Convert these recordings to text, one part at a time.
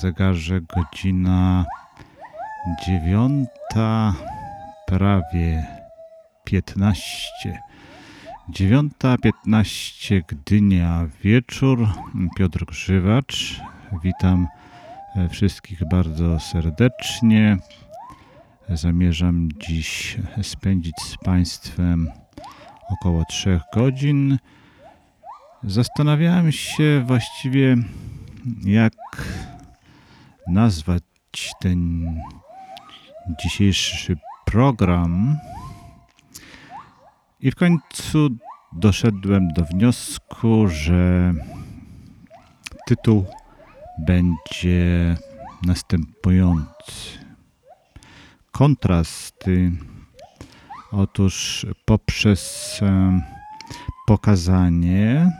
zegarze godzina dziewiąta prawie piętnaście. Dziewiąta piętnaście Gdynia wieczór. Piotr Grzywacz. Witam e, wszystkich bardzo serdecznie. Zamierzam dziś spędzić z Państwem około trzech godzin. Zastanawiałem się właściwie, jak nazwać ten dzisiejszy program. I w końcu doszedłem do wniosku, że tytuł będzie następujący. Kontrasty. Otóż poprzez pokazanie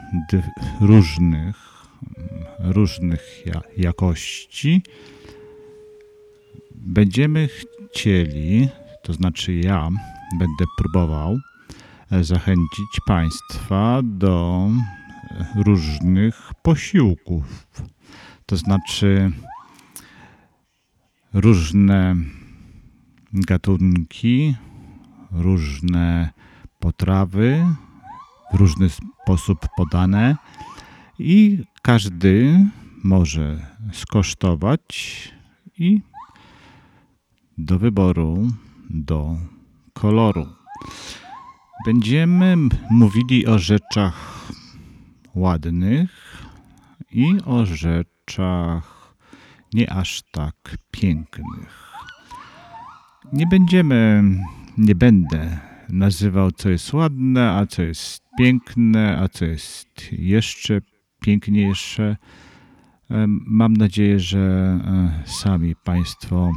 różnych różnych jakości będziemy chcieli, to znaczy ja będę próbował e, zachęcić Państwa do różnych posiłków. To znaczy różne gatunki, różne potrawy, w różny sposób podane i każdy może skosztować i do wyboru, do koloru. Będziemy mówili o rzeczach ładnych i o rzeczach nie aż tak pięknych. Nie będziemy, nie będę nazywał, co jest ładne, a co jest piękne, a co jest jeszcze piękniejsze. Mam nadzieję, że e, sami Państwo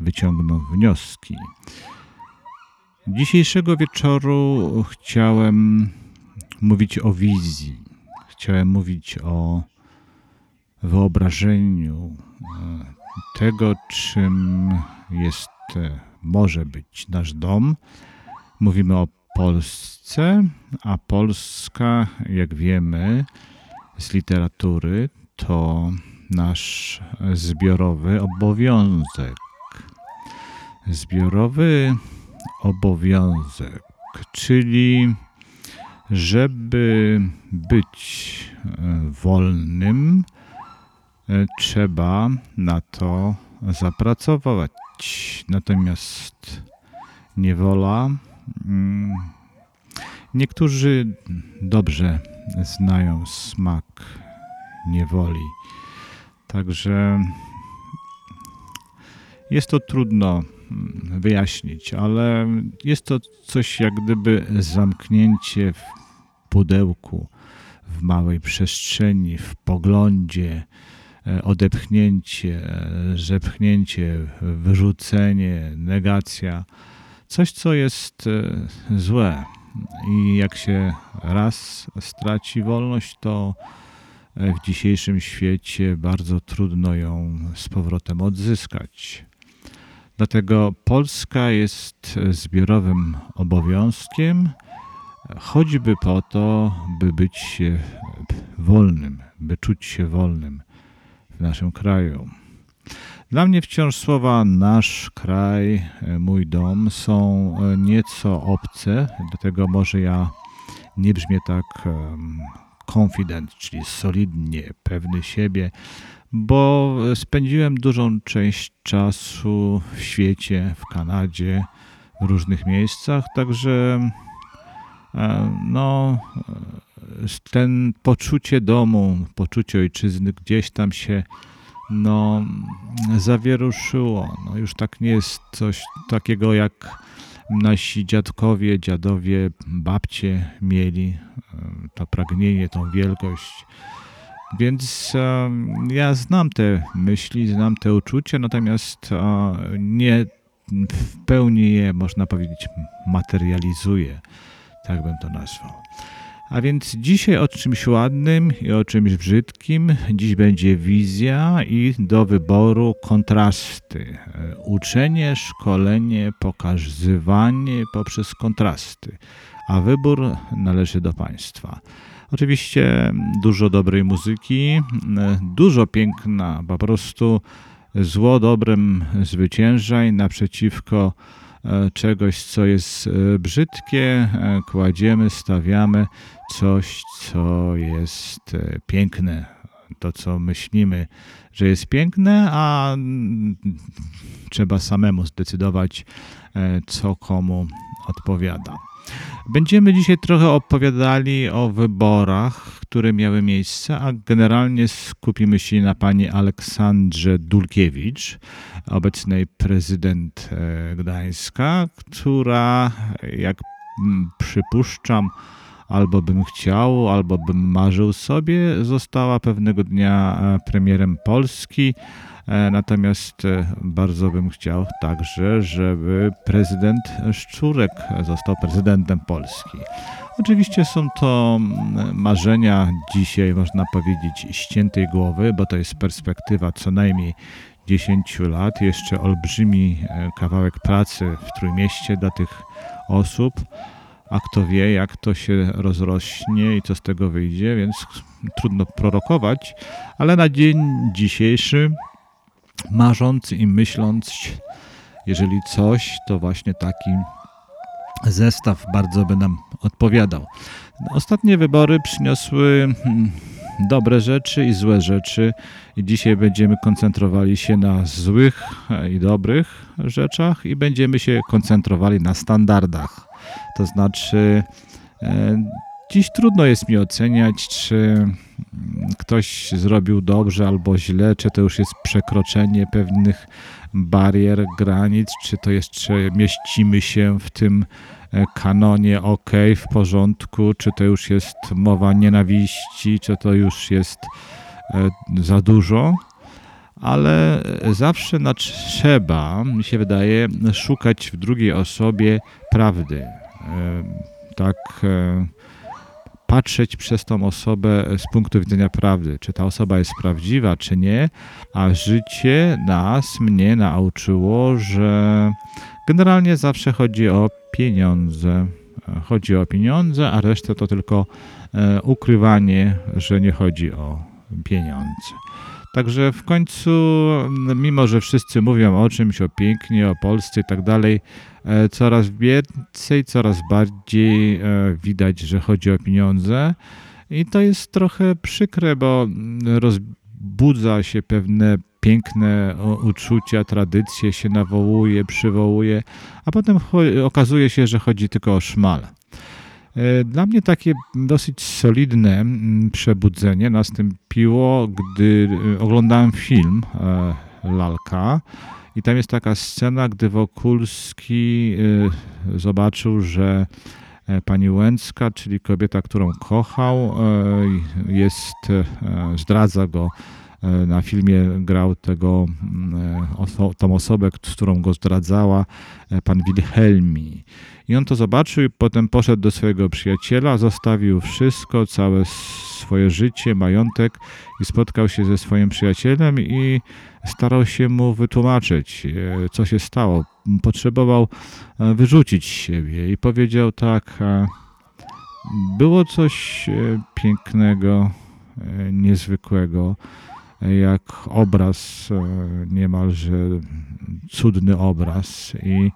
wyciągną wnioski. Dzisiejszego wieczoru chciałem mówić o wizji. Chciałem mówić o wyobrażeniu e, tego, czym jest, e, może być nasz dom. Mówimy o Polsce, a Polska, jak wiemy z literatury, to nasz zbiorowy obowiązek. Zbiorowy obowiązek, czyli żeby być e, wolnym, e, trzeba na to zapracować. Natomiast niewola. Niektórzy dobrze znają smak niewoli. Także jest to trudno wyjaśnić, ale jest to coś jak gdyby zamknięcie w pudełku, w małej przestrzeni, w poglądzie, e, odepchnięcie, zepchnięcie, wyrzucenie, negacja. Coś, co jest e, złe. I jak się raz straci wolność, to e, w dzisiejszym świecie bardzo trudno ją z powrotem odzyskać. Dlatego Polska jest zbiorowym obowiązkiem, choćby po to, by być wolnym, by czuć się wolnym w naszym kraju. Dla mnie wciąż słowa nasz kraj, mój dom są nieco obce, dlatego może ja nie brzmię tak confident, czyli solidnie, pewny siebie, bo spędziłem dużą część czasu w świecie, w Kanadzie, w różnych miejscach, także E, no, e, ten poczucie domu, poczucie ojczyzny gdzieś tam się no, zawieruszyło. No, już tak nie jest coś takiego jak nasi dziadkowie, dziadowie, babcie mieli e, to pragnienie, tą wielkość. Więc ja znam te myśli, znam te uczucia, natomiast nie w pełni je, można powiedzieć, materializuję. Tak bym to nazwał. A więc dzisiaj o czymś ładnym i o czymś brzydkim. Dziś będzie wizja i do wyboru kontrasty. Uczenie, szkolenie, pokazywanie poprzez kontrasty. A wybór należy do Państwa. Oczywiście dużo dobrej muzyki, dużo piękna, po prostu zło dobrem zwyciężaj naprzeciwko E, czegoś, co jest e, brzydkie, e, kładziemy, stawiamy coś, co jest piękne. To, co myślimy, że jest piękne, a mm, trzeba samemu zdecydować, co komu odpowiada. Będziemy dzisiaj trochę opowiadali o wyborach, które miały miejsce, a generalnie skupimy się na pani Aleksandrze Dulkiewicz, obecnej prezydent e, Gdańska, która, jak przypuszczam, albo bym chciał, albo bym marzył sobie, została pewnego dnia premierem Polski. Natomiast bardzo bym chciał także, żeby prezydent Szczurek został prezydentem Polski. Oczywiście są to marzenia dzisiaj, można powiedzieć, ściętej głowy, bo to jest perspektywa co najmniej 10 lat, jeszcze olbrzymi e, kawałek pracy w Trójmieście dla tych osób, a kto wie, jak to się rozrośnie i co z tego wyjdzie, więc trudno prorokować, ale na dzień dzisiejszy, marząc i myśląc, jeżeli coś, to właśnie taki zestaw bardzo by nam odpowiadał. Ostatnie wybory przyniosły hmm, dobre rzeczy i złe rzeczy i dzisiaj będziemy koncentrowali się na złych i dobrych rzeczach i będziemy się koncentrowali na standardach. To znaczy e, dziś trudno jest mi oceniać, czy ktoś zrobił dobrze albo źle, czy to już jest przekroczenie pewnych barier, granic, czy to jeszcze mieścimy się w tym E, kanonie ok, w porządku, czy to już jest mowa nienawiści, czy to już jest e, za dużo, ale zawsze na trzeba, mi się wydaje, szukać w drugiej osobie prawdy. E, tak patrzeć przez tą osobę z punktu widzenia prawdy, czy ta osoba jest prawdziwa, czy nie, a życie nas, mnie nauczyło, że generalnie zawsze chodzi o pieniądze. Chodzi o pieniądze, a resztę to tylko e, ukrywanie, że nie chodzi o pieniądze. Także w końcu, mimo że wszyscy mówią o czymś, o pięknie, o Polsce i tak dalej, e, coraz więcej, coraz bardziej e, widać, że chodzi o pieniądze. I to jest trochę przykre, bo rozbudza się pewne piękne uczucia, tradycje się nawołuje, przywołuje, a potem okazuje się, że chodzi tylko o szmal. E, dla mnie takie dosyć solidne mm, przebudzenie nastąpiło, gdy e, oglądałem film e, Lalka. I tam jest taka scena, gdy Wokulski zobaczył, że pani Łęcka, czyli kobieta, którą kochał, jest, zdradza go na filmie grał tego, mm, e, tą osobę, z którą go zdradzała, e, pan Wilhelmi. I on to zobaczył i potem poszedł do swojego przyjaciela, zostawił wszystko, całe swoje życie, majątek i spotkał się ze swoim przyjacielem i starał się mu wytłumaczyć, co się stało. Potrzebował wyrzucić siebie i powiedział tak, było coś pięknego, niezwykłego, jak obraz, e, niemalże cudny obraz. I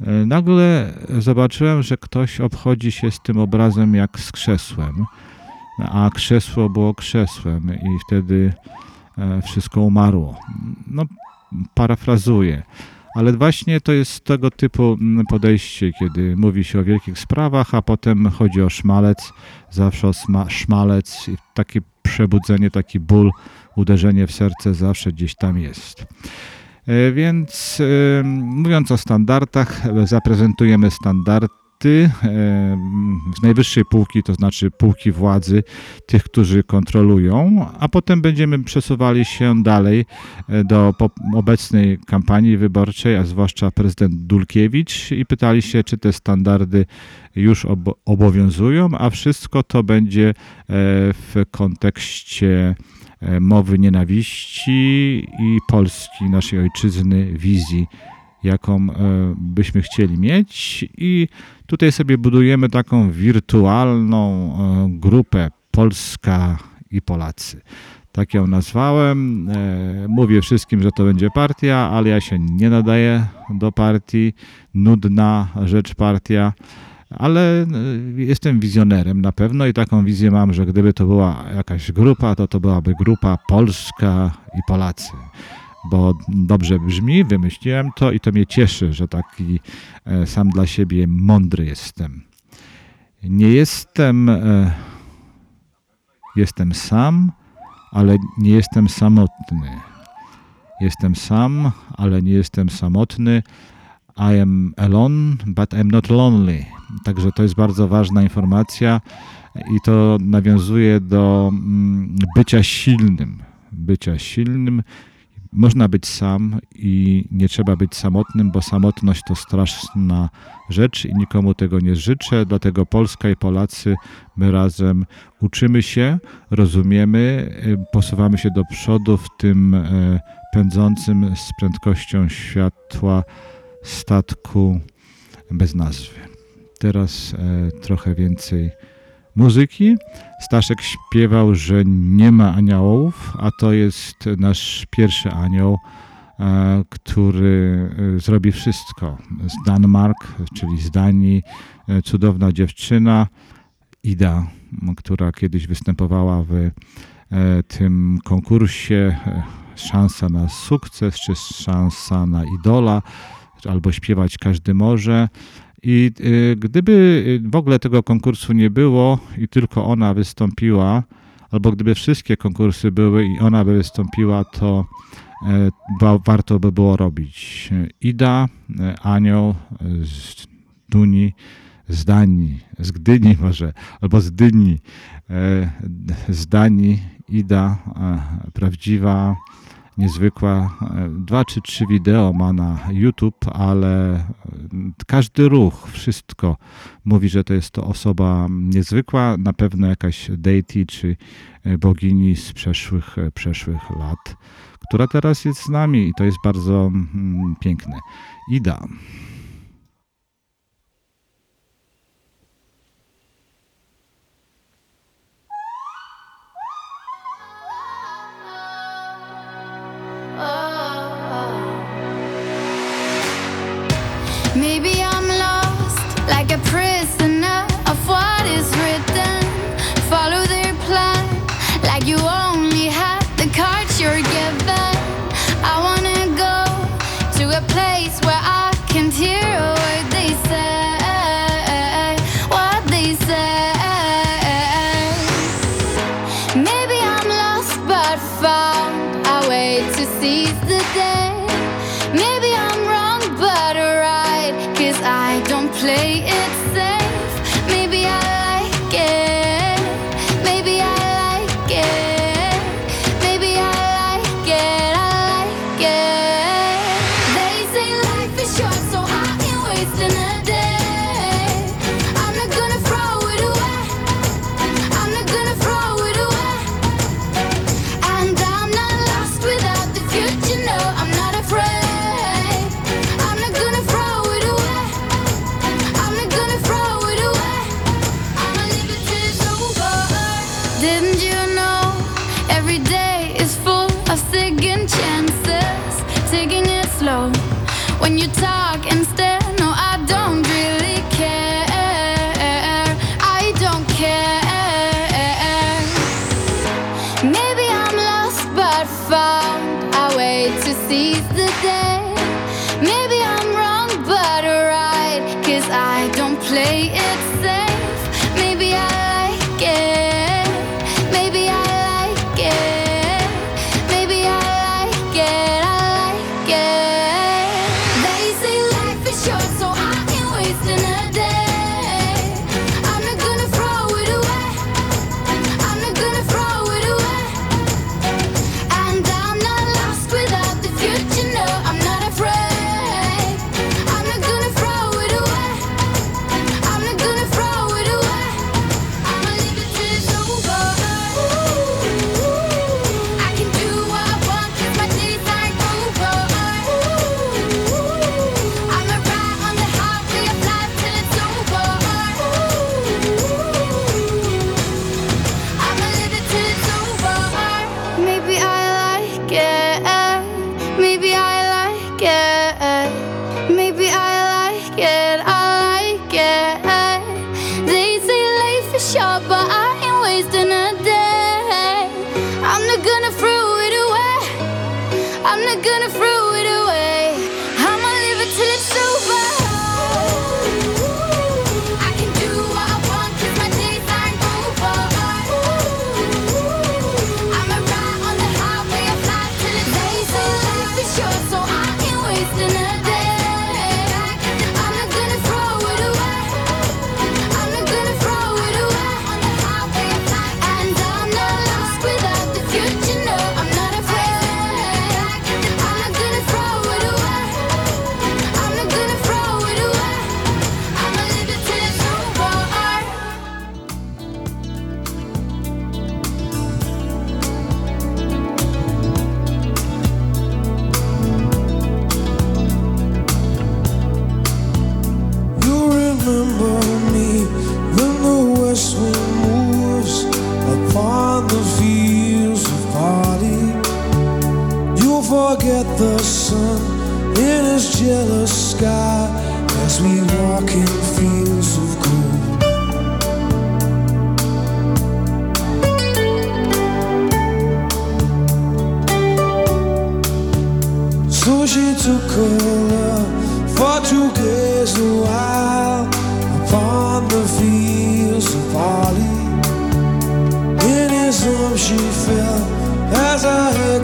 e, nagle zobaczyłem, że ktoś obchodzi się z tym obrazem jak z krzesłem, a krzesło było krzesłem, i wtedy e, wszystko umarło. No, parafrazuję. Ale właśnie to jest tego typu podejście, kiedy mówi się o wielkich sprawach, a potem chodzi o szmalec, zawsze o szmalec i takie przebudzenie, taki ból uderzenie w serce zawsze gdzieś tam jest. E, więc e, mówiąc o standardach, zaprezentujemy standardy e, z najwyższej półki, to znaczy półki władzy, tych, którzy kontrolują, a potem będziemy przesuwali się dalej do obecnej kampanii wyborczej, a zwłaszcza prezydent Dulkiewicz i pytali się, czy te standardy już obowiązują, a wszystko to będzie w kontekście E, mowy nienawiści i Polski, naszej ojczyzny, wizji, jaką e, byśmy chcieli mieć. I tutaj sobie budujemy taką wirtualną e, grupę Polska i Polacy. Tak ją nazwałem. Mówię wszystkim, że to będzie partia, ale ja się nie nadaję do partii. Nudna rzecz partia ale e, jestem wizjonerem na pewno i taką wizję mam, że gdyby to była jakaś grupa, to to byłaby grupa Polska i Polacy. Bo dobrze brzmi, wymyśliłem to i to mnie cieszy, że taki e, sam dla siebie mądry jestem. Nie jestem, e, jestem sam, ale nie jestem samotny. Jestem sam, ale nie jestem samotny, I am alone, but I'm not lonely. Także to jest bardzo ważna informacja i to nawiązuje do mm, bycia silnym. Bycia silnym. Można być sam i nie trzeba być samotnym, bo samotność to straszna rzecz i nikomu tego nie życzę. Dlatego Polska i Polacy my razem uczymy się, rozumiemy, y, posuwamy się do przodu w tym y, pędzącym z prędkością światła statku bez nazwy. Teraz e, trochę więcej muzyki. Staszek śpiewał, że nie ma aniołów, a to jest nasz pierwszy anioł, e, który e, zrobi wszystko. Z Danmark, czyli z Danii, cudowna dziewczyna Ida, która kiedyś występowała w tym konkursie Szansa na sukces, czy szansa na idola, albo śpiewać każdy może. I y, gdyby y, w ogóle tego konkursu nie było i tylko ona wystąpiła, albo gdyby wszystkie konkursy były i ona by wystąpiła, to e, wa- warto by było robić. Ida, e, Anioł z Duni, z Danii, z Gdyni może, albo z Dyni, e, z Danii, Ida, e, prawdziwa, niezwykła. E, Dwa czy trzy wideo ma na YouTube, ale e, każdy ruch, wszystko mówi, że to jest to osoba niezwykła, na pewno jakaś deity czy e, bogini z przeszłych, przeszłych lat, która teraz jest z nami i to jest bardzo mm, piękne. Ida. She fell as our hair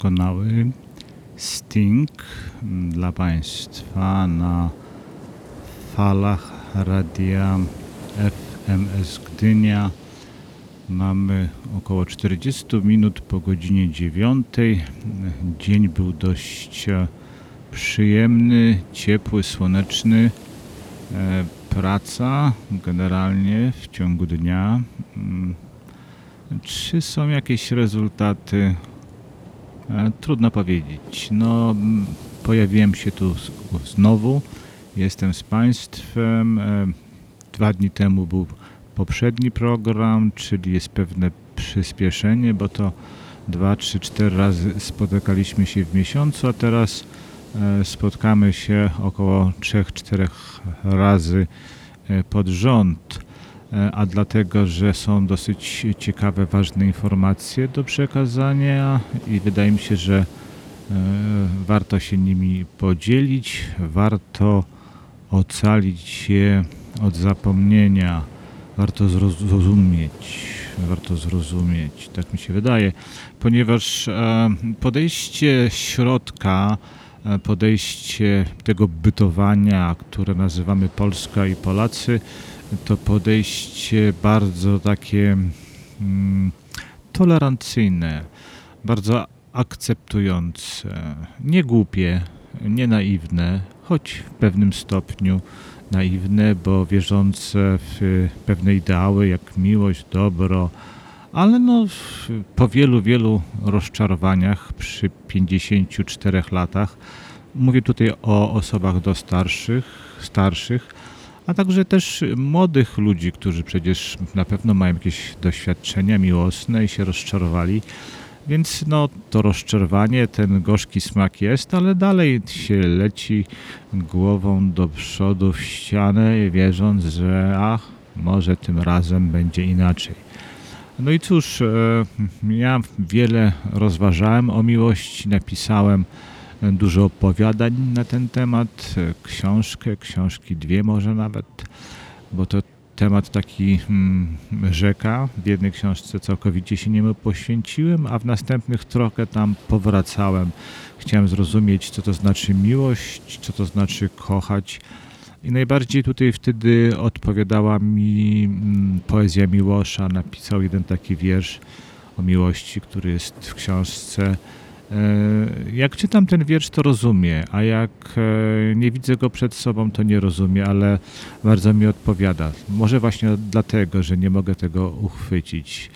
doskonały Sting dla Państwa na falach radia FMS Gdynia. Mamy około 40 minut po godzinie 9. Dzień był dość e, przyjemny, ciepły, słoneczny. E, Praca generalnie w ciągu dnia. Mm, Czy są jakieś rezultaty? E, Trudno powiedzieć. No, pojawiłem się tu znowu. Jestem z Państwem. E, Dwa dni temu był poprzedni program, czyli jest pewne przyspieszenie, bo to dwa, trzy, cztery razy spotykaliśmy się w miesiącu, a teraz e, spotkamy się około trzech, czterech razy pod rząd a dlatego, że są dosyć ciekawe, ważne informacje do przekazania i wydaje mi się, że e, warto się nimi podzielić, warto ocalić je od zapomnienia, warto zroz- zrozumieć, warto zrozumieć, tak mi się wydaje, ponieważ e, podejście środka, e, podejście tego bytowania, które nazywamy Polska i Polacy, to podejście bardzo takie mm, tolerancyjne, bardzo akceptujące, nie głupie, nie naiwne, choć w pewnym stopniu naiwne, bo wierzące w pewne ideały jak miłość, dobro, ale no, po wielu, wielu rozczarowaniach przy 54 latach, mówię tutaj o osobach do starszych, starszych, a także też młodych ludzi, którzy przecież na pewno mają jakieś doświadczenia miłosne i się rozczarowali. Więc no, to rozczarowanie, ten gorzki smak jest, ale dalej się leci głową do przodu w ścianę, wierząc, że ach, może tym razem będzie inaczej. No i cóż, e, ja wiele rozważałem o miłości, napisałem dużo opowiadań na ten temat, książkę, książki dwie może nawet, bo to temat taki hmm, rzeka. W jednej książce całkowicie się niemu poświęciłem, a w następnych trochę tam powracałem. Chciałem zrozumieć, co to znaczy miłość, co to znaczy kochać. I najbardziej tutaj wtedy odpowiadała mi hmm, poezja Miłosza. Napisał jeden taki wiersz o miłości, który jest w książce jak czytam ten wiersz, to rozumiem, a jak e, nie widzę go przed sobą, to nie rozumiem, ale bardzo mi odpowiada. Może właśnie dlatego, że nie mogę tego uchwycić,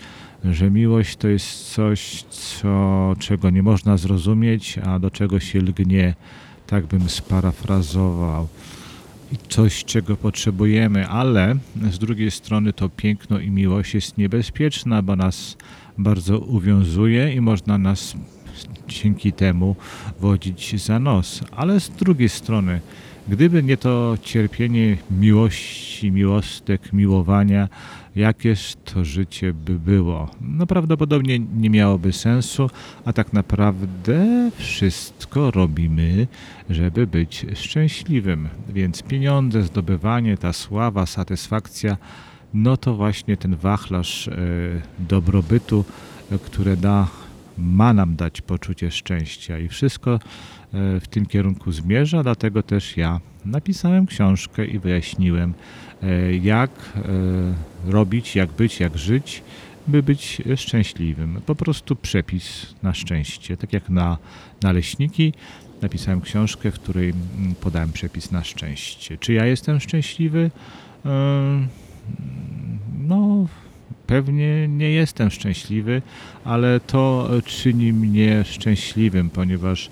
że miłość to jest coś, co, czego nie można zrozumieć, a do czego się lgnie, tak bym sparafrazował. I coś, czego potrzebujemy, ale z drugiej strony to piękno i miłość jest niebezpieczna, bo nas bardzo uwiązuje i można nas dzięki temu wodzić za nos. Ale z drugiej strony, gdyby nie to cierpienie miłości, miłostek, miłowania, jakież to życie by było? No prawdopodobnie nie miałoby sensu, a tak naprawdę wszystko robimy, żeby być szczęśliwym. Więc pieniądze, zdobywanie, ta sława, satysfakcja, no to właśnie ten wachlarz e, dobrobytu, e, które da ma nam dać poczucie szczęścia i wszystko e, w tym kierunku zmierza, dlatego też ja napisałem książkę i wyjaśniłem, e, jak e, robić, jak być, jak żyć, by być szczęśliwym. Po prostu przepis na szczęście. Tak jak na naleśniki, napisałem książkę, w której podałem przepis na szczęście. Czy ja jestem szczęśliwy? No, Pewnie nie jestem szczęśliwy, ale to czyni mnie szczęśliwym, ponieważ e,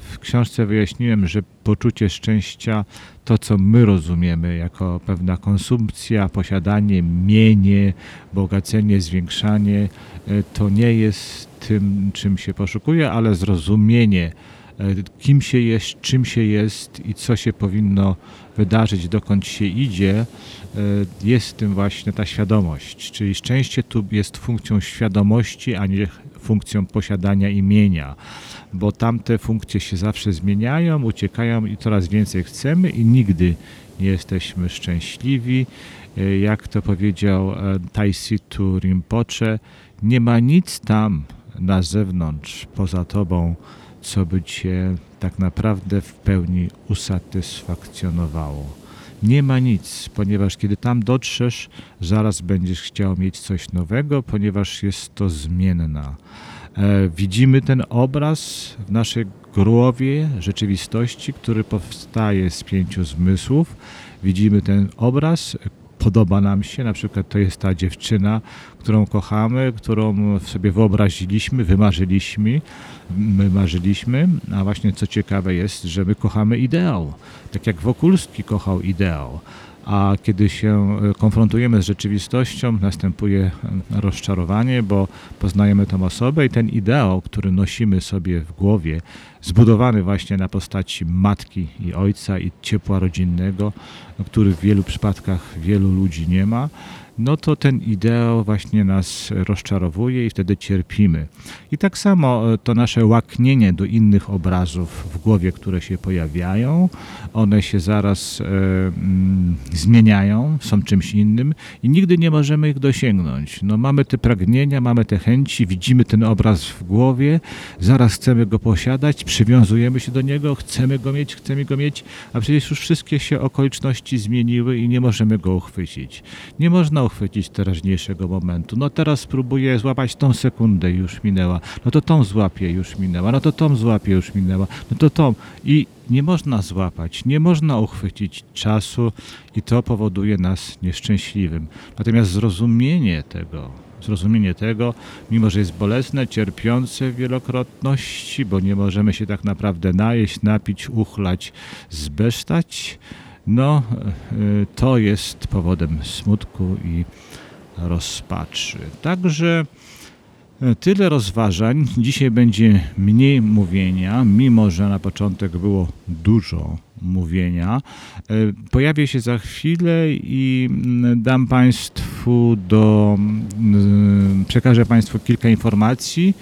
w książce wyjaśniłem, że poczucie szczęścia, to co my rozumiemy jako pewna konsumpcja, posiadanie, mienie, bogacenie, zwiększanie, e, to nie jest tym, czym się poszukuje, ale zrozumienie, kim się jest, czym się jest i co się powinno wydarzyć, dokąd się idzie, E, jest tym właśnie ta świadomość. Czyli szczęście tu jest funkcją świadomości, a nie funkcją posiadania imienia, bo tamte funkcje się zawsze zmieniają, uciekają i coraz więcej chcemy i nigdy nie jesteśmy szczęśliwi. E, jak to powiedział e, Taisitu Rinpoche, nie ma nic tam na zewnątrz, poza tobą, co by cię tak naprawdę w pełni usatysfakcjonowało nie ma nic, ponieważ kiedy tam dotrzesz, zaraz będziesz chciał mieć coś nowego, ponieważ jest to zmienna. E, widzimy ten obraz w naszej głowie rzeczywistości, który powstaje z pięciu zmysłów. Widzimy ten obraz, podoba nam się, na przykład to jest ta dziewczyna, którą kochamy, którą sobie wyobraziliśmy, wymarzyliśmy, my marzyliśmy, a właśnie co ciekawe jest, że my kochamy ideał, tak jak Wokulski kochał ideał a kiedy się e, konfrontujemy z rzeczywistością, następuje e, rozczarowanie, bo poznajemy tą osobę i ten ideał, który nosimy sobie w głowie, zbudowany właśnie na postaci matki i ojca i ciepła rodzinnego, który w wielu przypadkach wielu ludzi nie ma, no to ten ideał właśnie nas rozczarowuje i wtedy cierpimy. I tak samo e, to nasze łaknienie do innych obrazów w głowie, które się pojawiają, one się zaraz e, mm, zmieniają, są czymś innym i nigdy nie możemy ich dosięgnąć. No, mamy te pragnienia, mamy te chęci, widzimy ten obraz w głowie, zaraz chcemy go posiadać, przywiązujemy się do niego, chcemy go mieć, chcemy go mieć, a przecież już wszystkie się okoliczności zmieniły i nie możemy go uchwycić. Nie można pochwycić teraźniejszego momentu. No teraz spróbuję złapać tą sekundę, już minęła. No to tą złapię, już minęła. No to tą złapię, już minęła. No to tą. I nie można złapać, nie można uchwycić czasu i to powoduje nas nieszczęśliwym. Natomiast zrozumienie tego, zrozumienie tego, mimo że jest bolesne, cierpiące wielokrotności, bo nie możemy się tak naprawdę najeść, napić, uchlać, zbesztać, no y, to jest powodem smutku i rozpaczy. Także y, tyle rozważań. Dzisiaj będzie mniej mówienia, mimo że na początek było dużo mówienia. Y, pojawię się za chwilę i mm, dam Państwu do, mm, przekażę Państwu kilka informacji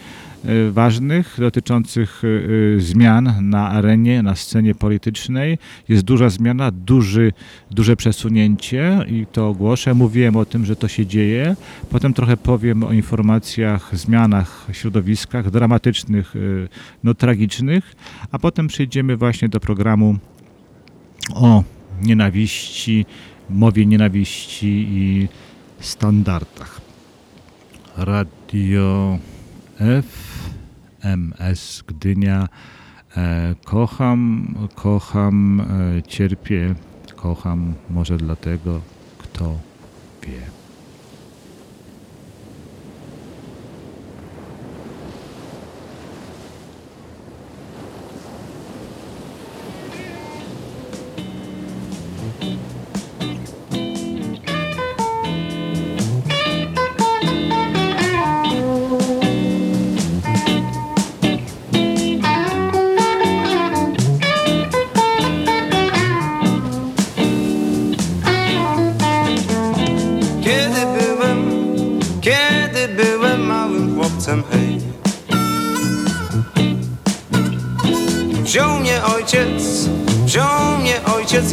ważnych dotyczących y, zmian na arenie, na scenie politycznej. Jest duża zmiana, duży, duże przesunięcie i to ogłoszę. Mówiłem o tym, że to się dzieje. Potem trochę powiem o informacjach, zmianach, środowiskach dramatycznych, no tragicznych, a potem przejdziemy właśnie do programu o nienawiści, mowie nienawiści i standardach. Radio FMS Gdynia. E, kocham, kocham, e, cierpię, kocham może dlatego, kto wie.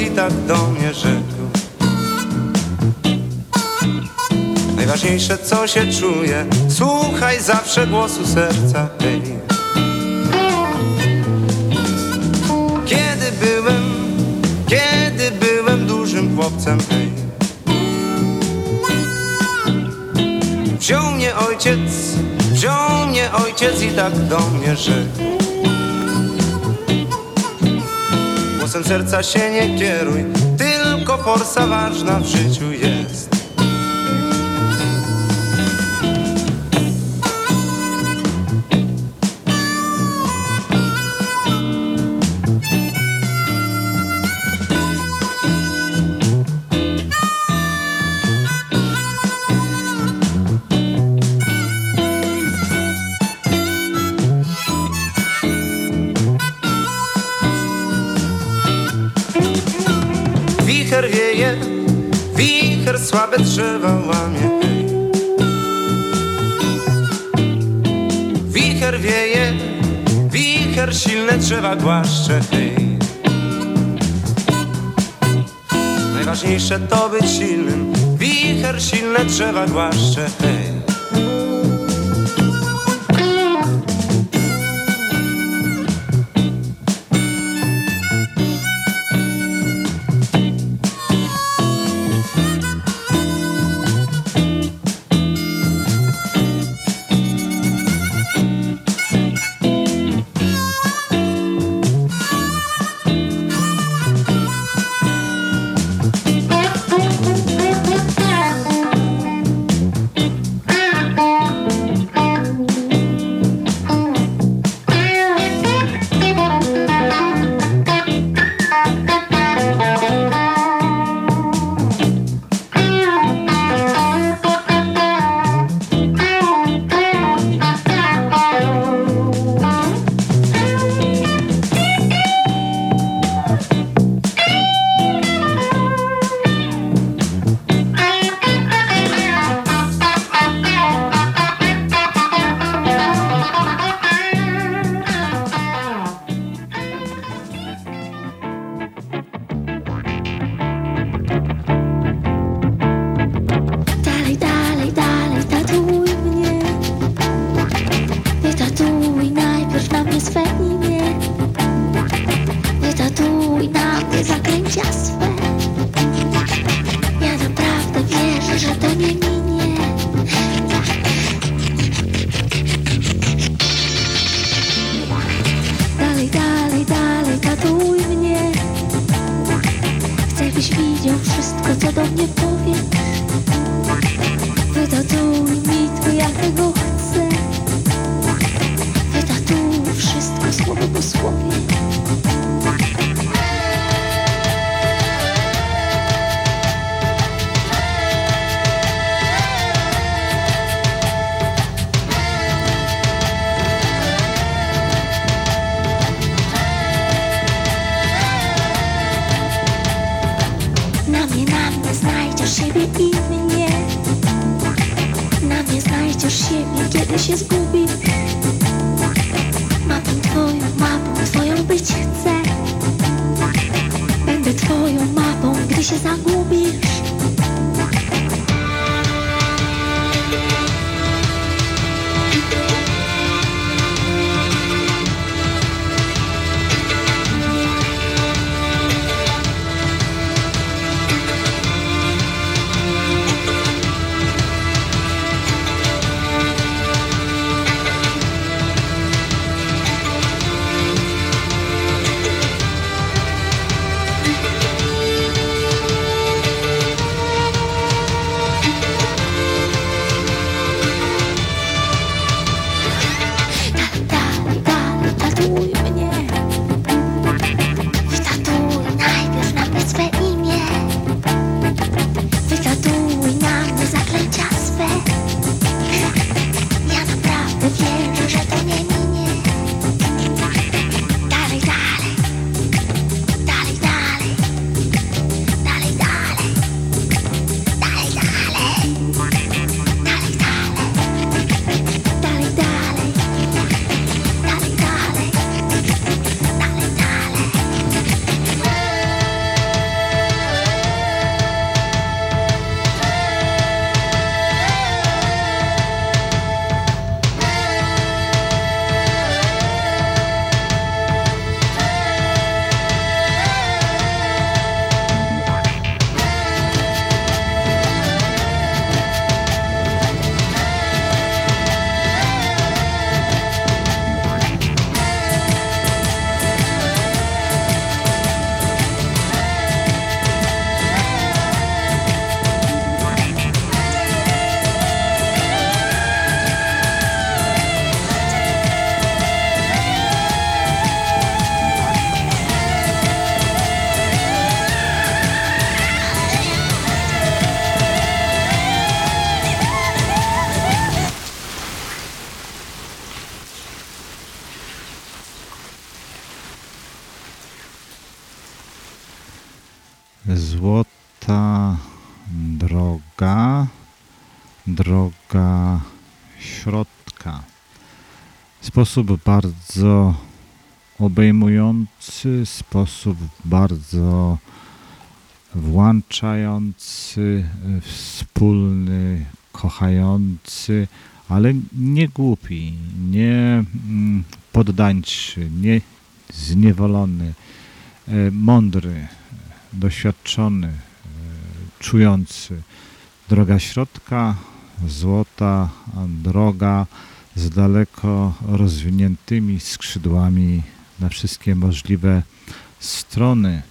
I tak do mnie rzekł. Najważniejsze co się czuje, słuchaj zawsze głosu serca, hej Kiedy byłem, kiedy byłem dużym chłopcem, hej Wziął mnie ojciec, wziął mnie ojciec i tak do mnie rzekł Głosem serca się nie kieruj, tylko forsa ważna w życiu jest słabe drzewa łamie. Wicher wieje, wicher silne drzewa głaszcze. Najważniejsze to być silnym, wicher silne drzewa głaszcze. Sposób bardzo obejmujący, sposób bardzo włączający, wspólny, kochający, ale nie głupi, nie mm, poddańczy, nie zniewolony, e, mądry, doświadczony, e, czujący. Droga środka, złota droga z daleko rozwiniętymi skrzydłami na wszystkie możliwe strony.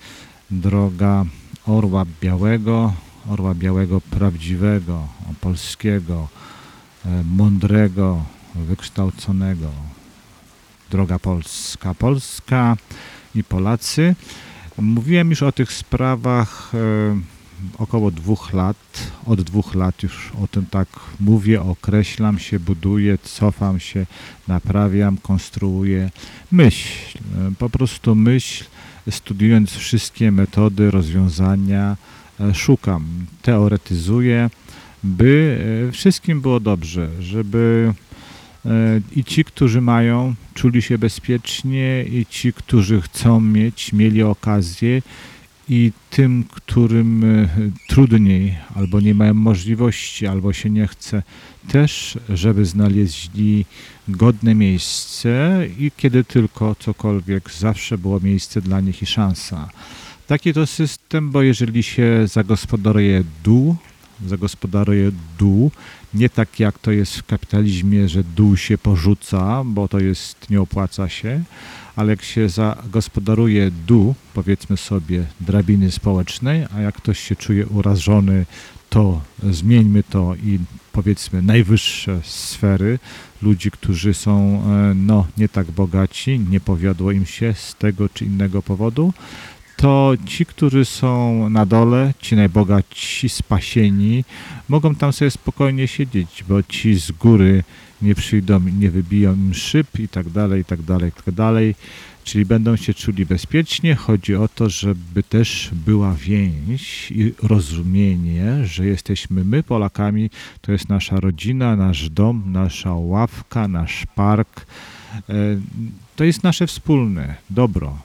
Droga orła białego, orła białego prawdziwego, polskiego, e, mądrego, wykształconego. Droga Polska. Polska i Polacy. Mówiłem już o tych sprawach e, około dwóch lat. Od dwóch lat już o tym tak mówię, określam się, buduję, cofam się, naprawiam, konstruuję. Myśl, e, po prostu myśl, studiując wszystkie metody, rozwiązania, e, szukam, teoretyzuję, by e, wszystkim było dobrze, żeby i ci, którzy mają, czuli się bezpiecznie, i ci, którzy chcą mieć, mieli okazję, i tym, którym e, trudniej, albo nie mają możliwości, albo się nie chce, też, żeby znaleźli godne miejsce i kiedy tylko cokolwiek, zawsze było miejsce dla nich i szansa. Taki to system, bo jeżeli się zagospodaruje dół, zagospodaruje dół. Nie tak jak to jest w kapitalizmie, że dół się porzuca, bo to jest, nie opłaca się, ale jak się zagospodaruje dół, powiedzmy sobie, drabiny społecznej, a jak ktoś się czuje urażony, to zmieńmy to i powiedzmy najwyższe sfery, ludzi, którzy są e, no, nie tak bogaci, nie powiodło im się z tego czy innego powodu, to ci, którzy są na dole, ci najbogatsi, spasieni, mogą tam sobie spokojnie siedzieć, bo ci z góry nie przyjdą, nie wybiją im szyb i tak dalej, i tak dalej, i tak dalej. Czyli będą się czuli bezpiecznie. Chodzi o to, żeby też była więź i rozumienie, że jesteśmy my, Polakami, to jest nasza rodzina, nasz dom, nasza ławka, nasz park. E, to jest nasze wspólne dobro.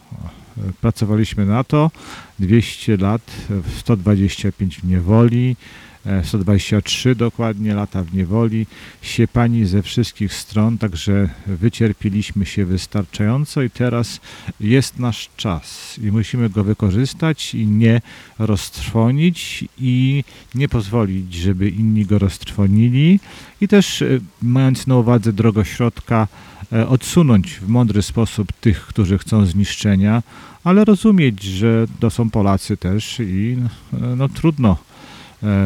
Pracowaliśmy na to 200 lat, 125 w niewoli, 123 dokładnie lata w niewoli, siepani ze wszystkich stron, także wycierpieliśmy się wystarczająco i teraz jest nasz czas i musimy go wykorzystać i nie roztrwonić i nie pozwolić, żeby inni go roztrwonili i też e, mając na uwadze drogośrodka e, odsunąć w mądry sposób tych, którzy chcą zniszczenia, ale rozumieć, że to są Polacy też i e, no trudno E,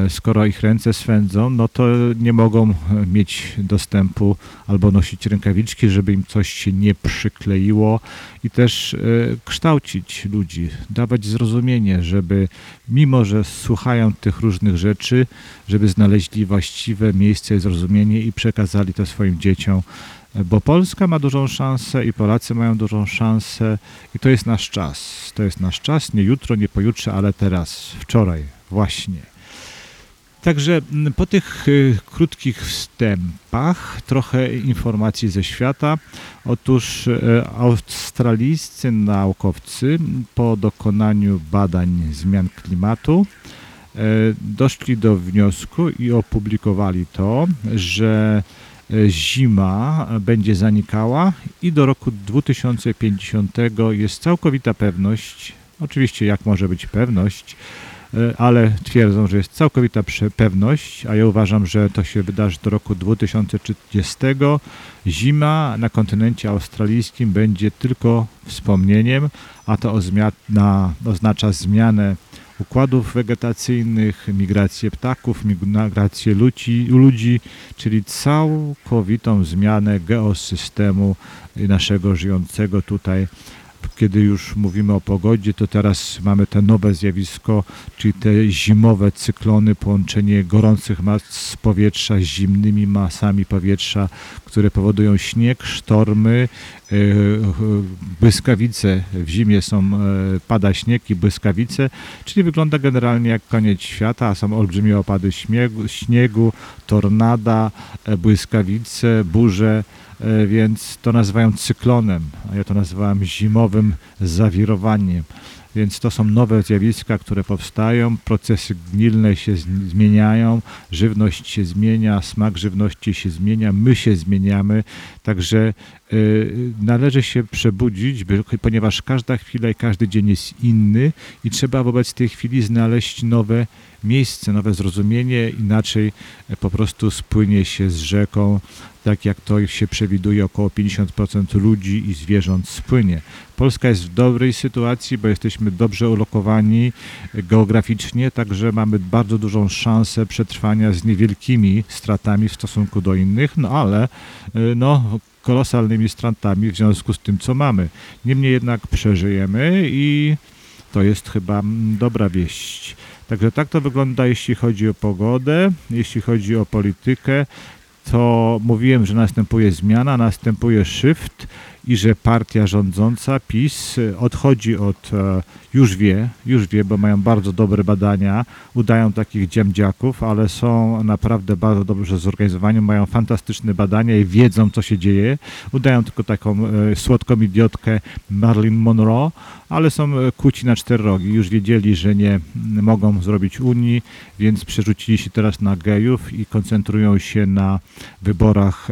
skoro ich ręce swędzą, no to nie mogą mieć dostępu albo nosić rękawiczki, żeby im coś się nie przykleiło i też e, kształcić ludzi, dawać zrozumienie, żeby mimo, że słuchają tych różnych rzeczy, żeby znaleźli właściwe miejsce i zrozumienie i przekazali to swoim dzieciom, bo Polska ma dużą szansę i Polacy mają dużą szansę i to jest nasz czas. To jest nasz czas, nie jutro, nie pojutrze, ale teraz, wczoraj, właśnie. Także mm, po tych y, krótkich wstępach trochę informacji ze świata. Otóż y, australijscy naukowcy po dokonaniu badań zmian klimatu y, doszli do wniosku i opublikowali to, że zima będzie zanikała i do roku 2050 jest całkowita pewność, oczywiście jak może być pewność, ale twierdzą, że jest całkowita pewność, a ja uważam, że to się wydarzy do roku 2030. Zima na kontynencie australijskim będzie tylko wspomnieniem, a to oznacza zmianę układów wegetacyjnych, migrację ptaków, migrację ludzi, ludzi, czyli całkowitą zmianę geosystemu naszego żyjącego tutaj kiedy już mówimy o pogodzie, to teraz mamy te nowe zjawisko, czyli te zimowe cyklony, połączenie gorących mas powietrza z zimnymi masami powietrza, które powodują śnieg, sztormy, e, błyskawice. W zimie są, e, pada śnieg i błyskawice, czyli wygląda generalnie jak koniec świata, a są olbrzymie opady śniegu, śniegu tornada, e, błyskawice, burze, więc to nazywają cyklonem, a ja to nazywałem zimowym zawirowaniem. Więc to są nowe zjawiska, które powstają, procesy gnilne się zmieniają, żywność się zmienia, smak żywności się zmienia, my się zmieniamy, także y, należy się przebudzić, ponieważ każda chwila i każdy dzień jest inny i trzeba wobec tej chwili znaleźć nowe miejsce, nowe zrozumienie, inaczej po prostu spłynie się z rzeką, tak jak to się przewiduje, około 50% ludzi i zwierząt spłynie. Polska jest w dobrej sytuacji, bo jesteśmy dobrze ulokowani geograficznie, także mamy bardzo dużą szansę przetrwania z niewielkimi stratami w stosunku do innych, no ale y, no, kolosalnymi stratami w związku z tym, co mamy. Niemniej jednak przeżyjemy i to jest chyba mm, dobra wieść. Także tak to wygląda, jeśli chodzi o pogodę, jeśli chodzi o politykę to mówiłem, że następuje zmiana, następuje shift i że partia rządząca PiS odchodzi od, e, już wie, już wie, bo mają bardzo dobre badania, udają takich dziamdziaków, ale są naprawdę bardzo dobrze zorganizowani, mają fantastyczne badania i wiedzą, co się dzieje. Udają tylko taką e, słodką idiotkę Marilyn Monroe, ale są e, kuci na cztery rogi. Już wiedzieli, że nie mogą zrobić Unii, więc przerzucili się teraz na gejów i koncentrują się na wyborach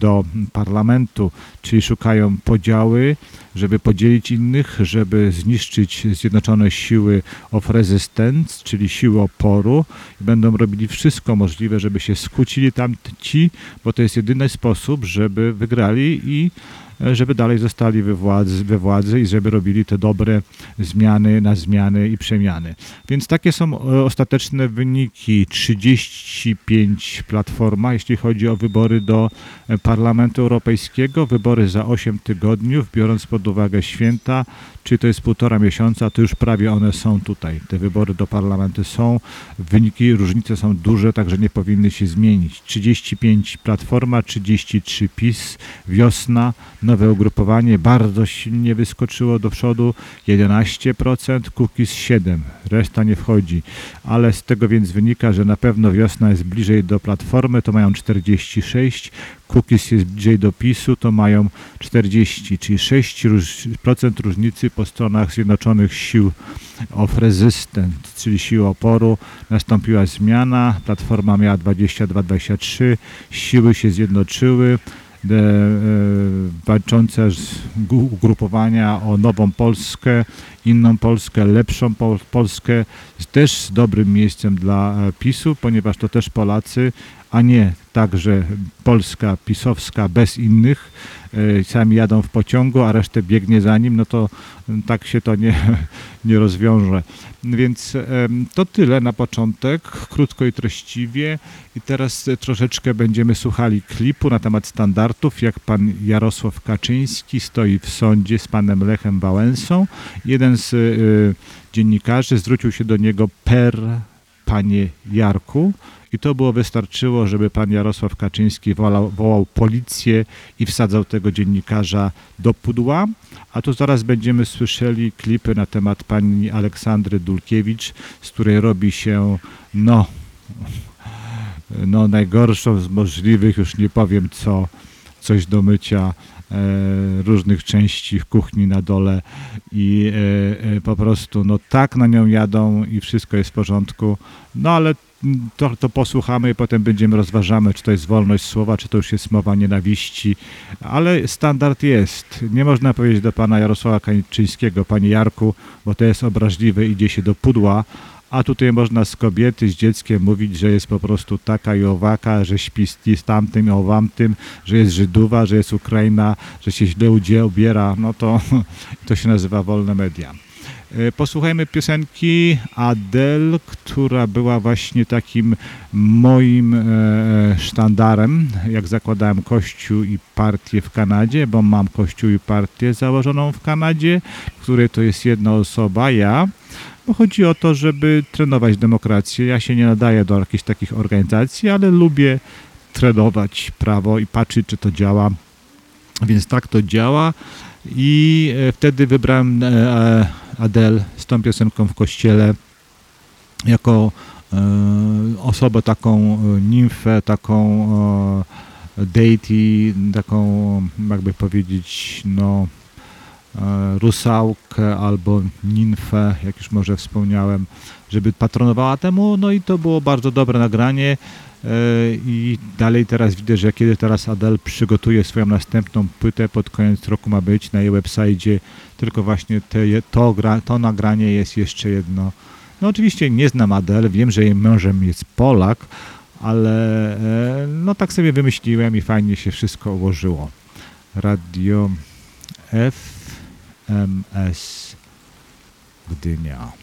do parlamentu, czyli szukają podziały, żeby podzielić innych, żeby zniszczyć Zjednoczone Siły of Resistance, czyli siły oporu. I będą robili wszystko możliwe, żeby się skłócili tamci, bo to jest jedyny sposób, żeby wygrali i żeby dalej zostali we władzy, we władzy i żeby robili te dobre zmiany na zmiany i przemiany. Więc takie są e, ostateczne wyniki. 35 Platforma, jeśli chodzi o wybory do e, Parlamentu Europejskiego, wybory za 8 tygodni, biorąc pod uwagę święta, czy to jest półtora miesiąca, to już prawie one są tutaj. Te wybory do parlamentu są, wyniki, różnice są duże, także nie powinny się zmienić. 35 Platforma, 33 PiS, wiosna, nowe ugrupowanie bardzo silnie wyskoczyło do przodu, 11%, Kukiz 7, reszta nie wchodzi, ale z tego więc wynika, że na pewno wiosna jest bliżej do Platformy, to mają 46, Kukiz jest bliżej do PiSu, to mają 40, czyli 6% różnicy po stronach Zjednoczonych Sił of Resistance, czyli sił oporu. Nastąpiła zmiana, Platforma miała 22-23, siły się zjednoczyły, de, e, walczące ugrupowania o nową Polskę, inną Polskę, lepszą Pol Polskę, też z dobrym miejscem dla e, PiSu, ponieważ to też Polacy, a nie także Polska pisowska bez innych, e, sami jadą w pociągu, a resztę biegnie za nim, no to tak się to nie, nie rozwiąże. Więc to tyle na początek, krótko i treściwie. I teraz troszeczkę będziemy słuchali klipu na temat standardów, jak pan Jarosław Kaczyński stoi w sądzie z panem Lechem Wałęsą. Jeden z y, dziennikarzy zwrócił się do niego per panie Jarku i to było wystarczyło, żeby pan Jarosław Kaczyński wołał, wołał policję i wsadzał tego dziennikarza do pudła. A tu zaraz będziemy słyszeli klipy na temat pani Aleksandry Dulkiewicz, z której robi się, no, no najgorszą z możliwych, już nie powiem co, coś do mycia e, różnych części w kuchni na dole i e, e, po prostu no tak na nią jadą i wszystko jest w porządku, no ale to, to posłuchamy i potem będziemy rozważamy, czy to jest wolność słowa, czy to już jest mowa nienawiści, ale standard jest. Nie można powiedzieć do pana Jarosława Kaczyńskiego, panie Jarku, bo to jest obraźliwe, idzie się do pudła, a tutaj można z kobiety, z dzieckiem mówić, że jest po prostu taka i owaka, że śpi z tamtym i owamtym, że jest Żydowa, że jest Ukraina, że się źle ubiera, no to, to się nazywa wolne media. E, posłuchajmy piosenki Adele, która była właśnie takim moim e, sztandarem, jak zakładałem kościół i partię w Kanadzie, bo mam kościół i partię założoną w Kanadzie, w której to jest jedna osoba, ja. Bo chodzi o to, żeby trenować demokrację. Ja się nie nadaję do jakichś takich organizacji, ale lubię trenować prawo i patrzeć, czy to działa. Więc tak to działa. I e, wtedy wybrałem Adele z tą piosenką w kościele jako e, osobę taką e, nimfę, taką e, deity, taką jakby powiedzieć no rusałkę albo nimfę, jak już może wspomniałem, żeby patronowała temu, no i to było bardzo dobre nagranie i dalej teraz widzę, że kiedy teraz Adele przygotuje swoją następną płytę, pod koniec roku ma być na jej website tylko właśnie te, to, to nagranie jest jeszcze jedno. No oczywiście nie znam Adele, wiem, że jej mężem jest Polak, ale e, no tak sobie wymyśliłem i fajnie się wszystko ułożyło. Radio FMS Gdynia.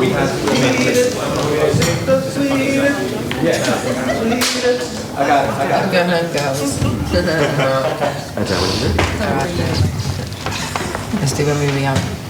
We have. I got it. I got it. Gonna go.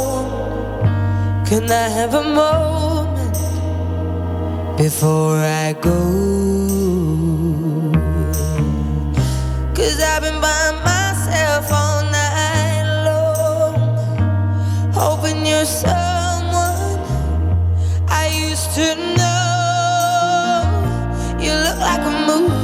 can I have a moment before I go? Cause I've been by myself all night long, hoping you're someone I used to know. You look like a movie.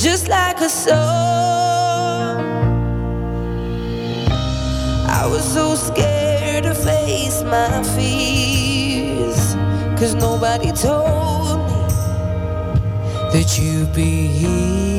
just like a soul. I was so scared to face my fears, cause nobody told me that you'd be here.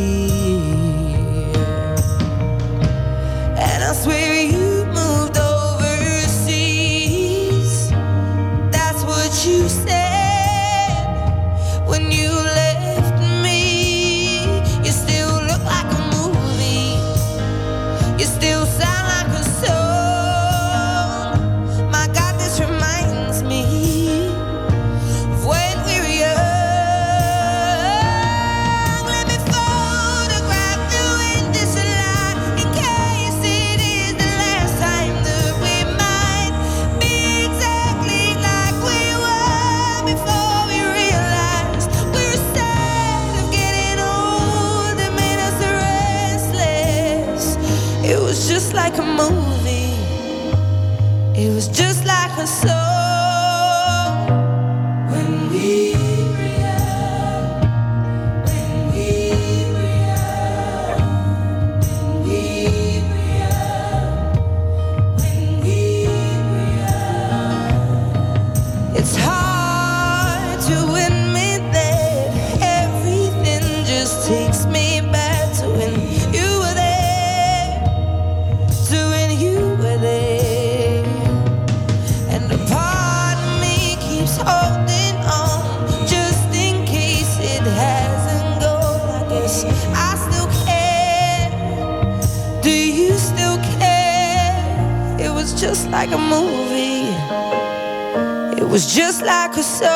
like a movie. It was just like a song.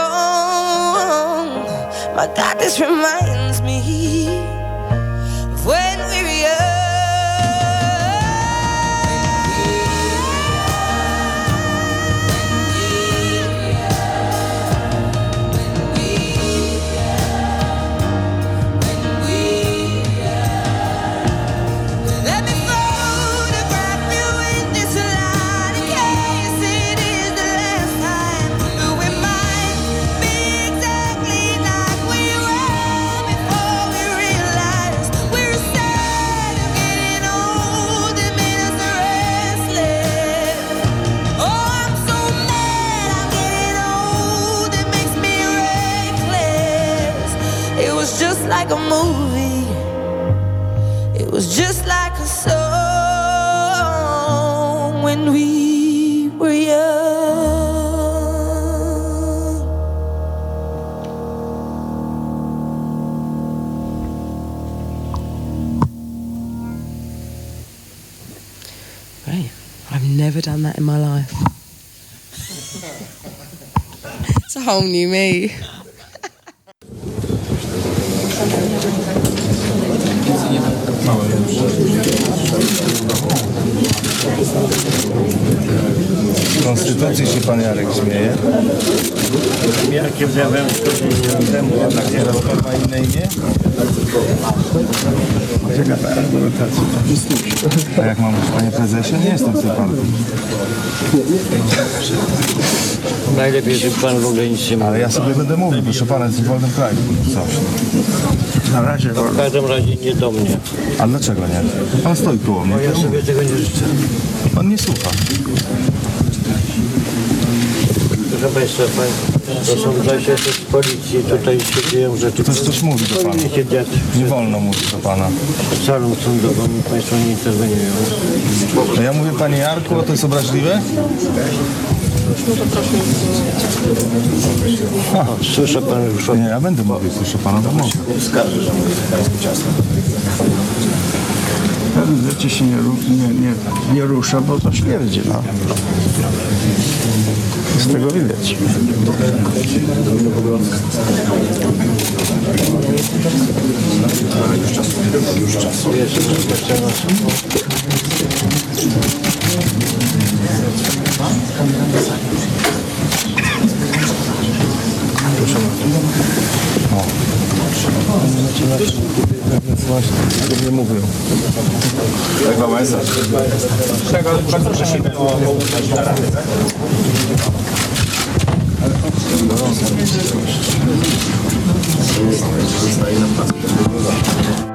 My God, this reminds home knew me. Konstytucji się pan Jarek śmieje? Jakie zjawem temu jednak nie rozmowa innej, nie? Estoy familiar. A jak mam być, panie prezesie? Nie jestem z tej partii. Najlepiej, żeby pan w ogóle nic nie mówił. Ale ja sobie będę mówił, proszę pana, jest w wolnym kraju. Coś. Na razie. W każdym razie nie do mnie. A dlaczego nie? Pan stoi koło mnie. Bo ja sobie tego nie życzę. Pan nie słucha. Proszę Państwa, pan, to są zaś z policji, tutaj się dzieją rzeczy. Ktoś coś mówi do pana. Powinny się dziać Nie wolno mówić do pana. salą sądową i Państwo nie interweniują. No ja mówię panie Jarku, a to jest obraźliwe? O, słyszę Pan już Nie, ja będę mówił, proszę pana, to mogę. Pewne rzeczy się nie, nie, nie, nie rusza, bo to śmierdzi. No. Z tego widać. Właśnie, tego nie mówią. All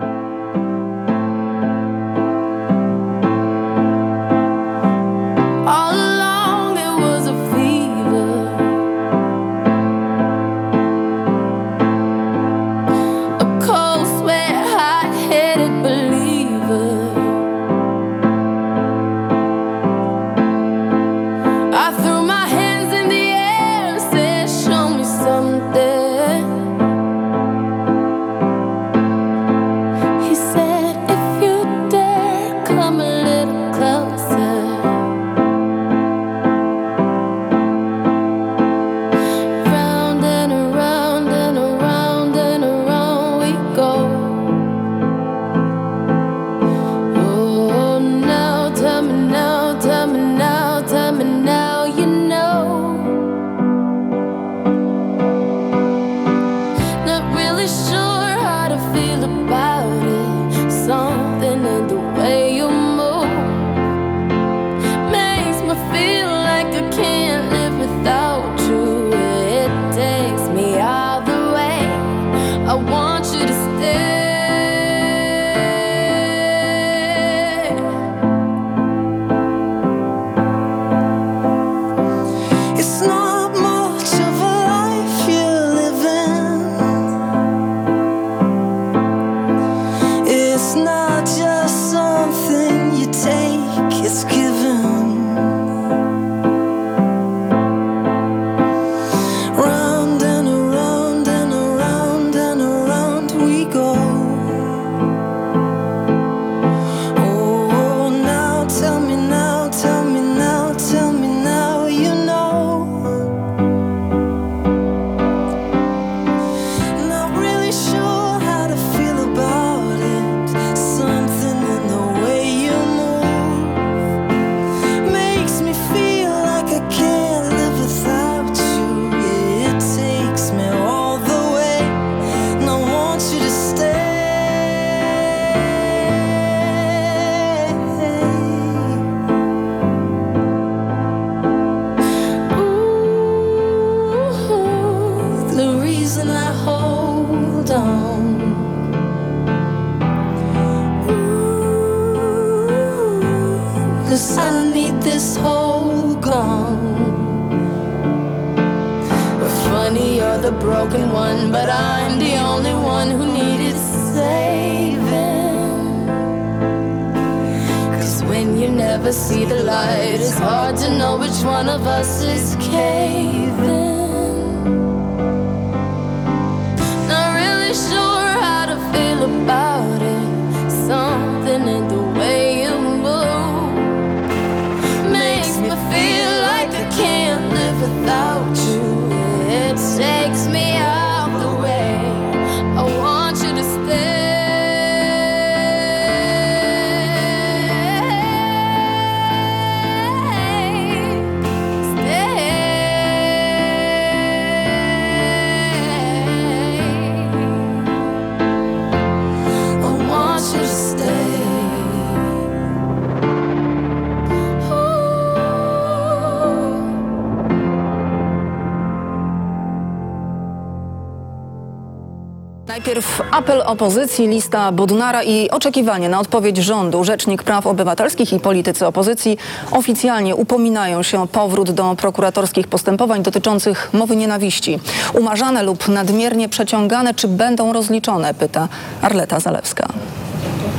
apel opozycji, lista Bodnara i oczekiwanie na odpowiedź rządu. Rzecznik Praw Obywatelskich i politycy opozycji oficjalnie upominają się o powrót do prokuratorskich postępowań dotyczących mowy nienawiści. Umarzane lub nadmiernie przeciągane, czy będą rozliczone? Pyta Arleta Zalewska.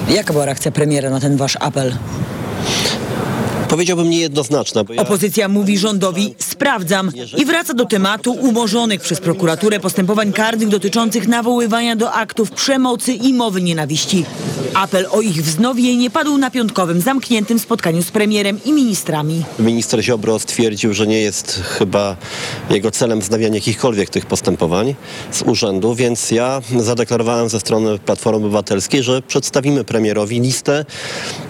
Jaka była reakcja premiera na ten wasz apel? Powiedziałbym niejednoznaczna, bo ja... Opozycja mówi rządowi sprawdzam i wraca do tematu umorzonych przez prokuraturę postępowań karnych dotyczących nawoływania do aktów przemocy i mowy nienawiści. Apel o ich wznowienie padł na piątkowym zamkniętym spotkaniu z premierem i ministrami. Minister Ziobro stwierdził, że nie jest chyba jego celem wznawianie jakichkolwiek tych postępowań z urzędu, więc ja zadeklarowałem ze strony Platformy Obywatelskiej, że przedstawimy premierowi listę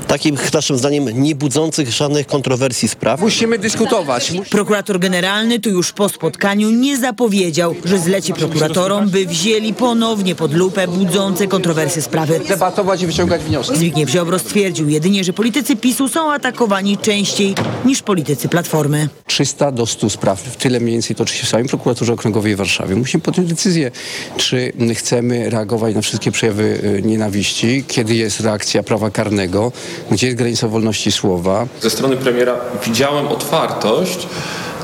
takich naszym zdaniem nie budzących żadnych kontrowersji spraw. Musimy dyskutować. Prokurator generalny tu już po spotkaniu nie zapowiedział, że zleci prokuratorom, by wzięli ponownie pod lupę budzące kontrowersje sprawy. Debatować i wyciągać wnioski. Zbigniew Ziobro stwierdził jedynie, że politycy PiSu są atakowani częściej niż politycy Platformy. 300 do 100 spraw. Tyle mniej więcej toczy się w samej prokuraturze okręgowej w Warszawie. Musimy podjąć decyzję, czy chcemy reagować na wszystkie przejawy y, nienawiści, kiedy jest reakcja prawa karnego, gdzie jest granica wolności słowa. Ze strony premiera widziałem otwartość,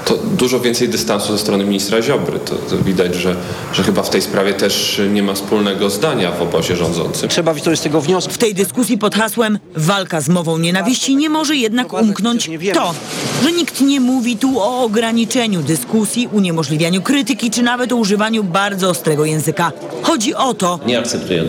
to dużo więcej dystansu ze strony ministra Ziobry. To, to widać, że, że chyba w tej sprawie też nie ma wspólnego zdania w obozie rządzącym. Trzeba wyciągnąć z tego wniosek. W tej dyskusji pod hasłem walka z mową nienawiści nie może jednak umknąć to, że nikt nie mówi tu o ograniczeniu dyskusji, uniemożliwianiu krytyki czy nawet o używaniu bardzo ostrego języka. Chodzi o to,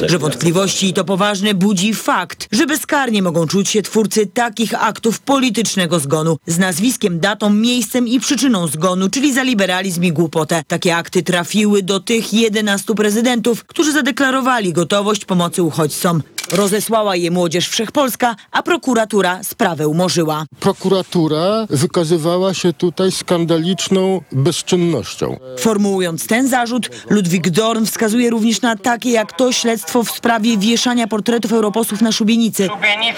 że wątpliwości i to poważne budzi fakt, że bezkarnie mogą czuć się twórcy takich aktów politycznego zgonu z nazwiskiem, datą, miejscem i przyczyną zgonu, czyli za liberalizm i głupotę. Takie akty trafiły do tych 11 prezydentów, którzy zadeklarowali gotowość pomocy uchodźcom. Rozesłała je Młodzież Wszechpolska, a prokuratura sprawę umorzyła. Prokuratura wykazywała się tutaj skandaliczną bezczynnością. Formułując ten zarzut, Ludwik Dorn wskazuje również na takie jak to śledztwo w sprawie wieszania portretów europosłów na szubienicy. Szubienic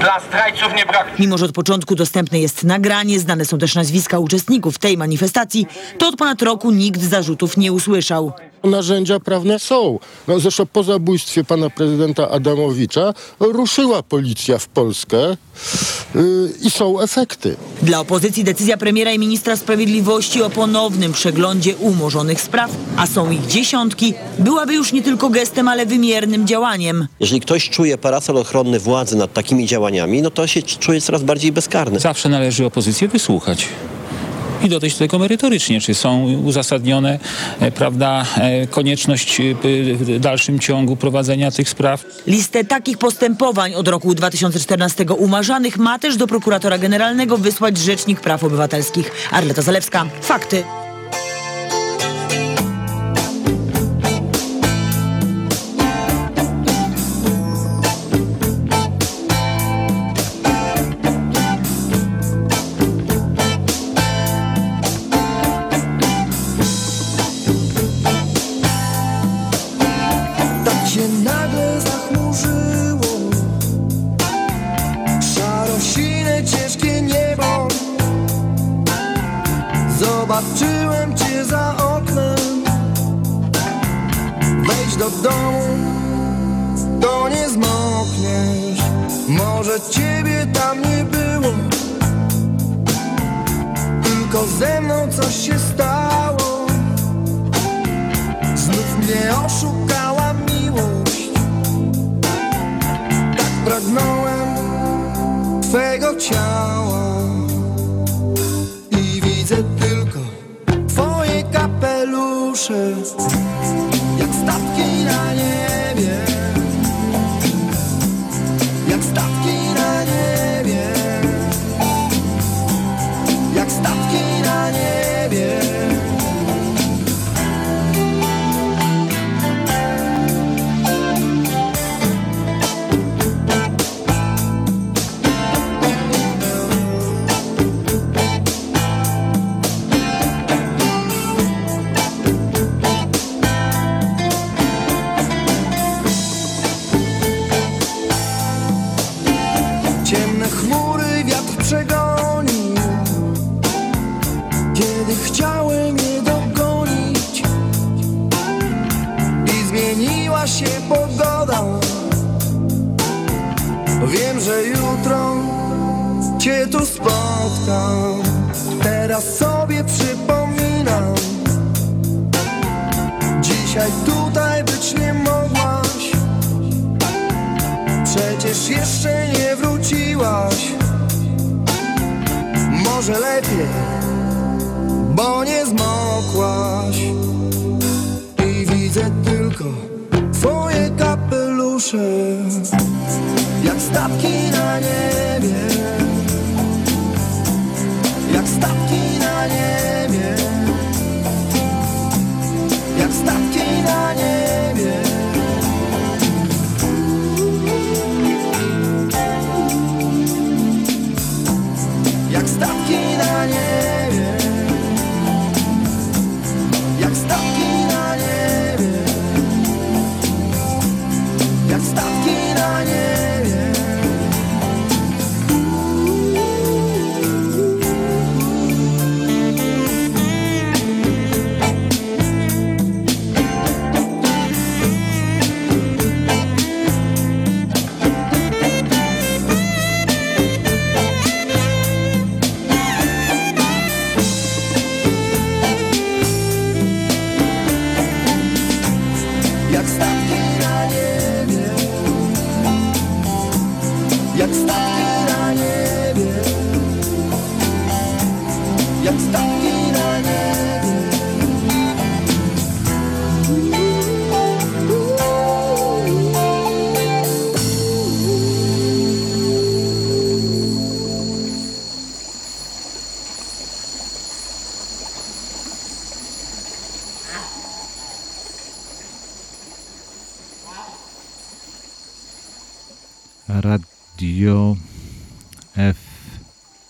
dla zdrajców nie braknie. Mimo, że od początku dostępne jest nagranie, znane są też nazwiska uczestników tej manifestacji, to od ponad roku nikt zarzutów nie usłyszał. Narzędzia prawne są. No, zresztą po zabójstwie pana prezydenta Adamowicza ruszyła policja w Polskę yy, i są efekty. Dla opozycji decyzja premiera i ministra sprawiedliwości o ponownym przeglądzie umorzonych spraw, a są ich dziesiątki, byłaby już nie tylko gestem, ale wymiernym działaniem. Jeżeli ktoś czuje parasol ochronny władzy nad takimi działaniami, no to się czuje coraz bardziej bezkarny. Zawsze należy opozycję wysłuchać i dodać do tego merytorycznie, czy są uzasadnione, e, prawda, e, konieczność e, w dalszym ciągu prowadzenia tych spraw. Listę takich postępowań od roku 2014 umarzanych ma też do prokuratora generalnego wysłać Rzecznik Praw Obywatelskich. Arleta Zalewska. Fakty. Coś się stało. Znów mnie oszukała miłość. Tak pragnąłem Twego ciała. I widzę tylko Twoje kapelusze Przecież jeszcze nie wróciłaś. Może lepiej, bo nie zmokłaś. I widzę tylko twoje kapelusze Jak statki na niebie Radio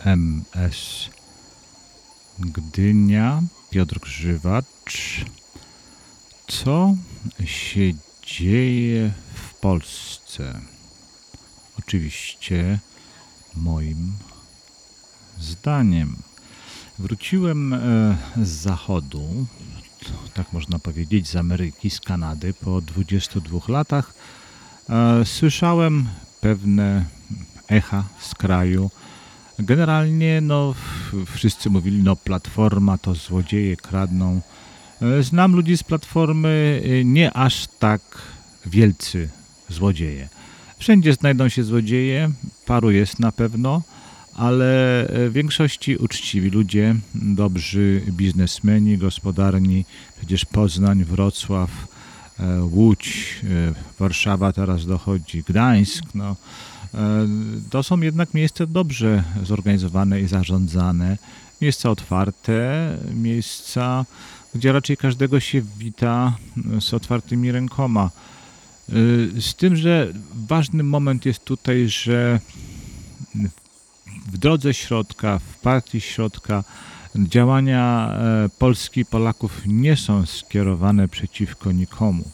FMS Gdynia, Piotr Grzywacz. Co się dzieje w Polsce? Oczywiście moim zdaniem. Wróciłem e, z zachodu, tak można powiedzieć, z Ameryki, z Kanady po 22 latach. E, Słyszałem pewne echa z kraju. Generalnie no, wszyscy mówili, no Platforma to złodzieje, kradną. E, Znam ludzi z Platformy, e, nie aż tak wielcy złodzieje. Wszędzie znajdą się złodzieje, paru jest na pewno, ale e, w większości uczciwi ludzie, dobrzy biznesmeni, gospodarni, przecież Poznań, Wrocław, Łódź, Warszawa teraz dochodzi, Gdańsk, no, to są jednak miejsca dobrze zorganizowane i zarządzane, miejsca otwarte, miejsca, gdzie raczej każdego się wita e, z otwartymi rękoma. E, Z tym, że ważny moment jest tutaj, że w drodze środka, w partii środka działania e, Polski Polaków nie są skierowane przeciwko nikomu.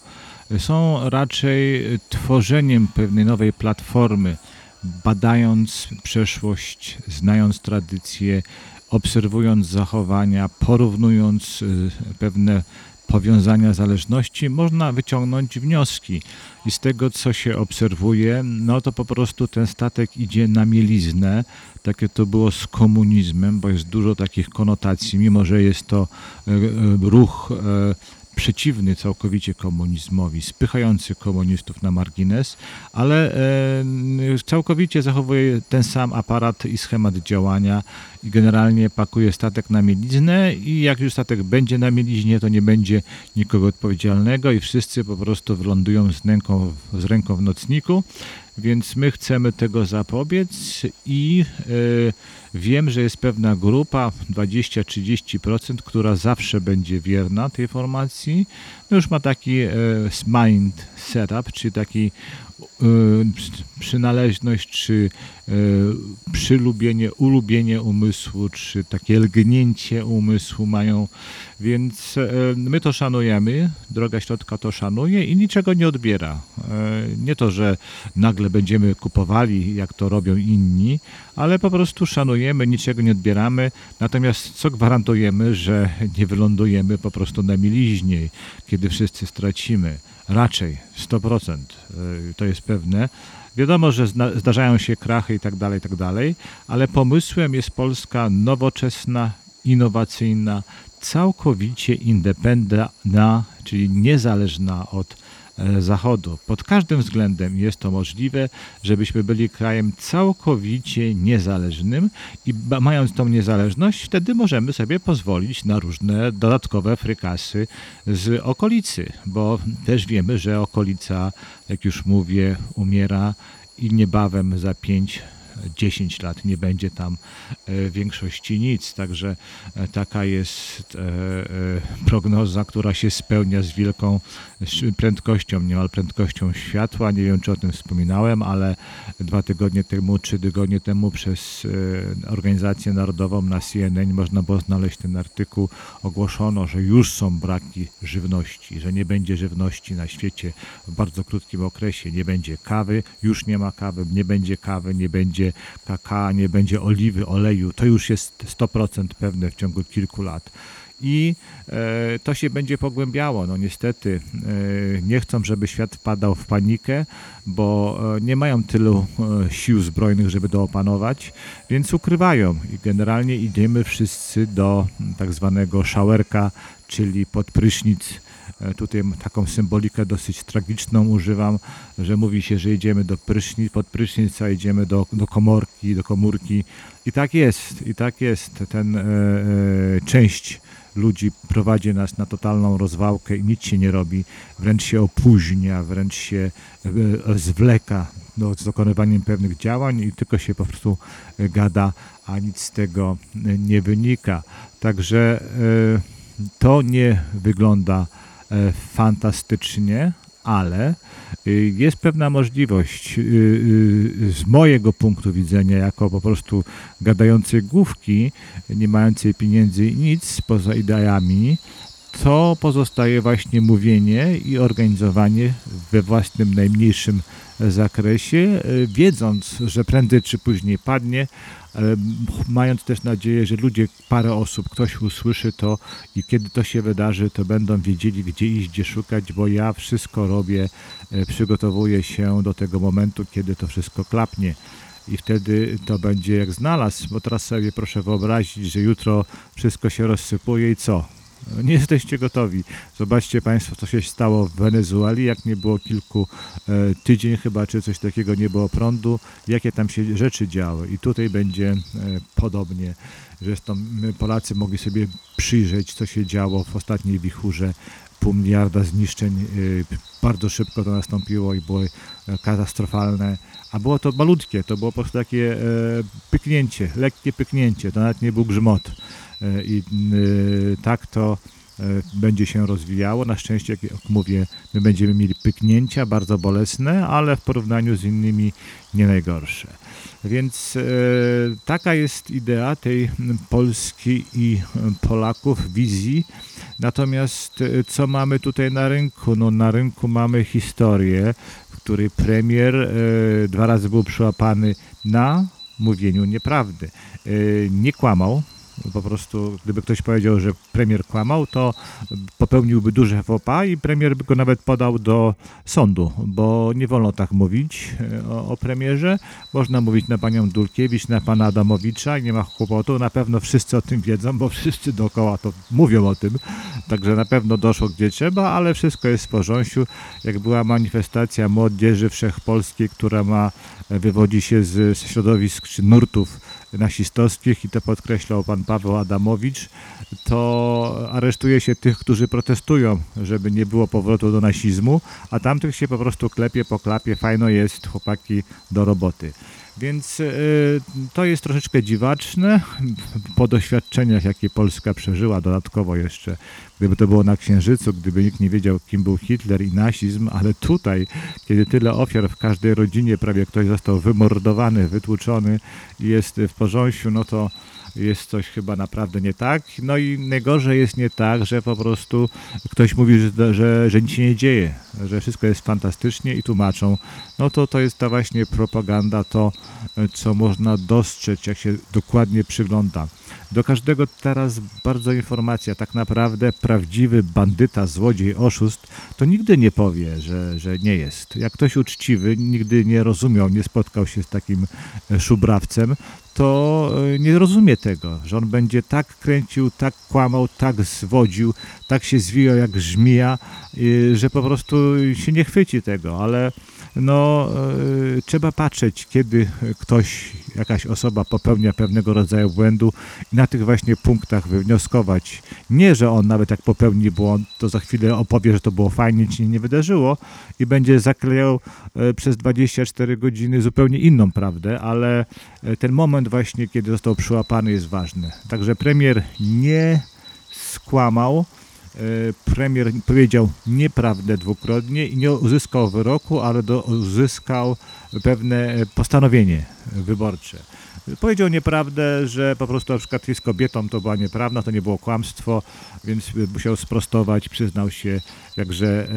Są raczej tworzeniem pewnej nowej platformy, badając przeszłość, znając tradycje, obserwując zachowania, porównując e, pewne powiązania zależności, można wyciągnąć wnioski. I z tego, co się obserwuje, no to po prostu ten statek idzie na mieliznę. Takie to było z komunizmem, bo jest dużo takich konotacji, mimo że jest to e, ruch przeciwny całkowicie komunizmowi, spychający komunistów na margines, ale e, całkowicie zachowuje ten sam aparat i schemat działania i generalnie pakuje statek na mieliznę i jak już statek będzie na mieliźnie, to nie będzie nikogo odpowiedzialnego i wszyscy po prostu wylądują z ręką, z ręką w nocniku, więc my chcemy tego zapobiec i e, wiem, że jest pewna grupa, 20-30%, która zawsze będzie wierna tej formacji. No już ma taki e, mind setup, czyli taki e, przynależność, czy e, przylubienie, ulubienie umysłu, czy takie lgnięcie umysłu mają, więc my to szanujemy, droga środka to szanuje i niczego nie odbiera. Nie to, że nagle będziemy kupowali, jak to robią inni, ale po prostu szanujemy, niczego nie odbieramy. Natomiast co gwarantujemy, że nie wylądujemy po prostu na miliźnie, kiedy wszyscy stracimy? Raczej 100%. y, To jest pewne. Wiadomo, że zdarzają się krachy i tak dalej, tak dalej, ale pomysłem jest Polska nowoczesna, innowacyjna, całkowicie independentna, czyli niezależna od Zachodu. Pod każdym względem jest to możliwe, żebyśmy byli krajem całkowicie niezależnym i mając tą niezależność, wtedy możemy sobie pozwolić na różne dodatkowe frykasy z okolicy, bo też wiemy, że okolica, jak już mówię, umiera i niebawem za 5 10 lat nie będzie tam e, większości nic. Także e, taka jest e, prognoza, która się spełnia z wielką prędkością, niemal prędkością światła. Nie wiem, czy o tym wspominałem, ale dwa tygodnie temu, trzy tygodnie temu przez Organizację Narodową na CNN można było znaleźć ten artykuł. Ogłoszono, że już są braki żywności, że nie będzie żywności na świecie w bardzo krótkim okresie. Nie będzie kawy, już nie ma kawy, nie będzie kawy, nie będzie kakao, nie będzie oliwy, oleju. To już jest 100% pewne w ciągu kilku lat. I e, to się będzie pogłębiało. No niestety e, nie chcą, żeby świat wpadał w panikę, bo e, nie mają tylu e, sił zbrojnych, żeby to opanować, więc ukrywają i generalnie idziemy wszyscy do tak zwanego szałerka, czyli pod prysznic. E, Tutaj taką symbolikę dosyć tragiczną używam, że mówi się, że idziemy do prysznic, pod prysznic, a idziemy do, do komorki, do komórki. I tak jest, i tak jest. Ten e, e, część ludzi prowadzi nas na totalną rozwałkę i nic się nie robi, wręcz się opóźnia, wręcz się e, zwleka no, z dokonywaniem pewnych działań i tylko się po prostu gada, a nic z tego nie wynika. Także to nie wygląda fantastycznie, ale y, jest pewna możliwość y, y, z mojego punktu widzenia, jako po prostu gadającej główki, nie mającej pieniędzy i nic poza ideami, to pozostaje właśnie mówienie i organizowanie we własnym najmniejszym zakresie, wiedząc, że prędzej czy później padnie, mając też nadzieję, że ludzie, parę osób, ktoś usłyszy to i kiedy to się wydarzy, to będą wiedzieli, gdzie iść, gdzie szukać, bo ja wszystko robię, e, przygotowuję się do tego momentu, kiedy to wszystko klapnie. I wtedy to będzie jak znalazł, bo teraz sobie proszę wyobrazić, że jutro wszystko się rozsypuje i co? Nie jesteście gotowi. Zobaczcie Państwo, co się stało w Wenezueli, jak nie było kilku e, tydzień chyba, czy coś takiego, nie było prądu, jakie tam się rzeczy działy. I tutaj będzie e, podobnie. Zresztą my Polacy mogli sobie przyjrzeć, co się działo w ostatniej wichurze. Pół miliarda zniszczeń, e, bardzo szybko to nastąpiło i było e, katastrofalne. A było to malutkie, to było po prostu takie e, pyknięcie, lekkie pyknięcie, to nawet nie był grzmot. E, I y, tak to e, będzie się rozwijało. Na szczęście, jak mówię, my będziemy mieli pyknięcia bardzo bolesne, ale w porównaniu z innymi nie najgorsze. Więc e, taka jest idea tej Polski i e, Polaków, wizji. Natomiast e, co mamy tutaj na rynku? No na rynku mamy historię, w której premier e, dwa razy był przyłapany na mówieniu nieprawdy. E, Nie kłamał, po prostu, gdyby ktoś powiedział, że premier kłamał, to popełniłby duże fopa i premier by go nawet podał do sądu, bo nie wolno tak mówić e, o, o premierze. Można mówić na panią Dulkiewicz, na pana Adamowicza i nie ma kłopotu. Na pewno wszyscy o tym wiedzą, bo wszyscy dookoła to mówią o tym. Także na pewno doszło gdzie trzeba, ale wszystko jest w porządku. Jak była manifestacja młodzieży wszechpolskiej, która ma, wywodzi się z środowisk czy nurtów nasistowskich i to podkreślał pan Paweł Adamowicz, to aresztuje się tych, którzy protestują, żeby nie było powrotu do nasizmu, a tamtych się po prostu klepie po klapie, fajno jest, chłopaki, do roboty. Więc y, to jest troszeczkę dziwaczne po doświadczeniach, jakie Polska przeżyła dodatkowo jeszcze. Gdyby to było na Księżycu, gdyby nikt nie wiedział, kim był Hitler i nazizm, ale tutaj, kiedy tyle ofiar w każdej rodzinie, prawie ktoś został wymordowany, wytłuczony i jest w porządku, no to jest coś chyba naprawdę nie tak. No i najgorzej jest nie tak, że po prostu ktoś mówi, że, że, że nic się nie dzieje, że wszystko jest fantastycznie i tłumaczą. No to to jest ta właśnie propaganda, to co można dostrzec, jak się dokładnie przygląda. Do każdego teraz bardzo informacja, tak naprawdę prawdziwy bandyta, złodziej, oszust, to nigdy nie powie, że, że nie jest. Jak ktoś uczciwy, nigdy nie rozumiał, nie spotkał się z takim szubrawcem, to e, nie rozumie tego, że on będzie tak kręcił, tak kłamał, tak zwodził, tak się zwijał jak żmija, że po prostu się nie chwyci tego, ale no, e, trzeba patrzeć, kiedy ktoś, jakaś osoba popełnia pewnego rodzaju błędu i na tych właśnie punktach wywnioskować. Nie, że on nawet jak popełni błąd, to za chwilę opowie, że to było fajnie, nic się nie wydarzyło i będzie zaklejał e, przez 24 godziny zupełnie inną prawdę, ale e, ten moment właśnie, kiedy został przyłapany jest ważny. Także premier nie skłamał, premier powiedział nieprawdę dwukrotnie i nie uzyskał wyroku, ale do, uzyskał pewne postanowienie wyborcze. Powiedział nieprawdę, że po prostu na przykład jest kobietą, to była nieprawda, to nie było kłamstwo, więc musiał sprostować, przyznał się, jakże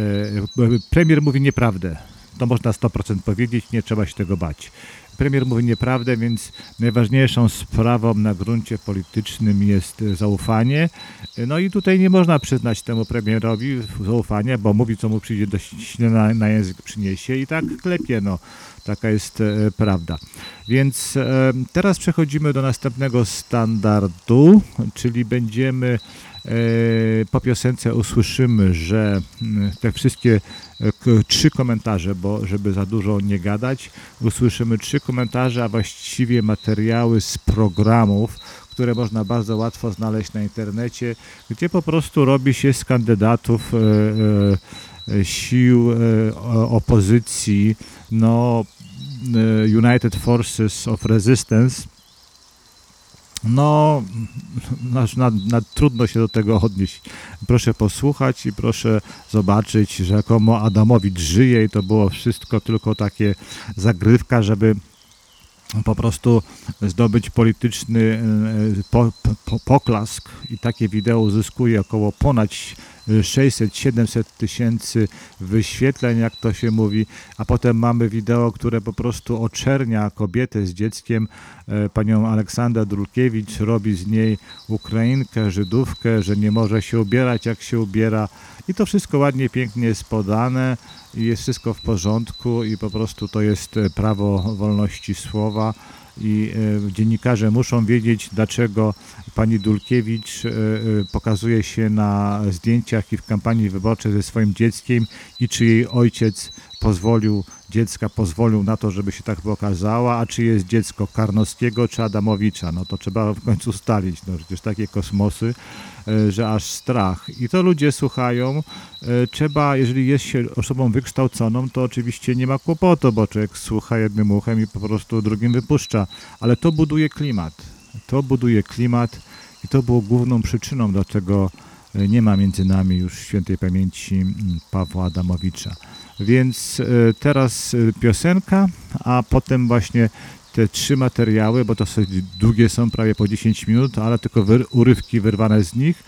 e, premier mówi nieprawdę. To można 100% powiedzieć, nie trzeba się tego bać premier mówi nieprawdę, więc najważniejszą sprawą na gruncie politycznym jest zaufanie. No i tutaj nie można przyznać temu premierowi zaufania, bo mówi, co mu przyjdzie do na, na język przyniesie i tak klepie, no. Taka jest e, prawda. Więc e, teraz przechodzimy do następnego standardu, czyli będziemy po piosence usłyszymy, że te wszystkie trzy komentarze, bo żeby za dużo nie gadać, usłyszymy trzy komentarze, a właściwie materiały z programów, które można bardzo łatwo znaleźć na internecie, gdzie po prostu robi się z kandydatów e, e, sił e, opozycji, no United Forces of Resistance, no, na, na, trudno się do tego odnieść. Proszę posłuchać i proszę zobaczyć, że jakomo Adamowicz żyje i to było wszystko tylko takie zagrywka, żeby po prostu zdobyć polityczny e, po, po, poklask i takie wideo uzyskuje około ponad 600-700 tysięcy wyświetleń, jak to się mówi, a potem mamy wideo, które po prostu oczernia kobietę z dzieckiem, e, panią Aleksandrę Drulkiewicz, robi z niej Ukrainkę, Żydówkę, że nie może się ubierać jak się ubiera. I to wszystko ładnie, pięknie jest podane i jest wszystko w porządku i po prostu to jest e, prawo wolności słowa. I e, dziennikarze muszą wiedzieć, dlaczego pani Dulkiewicz e, pokazuje się na zdjęciach i w kampanii wyborczej ze swoim dzieckiem i czy jej ojciec pozwolił, dziecka pozwolił na to, żeby się tak pokazała, a czy jest dziecko Karnowskiego czy Adamowicza, no to trzeba w końcu ustalić, no przecież takie kosmosy, e, że aż strach. I to ludzie słuchają, e, trzeba, jeżeli jest się osobą wykształconą, to oczywiście nie ma kłopotu, bo człowiek słucha jednym uchem i po prostu drugim wypuszcza, ale to buduje klimat, to buduje klimat i to było główną przyczyną, dlaczego e, nie ma między nami już świętej pamięci Pawła Adamowicza. Więc e, teraz e, piosenka, a potem właśnie te trzy materiały, bo to długie są, prawie po 10 minut, ale tylko wy, urywki wyrwane z nich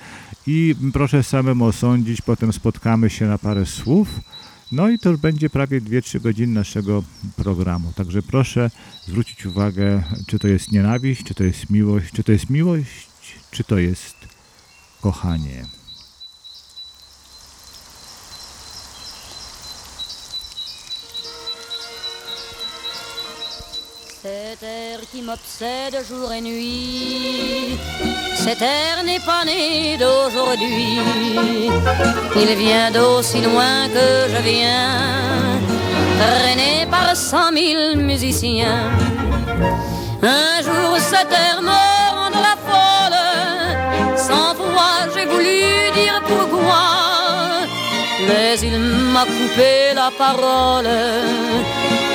i proszę samemu osądzić, potem spotkamy się na parę słów, no i to już będzie prawie 2-3 godziny naszego programu. Także proszę zwrócić uwagę, czy to jest nienawiść, czy to jest miłość, czy to jest miłość, czy to jest kochanie. Cet air qui m'obsède jour et nuit, cet air n'est pas né d'aujourd'hui. Il vient d'aussi loin que je viens, traîné par cent mille musiciens. Un jour cet air me la folle, sans foi j'ai voulu dire pourquoi, mais il m'a coupé la parole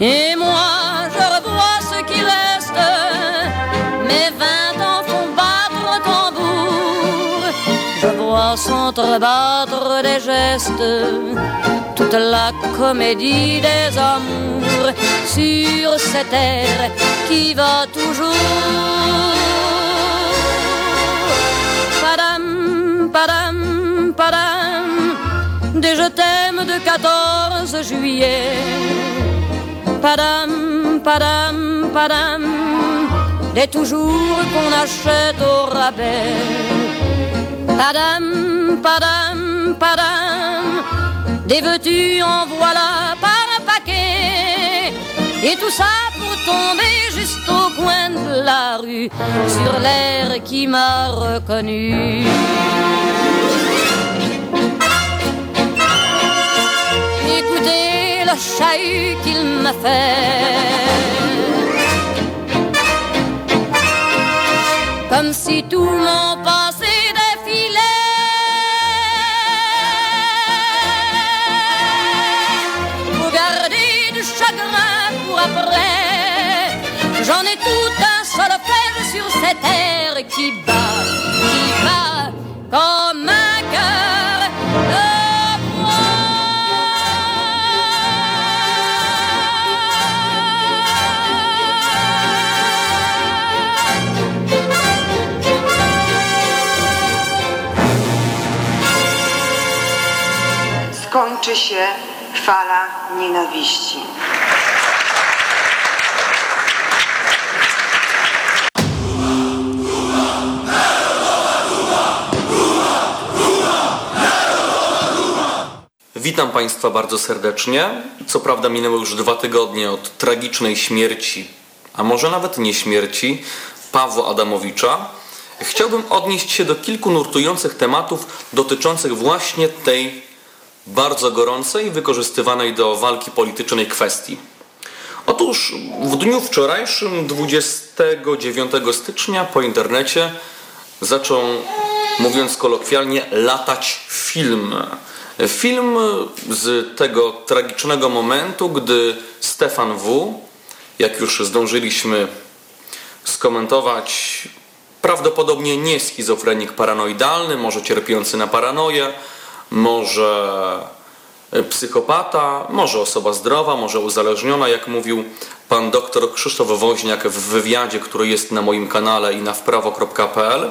Et moi, je revois ce qui reste. Mes vingt ans font battre au tambour. Je vois s'entrebattre des gestes. Toute la comédie des amours sur cette terre qui va toujours. Padam, padam, padam, des t'aime de 14 juillet. Padam, padam, padam, des toujours qu'on achète au rabais. Padam, padam, padam, des veux-tu en voilà par un paquet. Et tout ça pour tomber juste au coin de la rue, sur l'air qui m'a reconnu. Écoutez le chahut qu'il m'a fait. Comme si tout mon passé défilait. Pour garder du chagrin pour après. J'en ai tout un solfège sur cette terre qui bat, qui bat comme un cœur skończy się fala nienawiści. Witam Państwa bardzo serdecznie. Co prawda minęły już dwa tygodnie od tragicznej śmierci, a może nawet nie śmierci, Pawła Adamowicza. Chciałbym odnieść się do kilku nurtujących tematów dotyczących właśnie tej bardzo gorącej, wykorzystywanej do walki politycznej kwestii. Otóż w dniu wczorajszym, 29 stycznia, po internecie zaczął, mówiąc kolokwialnie, latać film. Film z tego tragicznego momentu, gdy Stefan W., jak już zdążyliśmy skomentować, prawdopodobnie nie schizofrenik paranoidalny, może cierpiący na paranoję, może psychopata, może osoba zdrowa, może uzależniona, jak mówił pan doktor Krzysztof Woźniak w wywiadzie, który jest na moim kanale i na wprawo.pl.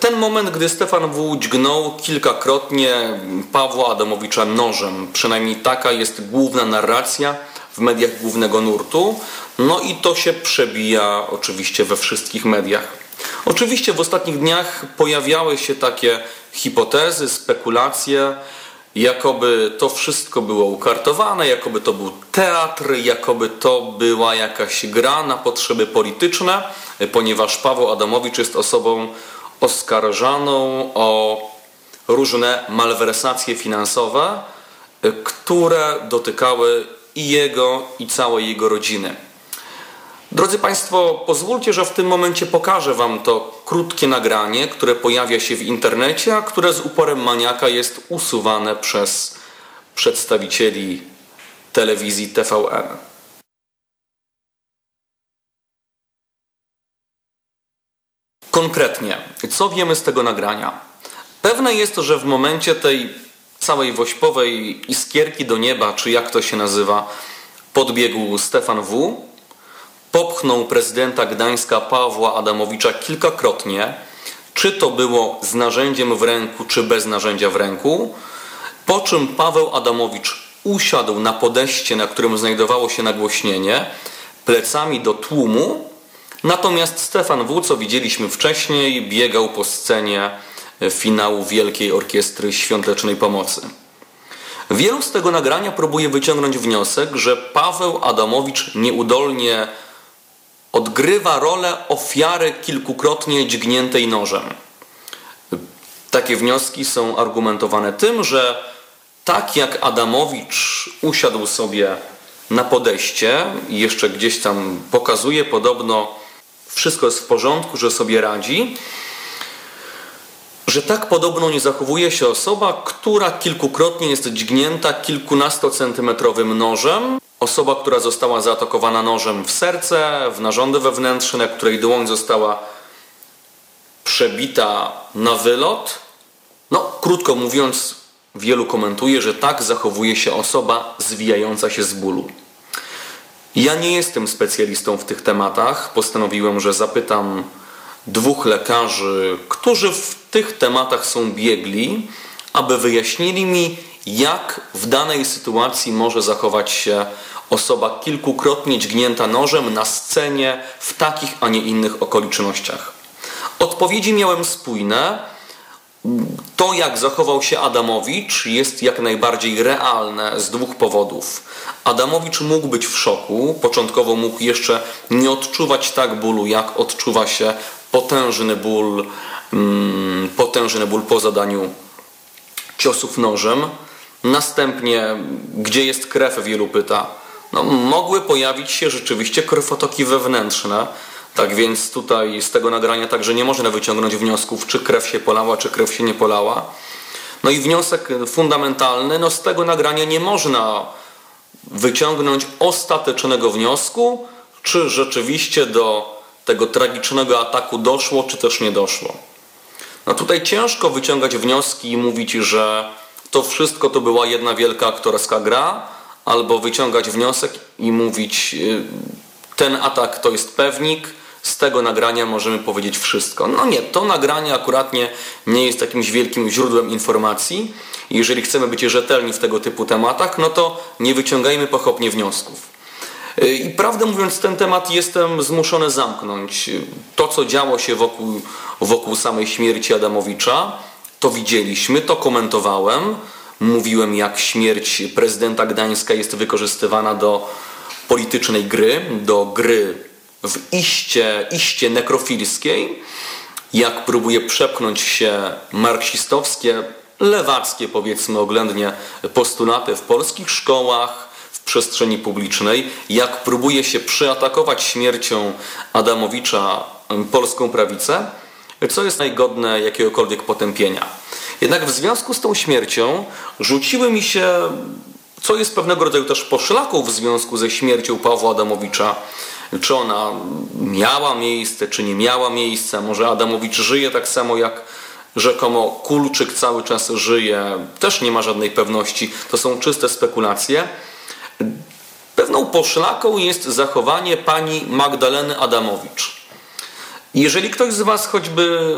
Ten moment, gdy Stefan W. dźgnął kilkakrotnie Pawła Adamowicza nożem, przynajmniej taka jest główna narracja w mediach głównego nurtu, no i to się przebija oczywiście we wszystkich mediach. Oczywiście w ostatnich dniach pojawiały się takie hipotezy, spekulacje, jakoby to wszystko było ukartowane, jakoby to był teatr, jakoby to była jakaś gra na potrzeby polityczne, ponieważ Paweł Adamowicz jest osobą oskarżaną o różne malwersacje finansowe, które dotykały i jego, i całej jego rodziny. Drodzy Państwo, pozwólcie, że w tym momencie pokażę Wam to krótkie nagranie, które pojawia się w internecie, a które z uporem maniaka jest usuwane przez przedstawicieli telewizji TVN. Konkretnie, co wiemy z tego nagrania? Pewne jest, że w momencie tej całej wośpowej iskierki do nieba, czy jak to się nazywa, podbiegł Stefan W., popchnął prezydenta Gdańska Pawła Adamowicza kilkakrotnie, czy to było z narzędziem w ręku, czy bez narzędzia w ręku, po czym Paweł Adamowicz usiadł na podejście, na którym znajdowało się nagłośnienie, plecami do tłumu, Natomiast Stefan W., co widzieliśmy wcześniej, biegał po scenie finału Wielkiej Orkiestry Świątecznej Pomocy. Wielu z tego nagrania próbuje wyciągnąć wniosek, że Paweł Adamowicz nieudolnie odgrywa rolę ofiary kilkukrotnie dźgniętej nożem. Takie wnioski są argumentowane tym, że tak jak Adamowicz usiadł sobie na podejście i jeszcze gdzieś tam pokazuje podobno wszystko jest w porządku, że sobie radzi, że tak podobno nie zachowuje się osoba, która kilkukrotnie jest dźgnięta kilkunastocentymetrowym nożem. Osoba, która została zaatakowana nożem w serce, w narządy wewnętrzne, której dłoń została przebita na wylot. No, krótko mówiąc, wielu komentuje, że tak zachowuje się osoba zwijająca się z bólu. Ja nie jestem specjalistą w tych tematach. Postanowiłem, że zapytam dwóch lekarzy, którzy w tych tematach są biegli, aby wyjaśnili mi, jak w danej sytuacji może zachować się osoba kilkukrotnie dźgnięta nożem na scenie w takich, a nie innych okolicznościach. Odpowiedzi miałem spójne. To, jak zachował się Adamowicz, jest jak najbardziej realne z dwóch powodów. Adamowicz mógł być w szoku, początkowo mógł jeszcze nie odczuwać tak bólu, jak odczuwa się potężny ból, mm, potężny ból po zadaniu ciosów nożem. Następnie, gdzie jest krew, wielu pyta. No, mogły pojawić się rzeczywiście krwotoki wewnętrzne. Tak więc tutaj z tego nagrania także nie można wyciągnąć wniosków, czy krew się polała, czy krew się nie polała. No i wniosek fundamentalny, no z tego nagrania nie można wyciągnąć ostatecznego wniosku, czy rzeczywiście do tego tragicznego ataku doszło, czy też nie doszło. No tutaj ciężko wyciągać wnioski i mówić, że to wszystko to była jedna wielka aktorska gra, albo wyciągać wniosek i mówić, y, ten atak to jest pewnik, z tego nagrania możemy powiedzieć wszystko. No nie, to nagranie akuratnie nie jest jakimś wielkim źródłem informacji. Jeżeli chcemy być rzetelni w tego typu tematach, no to nie wyciągajmy pochopnie wniosków. Y, I prawdę mówiąc, ten temat jestem zmuszony zamknąć. To, co działo się wokół, wokół samej śmierci Adamowicza, to widzieliśmy, to komentowałem. Mówiłem, jak śmierć prezydenta Gdańska jest wykorzystywana do politycznej gry, do gry w iście, iście nekrofilskiej, jak próbuje przepchnąć się marksistowskie, lewackie powiedzmy oględnie postulaty w polskich szkołach, w przestrzeni publicznej, jak próbuje się przeatakować śmiercią Adamowicza polską prawicę, co jest najgodne jakiegokolwiek potępienia. Jednak w związku z tą śmiercią rzuciły mi się, co jest pewnego rodzaju też poszlaką w związku ze śmiercią Pawła Adamowicza, czy ona miała miejsce, czy nie miała miejsca. Może Adamowicz żyje tak samo jak rzekomo Kulczyk cały czas żyje. Też nie ma żadnej pewności. To są czyste spekulacje. Pewną poszlaką jest zachowanie pani Magdaleny Adamowicz. Jeżeli ktoś z Was choćby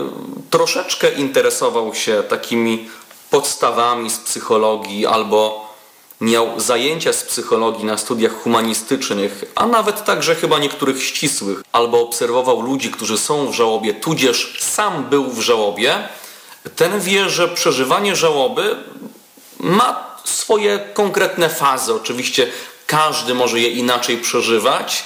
troszeczkę interesował się takimi podstawami z psychologii albo miał zajęcia z psychologii na studiach humanistycznych, a nawet także chyba niektórych ścisłych, albo obserwował ludzi, którzy są w żałobie, tudzież sam był w żałobie, ten wie, że przeżywanie żałoby ma swoje konkretne fazy. Oczywiście każdy może je inaczej przeżywać,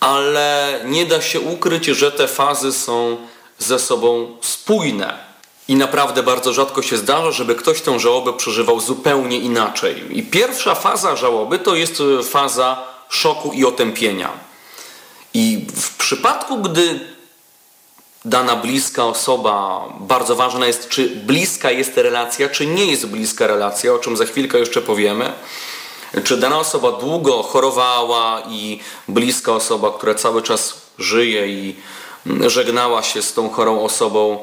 ale nie da się ukryć, że te fazy są ze sobą spójne. I naprawdę bardzo rzadko się zdarza, żeby ktoś tę żałobę przeżywał zupełnie inaczej. I pierwsza faza żałoby to jest faza szoku i otępienia. I w przypadku, gdy dana bliska osoba, bardzo ważna jest, czy bliska jest relacja, czy nie jest bliska relacja, o czym za chwilkę jeszcze powiemy. Czy dana osoba długo chorowała i bliska osoba, która cały czas żyje i żegnała się z tą chorą osobą,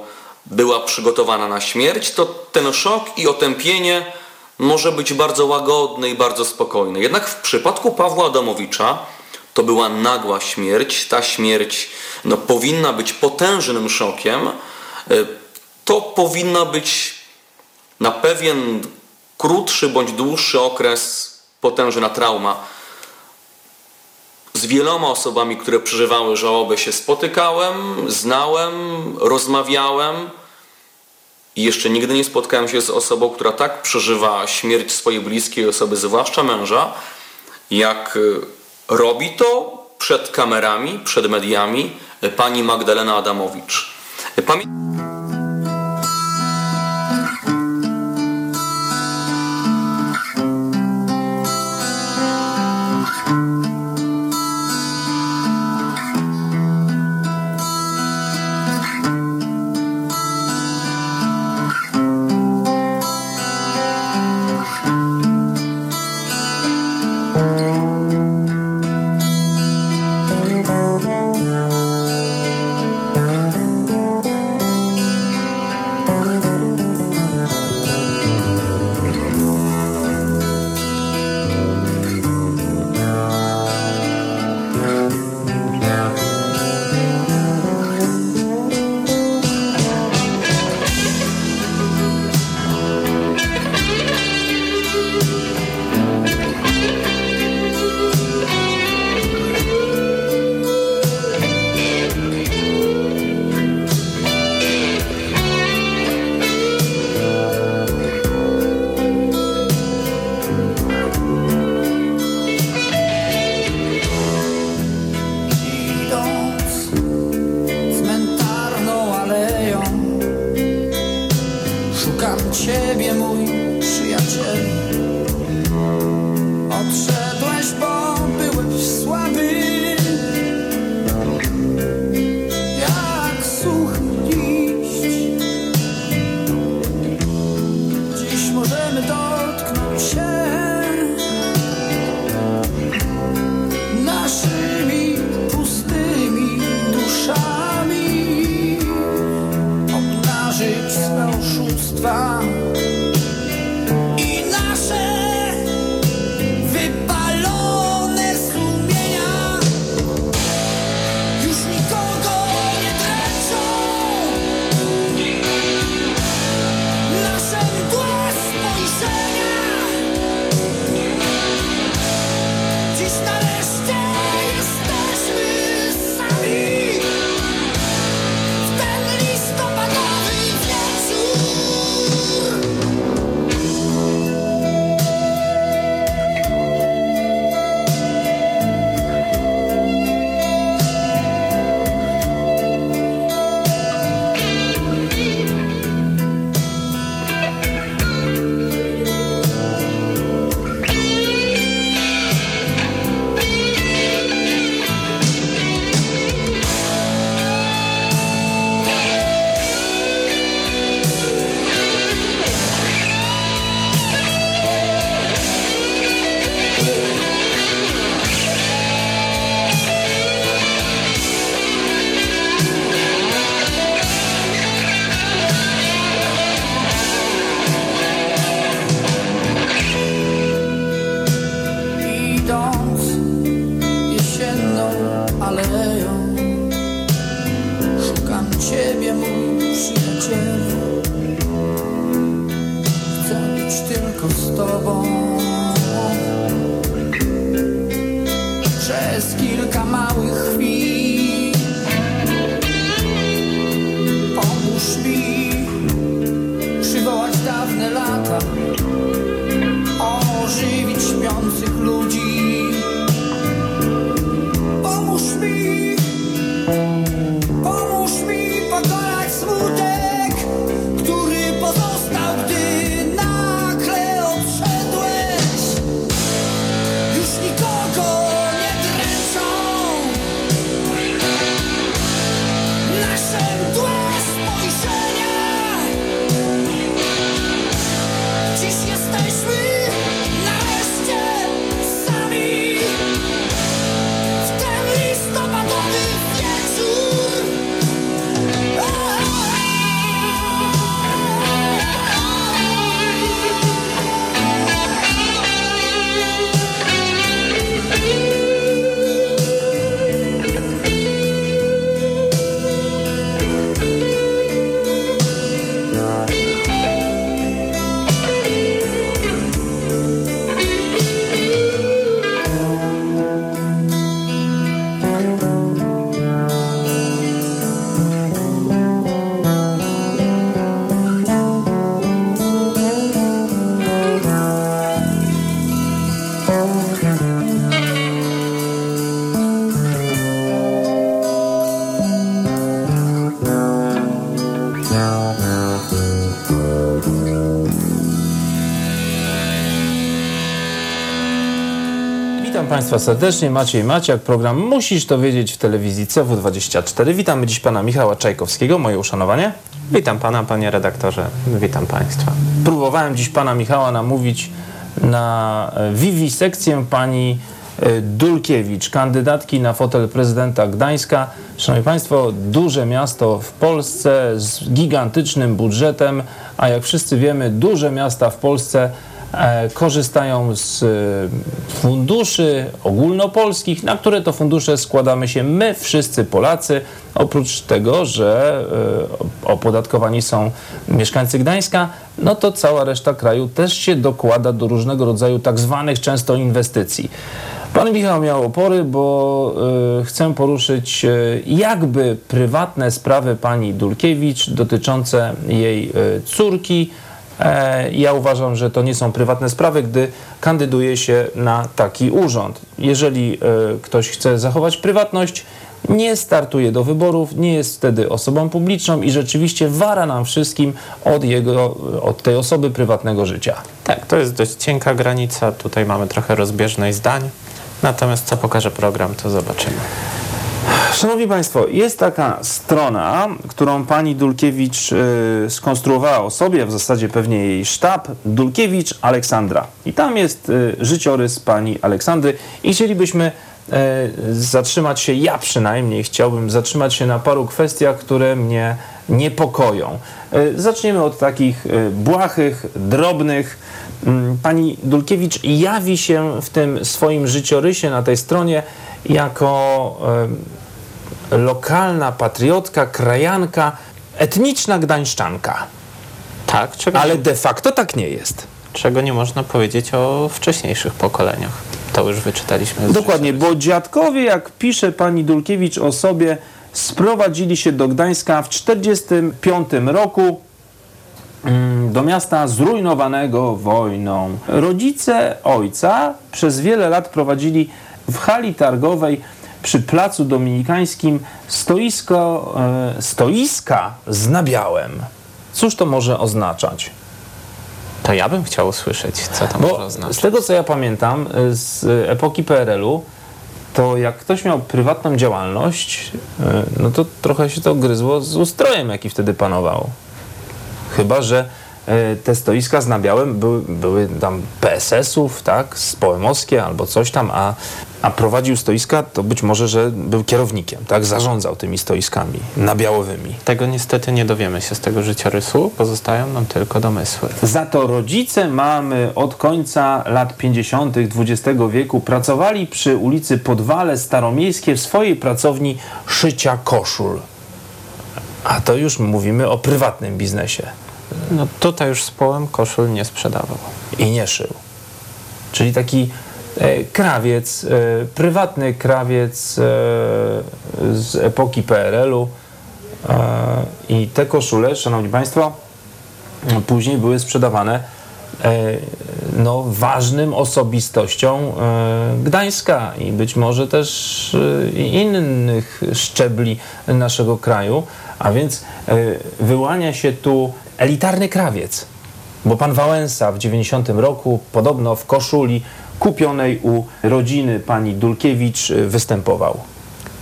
była przygotowana na śmierć, to ten szok i otępienie może być bardzo łagodny i bardzo spokojny. Jednak w przypadku Pawła Adamowicza to była nagła śmierć. Ta śmierć no, powinna być potężnym szokiem. To powinna być na pewien krótszy bądź dłuższy okres potężna trauma. Z wieloma osobami, które przeżywały żałobę się spotykałem, znałem, rozmawiałem i jeszcze nigdy nie spotkałem się z osobą, która tak przeżywa śmierć swojej bliskiej osoby, zwłaszcza męża, jak y, robi to przed kamerami, przed mediami y, pani Magdalena Adamowicz. Y, Pamię- Państwa serdecznie, Maciej Maciak, program Musisz to wiedzieć w telewizji CW24. Witamy dziś Pana Michała Czajkowskiego, moje uszanowanie. Witam Pana, Panie redaktorze, witam Państwa. Próbowałem dziś Pana Michała namówić na e, wiwisekcję Pani e, Dulkiewicz, kandydatki na fotel prezydenta Gdańska. Szanowni Państwo, duże miasto w Polsce z gigantycznym budżetem, a jak wszyscy wiemy, duże miasta w Polsce e, korzystają z funduszy ogólnopolskich, na które to fundusze składamy się my, wszyscy Polacy. Oprócz tego, że e, opodatkowani są mieszkańcy Gdańska, no to cała reszta kraju też się dokłada do różnego rodzaju tak zwanych często inwestycji. Pan Michał miał opory, bo y, chcę poruszyć y, jakby prywatne sprawy pani Dulkiewicz dotyczące jej y, córki. E, ja uważam, że to nie są prywatne sprawy, gdy kandyduje się na taki urząd. Jeżeli y, ktoś chce zachować prywatność, nie startuje do wyborów, nie jest wtedy osobą publiczną i rzeczywiście wara nam wszystkim od, jego, od tej osoby prywatnego życia. Tak, to jest dość cienka granica, tutaj mamy trochę rozbieżność zdań, natomiast co pokaże program, to zobaczymy. Szanowni Państwo, jest taka strona, którą pani Dulkiewicz y, skonstruowała o sobie, w zasadzie pewnie jej sztab, Dulkiewicz Aleksandra. I tam jest y, życiorys pani Aleksandry i chcielibyśmy y, zatrzymać się, ja przynajmniej chciałbym zatrzymać się na paru kwestiach, które mnie niepokoją. Zaczniemy od takich błahych, drobnych. Mm, Pani Dulkiewicz jawi się w tym swoim życiorysie na tej stronie jako y, lokalna patriotka, krajanka, etniczna gdańszczanka. Tak, czego Ale de facto tak nie jest. czego nie można powiedzieć o wcześniejszych pokoleniach. To już wyczytaliśmy. Dokładnie, bo dziadkowie, jak pisze pani Dulkiewicz o sobie, sprowadzili się do Gdańska w 1945 roku mm, do miasta zrujnowanego wojną. Rodzice ojca przez wiele lat prowadzili w hali targowej przy Placu Dominikańskim stoisko, e, stoiska z nabiałem. Cóż to może oznaczać? To ja bym chciał usłyszeć, co to może Bo oznaczać. z tego co ja pamiętam y, z epoki PRL-u, to jak ktoś miał prywatną działalność, y, no to trochę się to gryzło z ustrojem, jaki wtedy panował. Chyba, że te stoiska z nabiałem były, były tam PSS-ów, tak, społemowskie albo coś tam, a, a prowadził stoiska, to być może, że był kierownikiem, tak, zarządzał tymi stoiskami nabiałowymi. Tego niestety nie dowiemy się z tego życiorysu, pozostają nam tylko domysły. Za to rodzice mamy od końca lat 50. XX wieku pracowali przy ulicy Podwale Staromiejskie w swojej pracowni szycia koszul. A to już mówimy o prywatnym biznesie. No tutaj już z połem koszul nie sprzedawał. I nie szył. Czyli taki e, krawiec, e, prywatny krawiec e, z epoki PRL-u. E, I te koszule, szanowni państwo, później były sprzedawane e, no, ważnym osobistościom e, Gdańska i być może też innych szczebli naszego kraju, a więc wyłania się tu elitarny krawiec, bo pan Wałęsa w 90 roku podobno w koszuli kupionej u rodziny pani Dulkiewicz e, występował.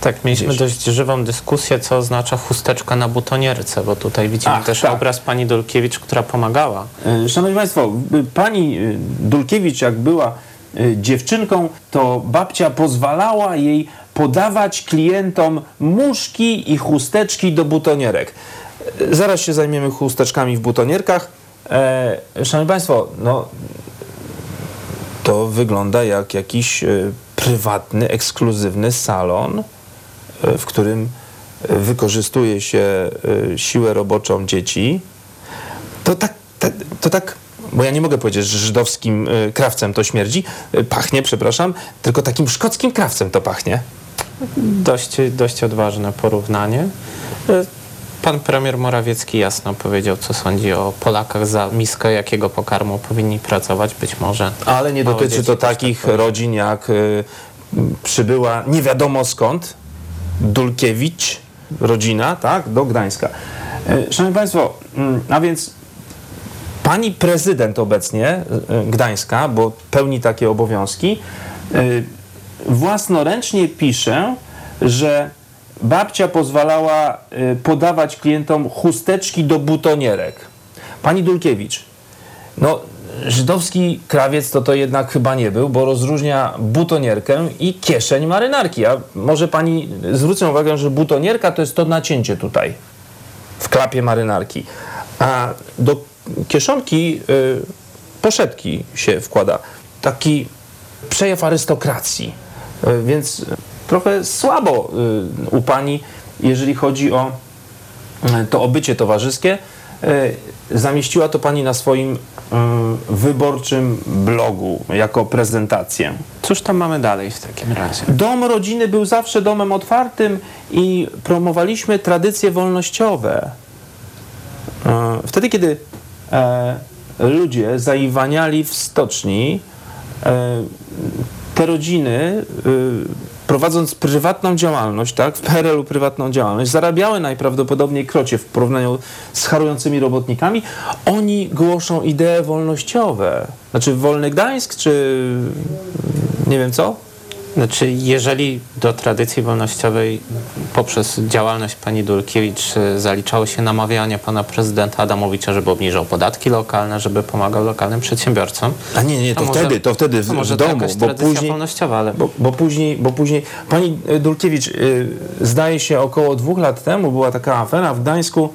Tak, mieliśmy Gdzieś. dość żywą dyskusję, co oznacza chusteczka na butonierce, bo tutaj widzimy Ach, też tak. obraz pani Dolkiewicz, która pomagała. E, Szanowni Państwo, y, pani y, Dulkiewicz jak była y, dziewczynką, to babcia pozwalała jej podawać klientom muszki i chusteczki do butonierek. E, Zaraz się zajmiemy chusteczkami w butonierkach. E, Szanowni Państwo, no to wygląda jak jakiś y, prywatny, ekskluzywny salon, y, w którym wykorzystuje się y, siłę roboczą dzieci. To tak, to, tak, bo ja nie mogę powiedzieć, że żydowskim krawcem to śmierdzi, pachnie, przepraszam, tylko takim szkockim krawcem to pachnie. Dość, dość odważne porównanie. Pan premier Morawiecki jasno powiedział, co sądzi o Polakach za miskę jakiego pokarmu powinni pracować, być może. Ale nie dotyczy to też takich tak rodzin, jak y, przybyła nie wiadomo skąd, Dulkiewicz, rodzina, tak, do Gdańska. Y, Szanowni Państwo, mm, a więc pani prezydent obecnie y, y, Gdańska, bo pełni takie obowiązki, y, własnoręcznie pisze, że babcia pozwalała y, podawać klientom chusteczki do butonierek. Pani Dulkiewicz, no żydowski krawiec to to jednak chyba nie był, bo rozróżnia butonierkę i kieszeń marynarki. A może pani zwrócę uwagę, że butonierka to jest to nacięcie tutaj w klapie marynarki. A do kieszonki y, poszetki się wkłada. Taki przejaw arystokracji. Y, więc trochę słabo y, u pani, jeżeli chodzi o y, to obycie towarzyskie. Y, Zamieściła to pani na swoim wyborczym blogu jako prezentację. Cóż tam mamy dalej w takim razie? Dom rodziny był zawsze domem otwartym i promowaliśmy tradycje wolnościowe. Wtedy, kiedy e, ludzie zaiwaniali w stoczni, e, te rodziny, prowadząc prywatną działalność, tak, w PRL-u prywatną działalność, zarabiały najprawdopodobniej krocie w porównaniu z harującymi robotnikami. Oni głoszą idee wolnościowe. Znaczy wolny Gdańsk, czy nie wiem co? Znaczy, jeżeli do tradycji wolnościowej poprzez działalność pani Dulkiewicz y, zaliczało się namawianie pana prezydenta Adamowicza, żeby obniżał podatki lokalne, żeby pomagał lokalnym przedsiębiorcom. A nie, nie, to, może- wtedy, to wtedy w, to może w to domu, jakaś bo później, wolnościowa, ale bo, bo później, bo później, pani e, Dulkiewicz, y, zdaje się około dwóch lat temu była taka afera w Gdańsku,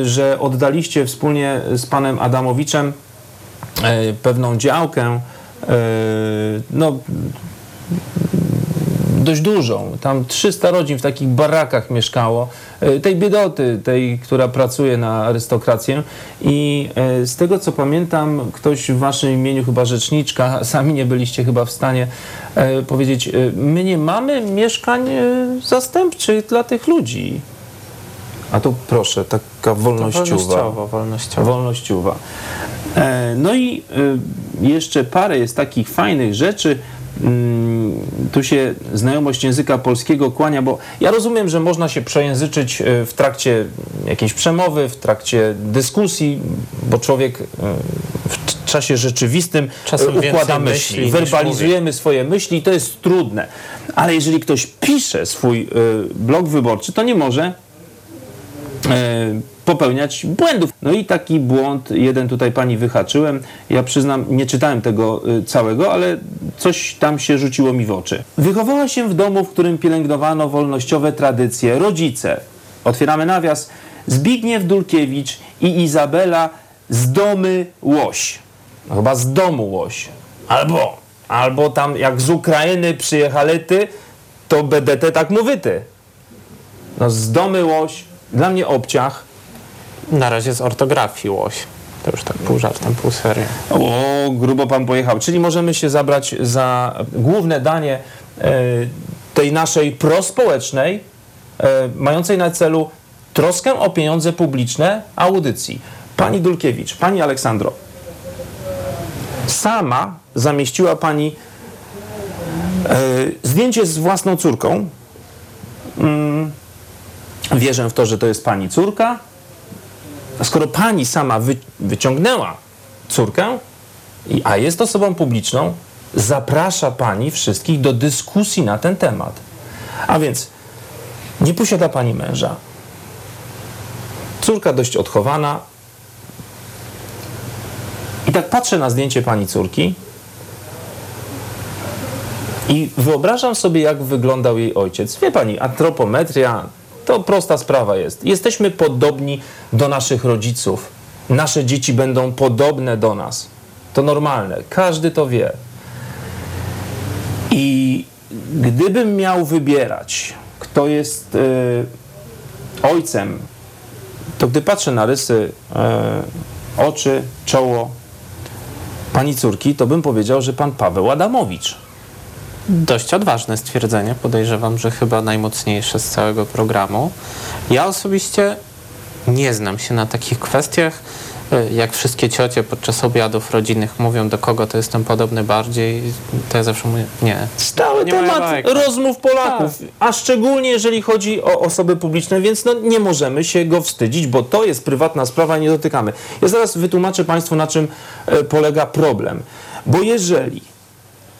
y, że oddaliście wspólnie z panem Adamowiczem y, pewną działkę, y, no dość dużą. Tam 300 rodzin w takich barakach mieszkało. E, Tej biedoty, tej, która pracuje na arystokrację. I e, z tego co pamiętam, ktoś w waszym imieniu, chyba rzeczniczka, sami nie byliście chyba w stanie e, powiedzieć, my nie mamy mieszkań zastępczych dla tych ludzi. A tu proszę, taka wolnościowa. Wolnościowa. E, No i jeszcze parę jest takich fajnych rzeczy. Mm, Tu się znajomość języka polskiego kłania, bo ja rozumiem, że można się przejęzyczyć e, w trakcie jakiejś przemowy, w trakcie dyskusji, bo człowiek e, w czasie rzeczywistym Czasem e, układa więcej myśli, myśli werbalizujemy swoje myśli i to jest trudne. Ale jeżeli ktoś pisze swój blog wyborczy, to nie może popełniać błędów. No i taki błąd, jeden tutaj pani wyhaczyłem. Ja przyznam, nie czytałem tego y, całego, ale coś tam się rzuciło mi w oczy. Wychowała się w domu, w którym pielęgnowano wolnościowe tradycje. Rodzice, otwieramy nawias, Zbigniew Dulkiewicz i Izabela z domy Łoś. No chyba z domu Łoś. Albo, albo tam jak z Ukrainy przyjechali ty, to BDT tak mówi ty. No z domy Łoś, dla mnie obciach. Na razie z ortografii łoś. To już tak pół żartem, pół serio. O, grubo pan pojechał. Czyli możemy się zabrać za główne danie e, tej naszej prospołecznej, e, mającej na celu troskę o pieniądze publiczne audycji. Pani Dulkiewicz, pani Aleksandro, sama zamieściła pani e, zdjęcie z własną córką. Mm, wierzę w to, że to jest pani córka. Skoro pani sama wy, wyciągnęła córkę, a jest osobą publiczną, zaprasza pani wszystkich do dyskusji na ten temat. A więc nie posiada pani męża. Córka dość odchowana. I tak patrzę na zdjęcie pani córki i wyobrażam sobie, jak wyglądał jej ojciec. Wie pani, antropometria to prosta sprawa jest. Jesteśmy podobni do naszych rodziców. Nasze dzieci będą podobne do nas. To normalne. Każdy to wie. I gdybym miał wybierać, kto jest y, ojcem, to gdy patrzę na rysy, y, oczy, czoło pani córki, to bym powiedział, że pan Paweł Adamowicz. Dość odważne stwierdzenie, podejrzewam, że chyba najmocniejsze z całego programu. Ja osobiście nie znam się na takich kwestiach. Y, Jak wszystkie ciocie podczas obiadów rodzinnych mówią, do kogo to jestem podobny bardziej, to ja zawsze mówię, nie. Stały Nie temat bajka. rozmów Polaków, a szczególnie jeżeli chodzi o osoby publiczne, więc no nie możemy się go wstydzić, bo to jest prywatna sprawa i nie dotykamy. Ja zaraz wytłumaczę Państwu, na czym e, polega problem. Bo jeżeli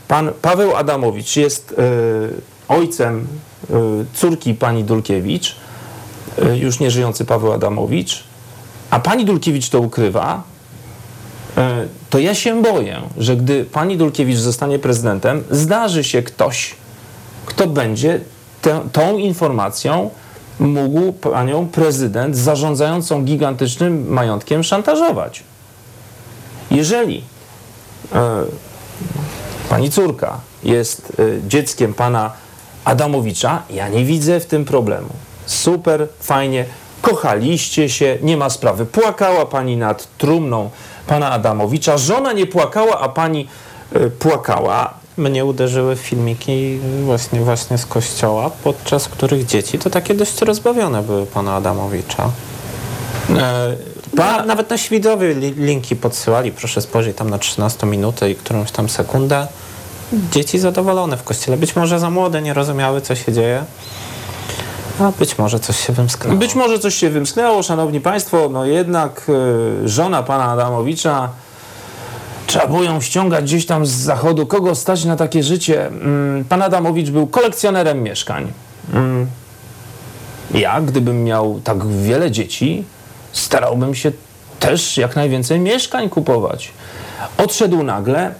pan Paweł Adamowicz jest e, ojcem e, córki pani Dulkiewicz, e, już nieżyjący Paweł Adamowicz, a pani Dulkiewicz to ukrywa, to ja się boję, że gdy pani Dulkiewicz zostanie prezydentem, zdarzy się ktoś, kto będzie tę, tą informacją mógł panią prezydent zarządzającą gigantycznym majątkiem szantażować. Jeżeli pani córka jest e, dzieckiem pana Adamowicza, ja nie widzę w tym problemu. Super, fajnie, kochaliście się, nie ma sprawy. Płakała pani nad trumną pana Adamowicza, żona nie płakała, a pani e, płakała. Mnie uderzyły filmiki właśnie, właśnie z kościoła, podczas których dzieci to takie dość rozbawione były pana Adamowicza. Pa, nawet nasi widzowie li, linki podsyłali, proszę spojrzeć tam na 13 minutę i którąś tam sekundę. Dzieci zadowolone w kościele. Być może za młode nie rozumiały, co się dzieje. A być może coś się wymsknęło. Być może coś się wymsknęło, szanowni państwo, no jednak e, żona pana Adamowicza Trzeba było ją ściągać gdzieś tam z zachodu. Kogo stać na takie życie? Mm, Pan Adamowicz był kolekcjonerem mieszkań. Mm. Ja, gdybym miał tak wiele dzieci, starałbym się też jak najwięcej mieszkań kupować. Odszedł nagle.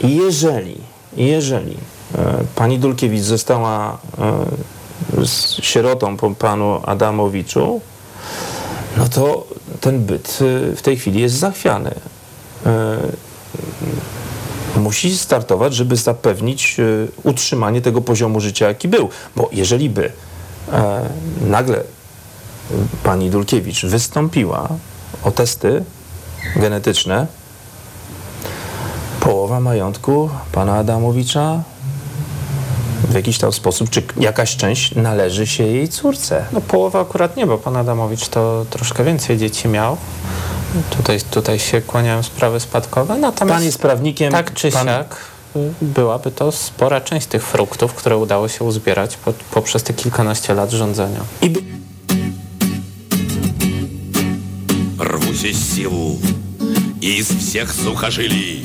Jeżeli, jeżeli e, pani Dulkiewicz została e, sierotą po panu Adamowiczu, no to ten byt e, w tej chwili jest zachwiany. Musi startować, żeby zapewnić utrzymanie tego poziomu życia, jaki był. Bo jeżeli by nagle pani Dulkiewicz wystąpiła o testy genetyczne, połowa majątku pana Adamowicza w jakiś tam sposób, czy jakaś część należy się jej córce. No połowa akurat nie, bo pan Adamowicz to troszkę więcej dzieci miał. Tutaj, tutaj się kłaniają sprawy spadkowe. Natomiast pan jest prawnikiem. Tak czy pan... siak byłaby to spora część tych fruktów, które udało się uzbierać po, poprzez te kilkanaście lat rządzenia. I... из сил из всех сухожилий.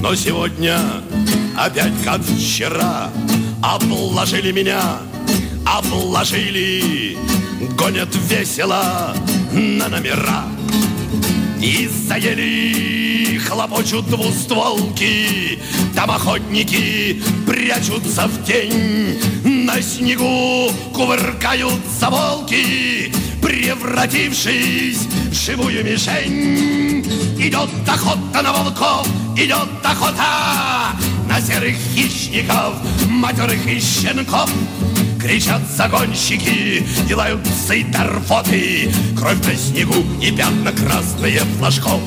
Но сегодня опять как вчера Обложили меня, обложили Гонят весело на номера. И заели хлопочут двустволки Там охотники прячутся в тень. На снегу кувыркаются волки Превратившись в живую мишень. Идет охота на волков, идет охота На серых хищников, матерых и щенков. Кричат загонщики, делают псы торфоты Кровь на снегу и пятна красные флажков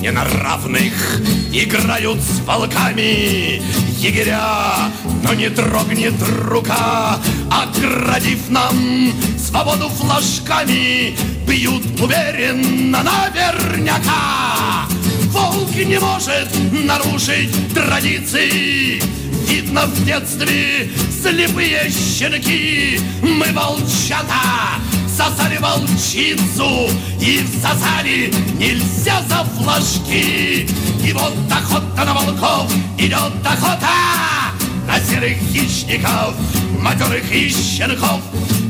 Не на равных играют с волками. Егеря, но не дрогнет рука Отградив нам свободу флажками Бьют уверенно наверняка. Волк не может нарушить традиции. Видно в детстве слепые щенки Мы волчата сосали волчицу И всосали нельзя за флажки. И вот охота на волков идет охота На серых хищников, матерых и щенков.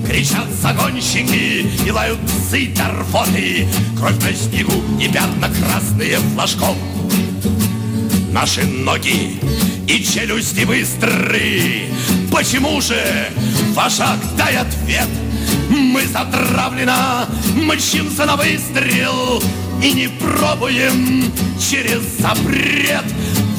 Кричат загонщики и лают псы торфоты Кровь на снегу и пятна красные флажков Наши ноги и челюсти быстры. Почему же вожак дай ответ Мы затравлено мчимся на выстрел И не пробуем через запрет.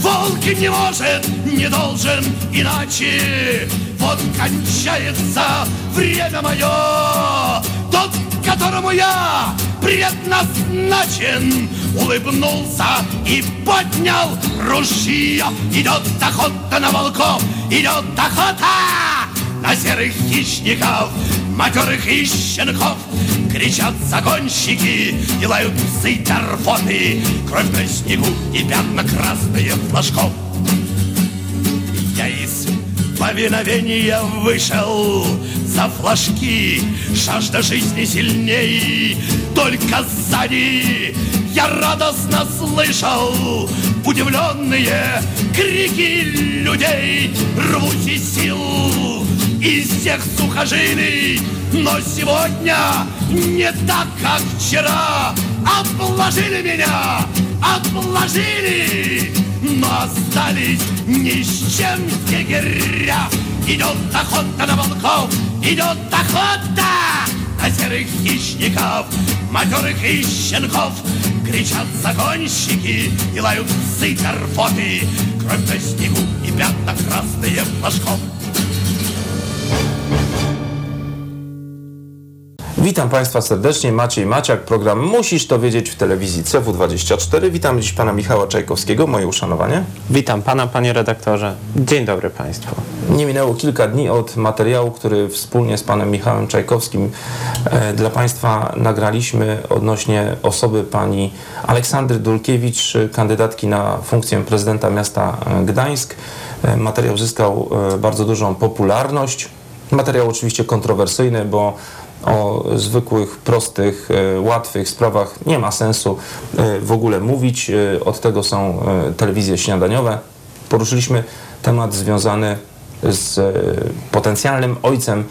Волк не может, не должен иначе. Вот кончается время мое. Тот, которому я предназначен Улыбнулся и поднял ружье. Идет охота на волков, идет охота На серых хищников, матерых и щенков Кричат загонщики и лают псы торфоты Кровь на снегу и пятна красные флажков Я из повиновения вышел за флажки. Жажда жизни сильней Только сзади. Я радостно слышал Удивленные крики людей. Рвусь из сил из всех сухожилий. Но сегодня не так, как вчера. Обложили меня, обложили Но остались ни с чем егеря Идет охота на волков, идет охота На серых хищников, матерых и щенков. Кричат загонщики и лают псы карфоты Кровь на снегу и пятна красные флажков Witam Państwa serdecznie, Maciej Maciak, program Musisz to wiedzieć w telewizji CW24. Witam dziś Pana Michała Czajkowskiego, moje uszanowanie. Witam Pana, Panie redaktorze. Dzień dobry Państwu. Nie minęło kilka dni od materiału, który wspólnie z Panem Michałem Czajkowskim e, dla Państwa nagraliśmy odnośnie osoby Pani Aleksandry Dulkiewicz, kandydatki na funkcję prezydenta miasta e, Gdańsk. E, materiał zyskał e, bardzo dużą popularność. Materiał oczywiście kontrowersyjny, bo o zwykłych, prostych, e, łatwych sprawach nie ma sensu e, w ogóle mówić. E, Od tego są telewizje śniadaniowe. Poruszyliśmy temat związany z potencjalnym ojcem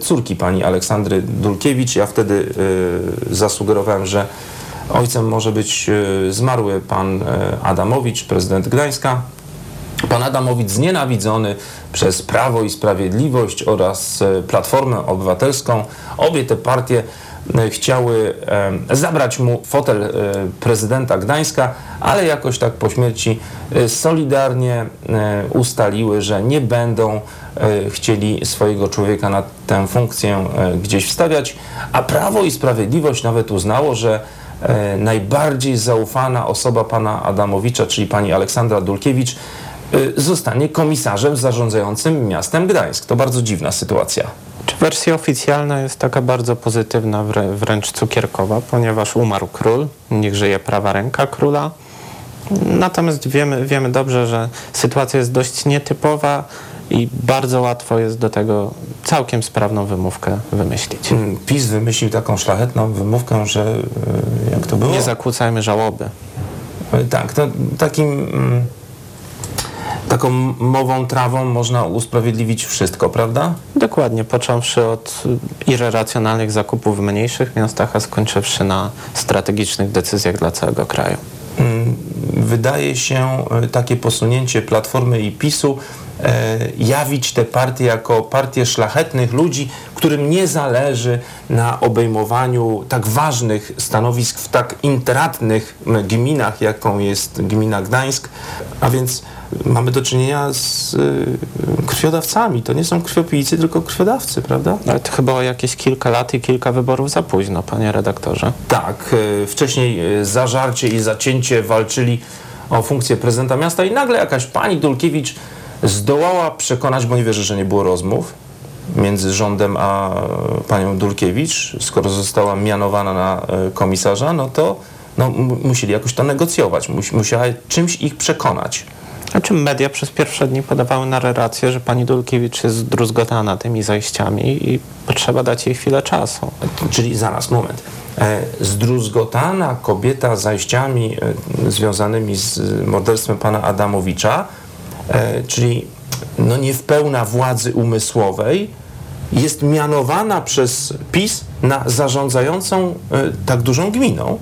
córki pani Aleksandry Dulkiewicz. Ja wtedy zasugerowałem, że ojcem może być zmarły pan Adamowicz, prezydent Gdańska. Pan Adamowicz znienawidzony przez Prawo i Sprawiedliwość oraz e, Platformę Obywatelską. Obie te partie e, chciały e, zabrać mu fotel prezydenta Gdańska, ale jakoś tak po śmierci solidarnie ustaliły, że nie będą chcieli swojego człowieka na tę funkcję gdzieś wstawiać, a Prawo i Sprawiedliwość nawet uznało, że najbardziej zaufana osoba pana Adamowicza, czyli pani Aleksandra Dulkiewicz, zostanie komisarzem zarządzającym miastem Gdańsk. To bardzo dziwna sytuacja. Czy wersja oficjalna jest taka bardzo pozytywna, wrę- wręcz cukierkowa, ponieważ umarł król, niech żyje prawa ręka króla. Natomiast wiemy, wiemy dobrze, że sytuacja jest dość nietypowa i bardzo łatwo jest do tego całkiem sprawną wymówkę wymyślić. Mm, PiS wymyślił taką szlachetną wymówkę, że y, jak to było? Nie zakłócajmy żałoby. Y, Tak, to takim mm, taką mową, trawą można usprawiedliwić wszystko, prawda? Dokładnie, począwszy od irracjonalnych zakupów w mniejszych miastach, a skończywszy na strategicznych decyzjach dla całego kraju. Mm, Wydaje się y, takie posunięcie Platformy i PiSu jawić te partie jako partie szlachetnych ludzi, którym nie zależy na obejmowaniu tak ważnych stanowisk w tak intratnych gminach, jaką jest gmina Gdańsk, a więc mamy do czynienia z y, krwiodawcami. To nie są krwiopijcy, tylko krwiodawcy, prawda? Ale to chyba o jakieś kilka lat i kilka wyborów za późno, panie redaktorze. Tak, e, wcześniej e, zażarcie i zacięcie walczyli o funkcję prezydenta miasta i nagle jakaś pani Dulkiewicz zdołała przekonać, bo nie wierzę, że nie było rozmów między rządem a e, panią Dulkiewicz, skoro została mianowana na e, komisarza, no to no, musieli jakoś to negocjować, Mus- musiała czymś ich przekonać. Znaczy media przez pierwsze dni podawały narrację, że pani Dulkiewicz jest zdruzgotana tymi zajściami i potrzeba dać jej chwilę czasu. Czyli zaraz, moment. E, Zdruzgotana kobieta zajściami związanymi z morderstwem pana Adamowicza, czyli no nie w pełna władzy umysłowej, jest mianowana przez PiS na zarządzającą e, tak dużą gminą.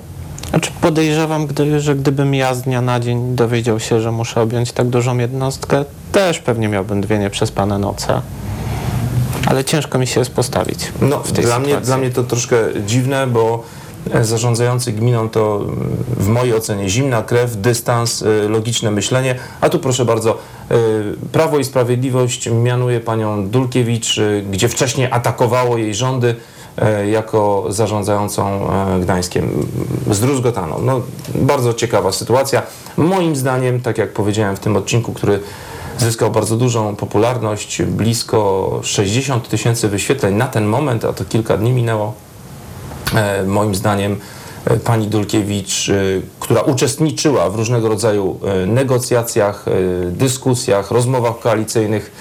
Znaczy podejrzewam, gdy, że gdybym ja z dnia na dzień dowiedział się, że muszę objąć tak dużą jednostkę, też pewnie miałbym dwie nieprzespane noce. Ale ciężko mi się jest postawić No, w tej dla, mnie, dla mnie to troszkę dziwne, bo e, zarządzający gminą to mm, w mojej ocenie zimna krew, dystans, e, logiczne myślenie, a tu proszę bardzo, e, Prawo i Sprawiedliwość mianuje panią Dulkiewicz, e, gdzie wcześniej atakowało jej rządy e, jako zarządzającą e, Gdańskiem. Zdruzgotaną. No, bardzo ciekawa sytuacja. Moim zdaniem, tak jak powiedziałem w tym odcinku, który zyskał bardzo dużą popularność, blisko 60 tysięcy wyświetleń na ten moment, a to kilka dni minęło. E, moim zdaniem e, pani Dulkiewicz, e, która uczestniczyła w różnego rodzaju e, negocjacjach, e, dyskusjach, rozmowach koalicyjnych,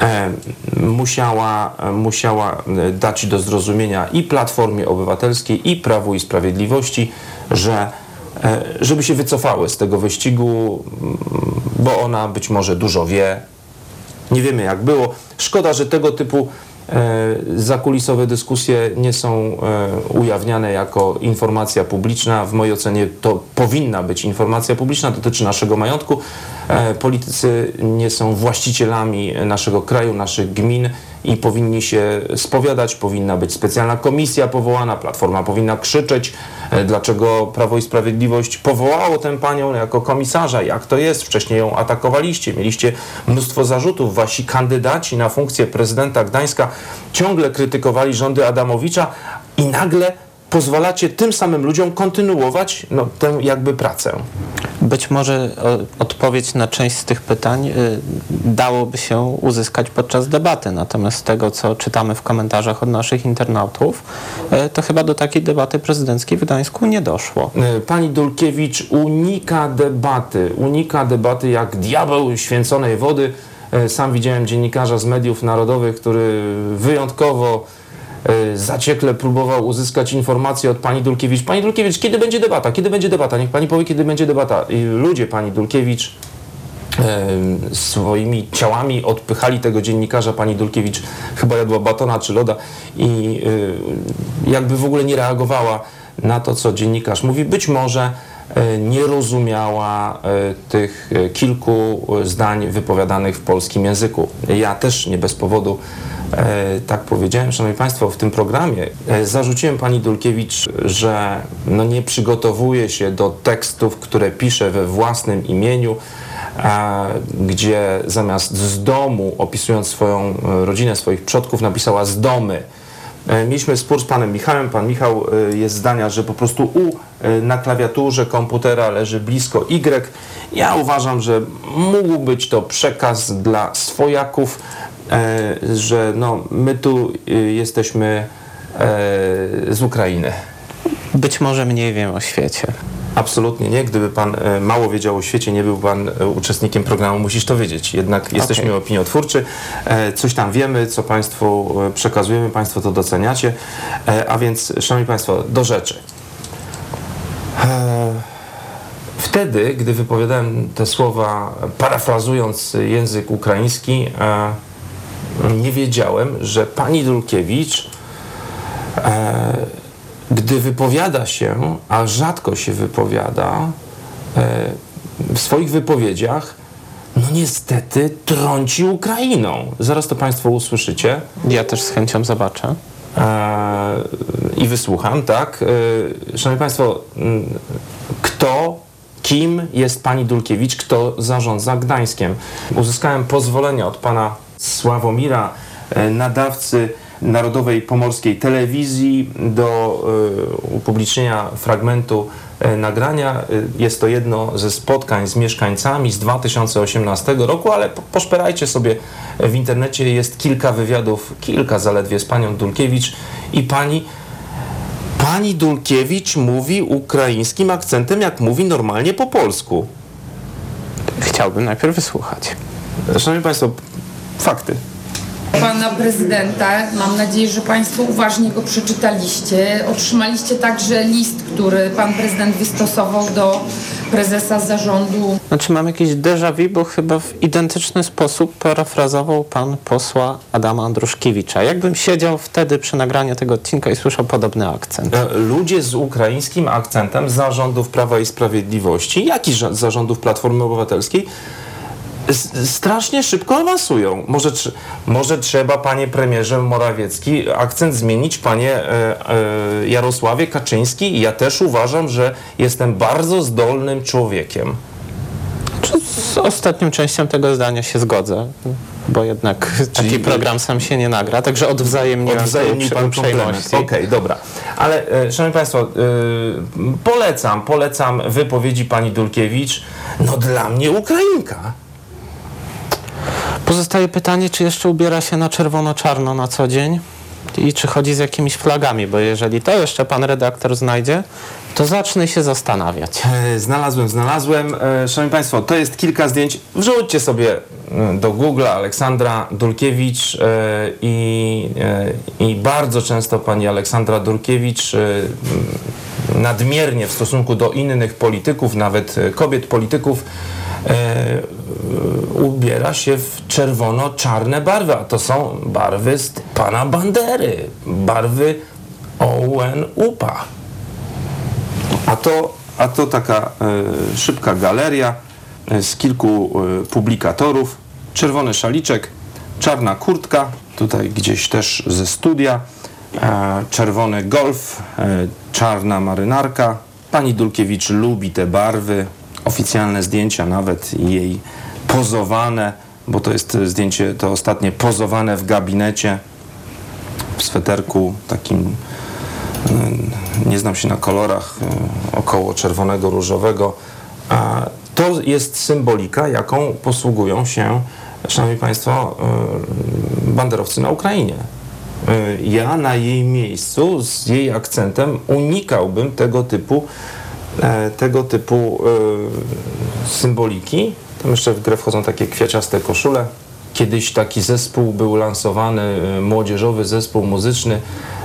e, musiała, musiała e, dać do zrozumienia i Platformie Obywatelskiej, i Prawu i Sprawiedliwości, że e, żeby się wycofały z tego wyścigu, bo ona być może dużo wie, nie wiemy jak było. Szkoda, że tego typu e, zakulisowe dyskusje nie są e, ujawniane jako informacja publiczna. W mojej ocenie to powinna być informacja publiczna, dotyczy naszego majątku. E, politycy nie są właścicielami naszego kraju, naszych gmin i powinni się spowiadać. Powinna być specjalna komisja powołana, Platforma powinna krzyczeć, e, dlaczego Prawo i Sprawiedliwość powołało tę panią jako komisarza, jak to jest, wcześniej ją atakowaliście, mieliście mnóstwo zarzutów, wasi kandydaci na funkcję prezydenta Gdańska ciągle krytykowali rządy Adamowicza i nagle pozwalacie tym samym ludziom kontynuować no, tę jakby pracę. Być może o, odpowiedź na część z tych pytań y, dałoby się uzyskać podczas debaty, natomiast z tego, co czytamy w komentarzach od naszych internautów, y, to chyba do takiej debaty prezydenckiej w Gdańsku nie doszło. E, Pani Dulkiewicz unika debaty, unika debaty jak diabeł święconej wody. E, Sam widziałem dziennikarza z mediów narodowych, który wyjątkowo e, zaciekle próbował uzyskać informacje od pani Dulkiewicz. Pani Dulkiewicz, kiedy będzie debata? Kiedy będzie debata? Niech pani powie, kiedy będzie debata. I ludzie pani Dulkiewicz e, swoimi ciałami odpychali tego dziennikarza, pani Dulkiewicz chyba jadła batona czy loda i e, jakby w ogóle nie reagowała na to, co dziennikarz mówi. Być może nie rozumiała e, tych e, kilku e, zdań wypowiadanych w polskim języku. Ja też nie bez powodu e, tak powiedziałem, Szanowni Państwo, w tym programie e, zarzuciłem pani Dulkiewicz, że no nie przygotowuje się do tekstów, które pisze we własnym imieniu, gdzie zamiast z domu, opisując swoją e, rodzinę, swoich przodków, napisała z domy. E, Mieliśmy spór z panem Michałem. Pan Michał e, jest zdania, że po prostu U e, na klawiaturze komputera leży blisko Y. Ja uważam, że mógł być to przekaz dla swojaków, że no, my tu jesteśmy z Ukrainy. Być może mniej wiem o świecie. Absolutnie nie. Gdyby pan e, mało wiedział o świecie, nie był pan e, uczestnikiem programu, musisz to wiedzieć. Jednak jesteśmy opiniotwórczy, e, coś tam wiemy, co państwu przekazujemy, państwo to doceniacie. A więc, szanowni państwo, do rzeczy. Wtedy, gdy wypowiadałem te słowa, parafrazując język ukraiński, nie wiedziałem, że pani Dulkiewicz gdy wypowiada się, a rzadko się wypowiada, e, w swoich wypowiedziach, no niestety trąci Ukrainą. Zaraz to Państwo usłyszycie. Ja też z chęcią zobaczę. E, I wysłucham, tak. E, Szanowni Państwo, kto, kim jest pani Dulkiewicz, kto zarządza Gdańskiem? Uzyskałem pozwolenie od pana Sławomira, nadawcy Narodowej Pomorskiej Telewizji do e, upublicznienia fragmentu e, nagrania. E, Jest to jedno ze spotkań z mieszkańcami z 2018 roku, ale po- poszperajcie sobie w internecie. Jest kilka wywiadów, kilka zaledwie z panią Dulkiewicz i pani Pani Dulkiewicz mówi ukraińskim akcentem, jak mówi normalnie po polsku. Chciałbym najpierw wysłuchać. Szanowni Państwo, fakty. Pana prezydenta. Mam nadzieję, że Państwo uważnie go przeczytaliście. Otrzymaliście także list, który Pan prezydent wystosował do prezesa zarządu. Znaczy mam jakieś déjà vu, bo chyba w identyczny sposób parafrazował pan posła Adama Andruszkiewicza. Jakbym siedział wtedy przy nagraniu tego odcinka i słyszał podobny akcent. E, Ludzie z ukraińskim akcentem zarządów Prawa i Sprawiedliwości, jak i zarządów Platformy Obywatelskiej, strasznie szybko awansują. Może, może trzeba, panie premierze Morawiecki, akcent zmienić, panie e, e, Jarosławie Kaczyński. Ja też uważam, że jestem bardzo zdolnym człowiekiem. Z ostatnią częścią tego zdania się zgodzę, bo jednak taki program sam się nie nagra, także odwzajemniłem Odwzajemni pan uprzejmości. Okej, dobra. Ale e, szanowni państwo, polecam, polecam wypowiedzi pani Dulkiewicz. No dla mnie Ukrainka. Pozostaje pytanie, czy jeszcze ubiera się na czerwono-czarno na co dzień? i czy chodzi z jakimiś flagami, bo jeżeli to jeszcze pan redaktor znajdzie, to zacznę się zastanawiać. E, Znalazłem, znalazłem. E, Szanowni Państwo, to jest kilka zdjęć. Wrzućcie sobie e, do Google Aleksandra Dulkiewicz e, i, i bardzo często pani Aleksandra Dulkiewicz m, nadmiernie w stosunku do innych polityków, nawet kobiet polityków, ubiera się w czerwono-czarne barwy, a to są barwy z pana Bandery, barwy OUN-UPA. A to, a to taka e, szybka galeria e, z kilku e, publikatorów. Czerwony szaliczek, czarna kurtka, tutaj gdzieś też ze studia, e, czerwony golf, e, czarna marynarka. Pani Dulkiewicz lubi te barwy, oficjalne zdjęcia nawet jej pozowane, bo to jest zdjęcie to ostatnie pozowane w gabinecie w sweterku takim nie znam się na kolorach, y, około czerwonego, różowego. A to jest symbolika, jaką posługują się, Szanowni Państwo, banderowcy na Ukrainie. Ja na jej miejscu, z jej akcentem, unikałbym tego typu, e, tego typu y, symboliki. Tam jeszcze w grę wchodzą takie kwiaciaste koszule. Kiedyś taki zespół był lansowany, y, młodzieżowy zespół muzyczny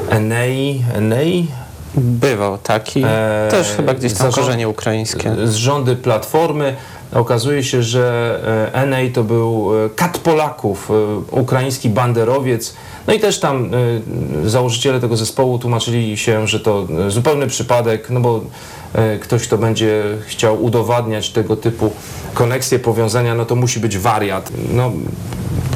Enei, Enei Bywał taki, też chyba gdzieś tam zarząd- korzenie ukraińskie. z rządy Platformy. Okazuje się, że e, Enej to był e, kat Polaków, e, ukraiński banderowiec. No i też tam założyciele tego zespołu tłumaczyli się, że to zupełny przypadek, no bo ktoś, kto będzie chciał udowadniać tego typu koneksje, powiązania, no to musi być wariat. No,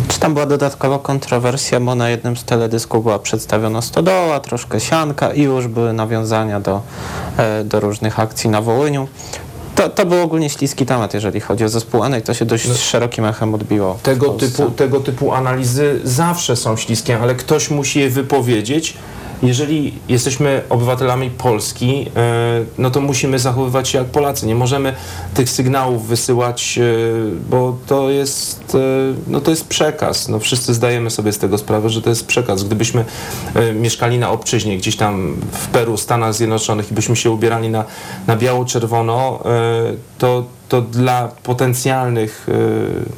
Czy tam była dodatkowa kontrowersja, bo na jednym z teledysków była przedstawiona stodoła, troszkę sianka i już były nawiązania do, do różnych akcji na Wołyniu. To, to był ogólnie śliski temat, jeżeli chodzi o zespół Enej, to się dość szerokim echem odbiło. Tego typu, tego typu analizy zawsze są śliskie, ale ktoś musi je wypowiedzieć. Jeżeli jesteśmy obywatelami Polski, e, no to musimy zachowywać się jak Polacy. Nie możemy tych sygnałów wysyłać, e, bo to jest, e, no to jest przekaz. No wszyscy zdajemy sobie z tego sprawę, że to jest przekaz. Gdybyśmy mieszkali na obczyźnie, gdzieś tam w Peru, Stanach Zjednoczonych i byśmy się ubierali na, na biało-czerwono, to, to dla potencjalnych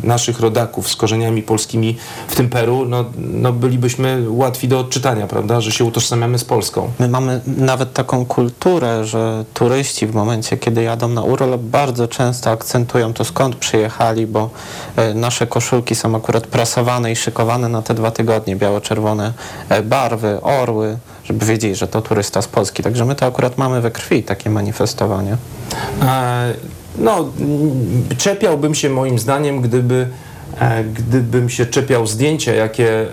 e, naszych rodaków z korzeniami polskimi w tym Peru, no, no bylibyśmy łatwi do odczytania, prawda, że się utożsamiamy z Polską. My mamy nawet taką kulturę, że turyści w momencie, kiedy jadą na urlop, bardzo często akcentują to skąd przyjechali, bo e, nasze koszulki są akurat prasowane i szykowane na te dwa tygodnie, biało-czerwone e, barwy, orły, żeby wiedzieli, że to turysta z Polski. Także my to akurat mamy we krwi, takie manifestowanie. E, No, czepiałbym się moim zdaniem, gdyby, e, gdybym się czepiał zdjęcia, jakie e,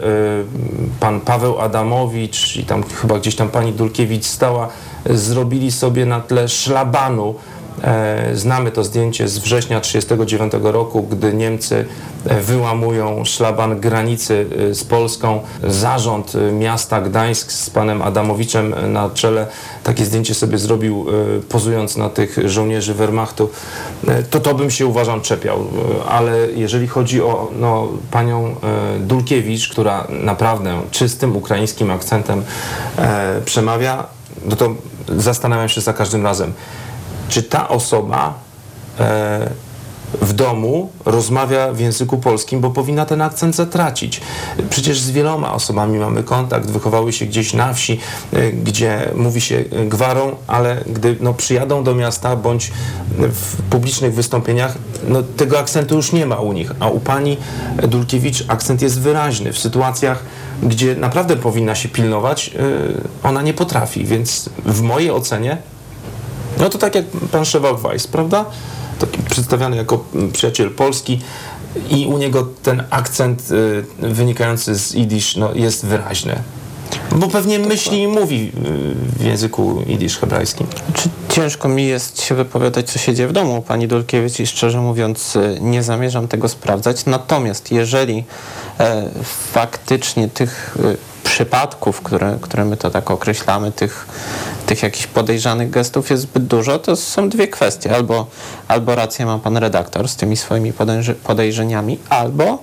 pan Paweł Adamowicz i tam chyba gdzieś tam pani Dulkiewicz stała, zrobili sobie na tle szlabanu. E, Znamy to zdjęcie z września 1939 roku, gdy Niemcy e, wyłamują szlaban granicy e, z Polską. Zarząd miasta Gdańsk z panem Adamowiczem na czele takie zdjęcie sobie zrobił, pozując na tych żołnierzy Wehrmachtu. To to bym się uważam czepiał, ale jeżeli chodzi o no, panią Dulkiewicz, która naprawdę czystym ukraińskim akcentem przemawia, no to zastanawiam się za każdym razem, czy ta osoba e, w domu rozmawia w języku polskim, bo powinna ten akcent zatracić. Przecież z wieloma osobami mamy kontakt, wychowały się gdzieś na wsi, e, gdzie mówi się e, gwarą, ale gdy no, przyjadą do miasta bądź w publicznych wystąpieniach, no, tego akcentu już nie ma u nich, a u pani Dulkiewicz akcent jest wyraźny. W sytuacjach, gdzie naprawdę powinna się pilnować, ona nie potrafi, więc w mojej ocenie no to tak jak pan Szewak Weiss, prawda? Taki przedstawiany jako przyjaciel Polski i u niego ten akcent y, wynikający z jidysz no, jest wyraźny. Bo pewnie myśli i mówi y, w języku jidysz hebrajskim. Czy ciężko mi jest się wypowiadać, co się dzieje w domu pani Dulkiewicz i szczerze mówiąc y, nie zamierzam tego sprawdzać. Natomiast jeżeli e, faktycznie tych y, przypadków, które, które my to tak określamy, tych, tych jakichś podejrzanych gestów jest zbyt dużo, to są dwie kwestie. Albo, albo rację ma pan redaktor z tymi swoimi podejrze- podejrzeniami, albo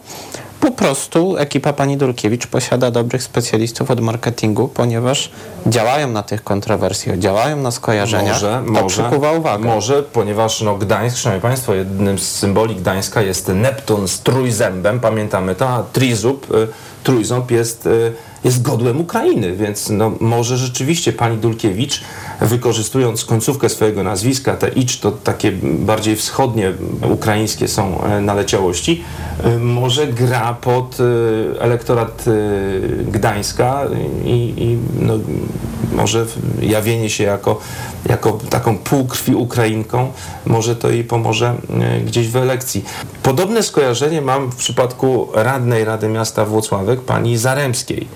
po prostu ekipa pani Dulkiewicz posiada dobrych specjalistów od marketingu, ponieważ działają na tych kontrowersjach, działają na skojarzenia. Może, to może, przykuwa uwagę. Może, ponieważ no, Gdańsk, szanowni państwo, jednym z symboli Gdańska jest Neptun z trójzębem, pamiętamy to, a trizub, y, trójząb jest, y, jest godłem Ukrainy, więc no, może rzeczywiście pani Dulkiewicz, wykorzystując końcówkę swojego nazwiska, te icz to takie bardziej wschodnie ukraińskie są e, naleciałości, y, może gra pod y, elektorat Gdańska i, i no, może jawienie się jako, jako taką półkrwi Ukrainką, może to jej pomoże e, gdzieś w elekcji. Podobne skojarzenie mam w przypadku radnej Rady Miasta Włocławek, pani Zaremskiej.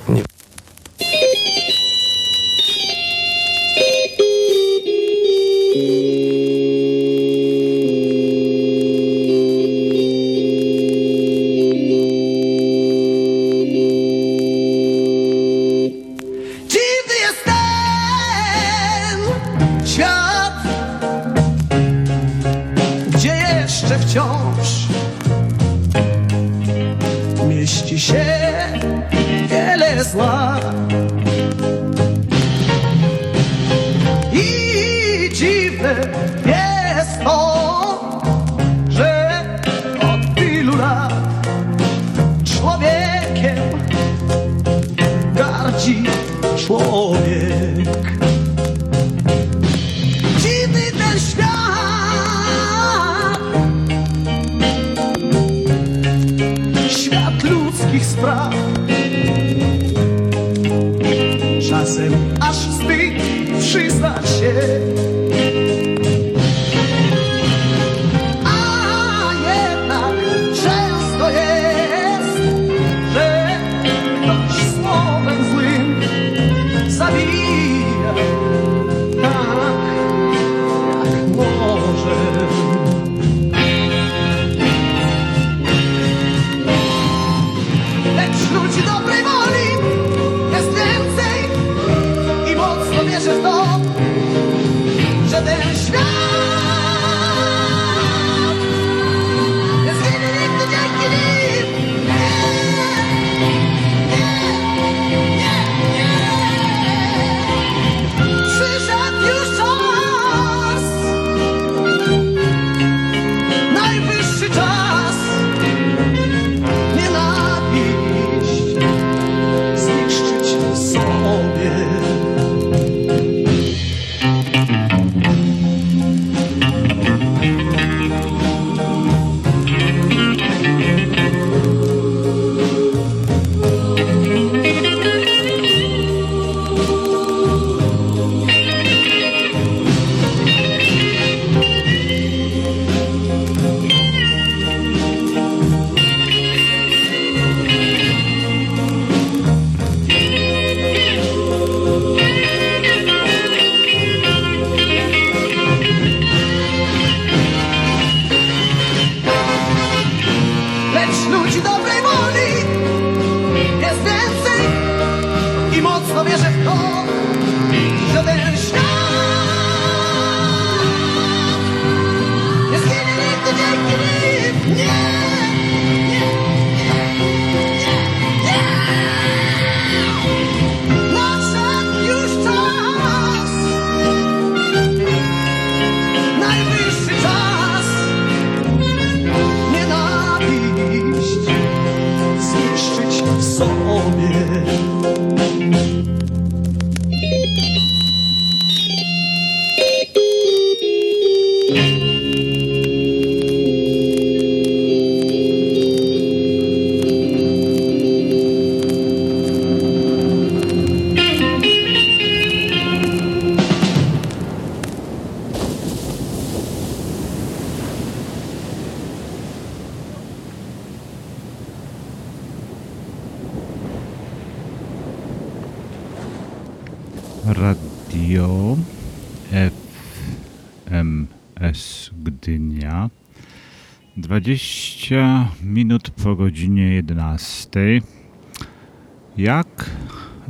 Jeszcze wciąż mieści się wiele zła.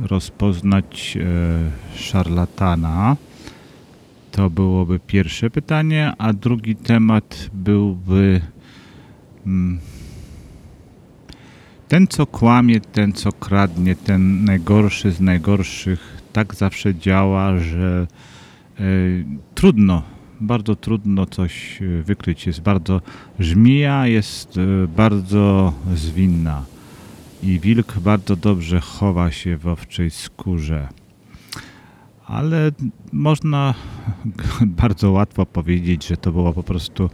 Rozpoznać e, szarlatana? To byłoby pierwsze pytanie, a drugi temat byłby mm, ten, co kłamie, ten, co kradnie, ten najgorszy z najgorszych, tak zawsze działa, że e, trudno, bardzo trudno coś e, wykryć. Jest bardzo, żmija jest bardzo zwinna i wilk bardzo dobrze chowa się w owczej skórze. Ale można bardzo łatwo powiedzieć, że to było po prostu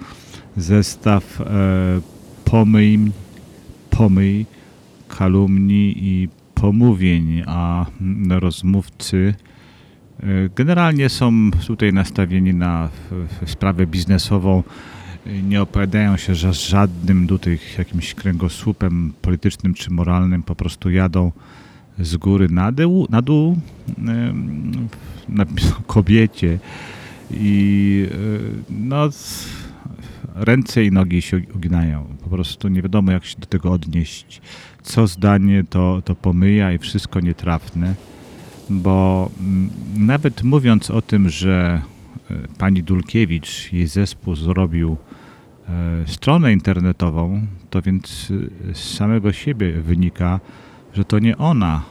zestaw e, pomyj, pomyj, kalumni i pomówień, a rozmówcy e, generalnie są tutaj nastawieni na sprawę biznesową. Nie opowiadają się za żadnym tutaj jakimś kręgosłupem politycznym czy moralnym, po prostu jadą z góry na dół, na dół na kobiecie i e, no ręce i nogi się uginają. Po prostu nie wiadomo jak się do tego odnieść. Co zdanie to, to pomyja i wszystko nietrafne, bo nawet mówiąc o tym, że e, pani Dulkiewicz, jej zespół zrobił stronę internetową, to więc e, z samego siebie wynika, że to nie ona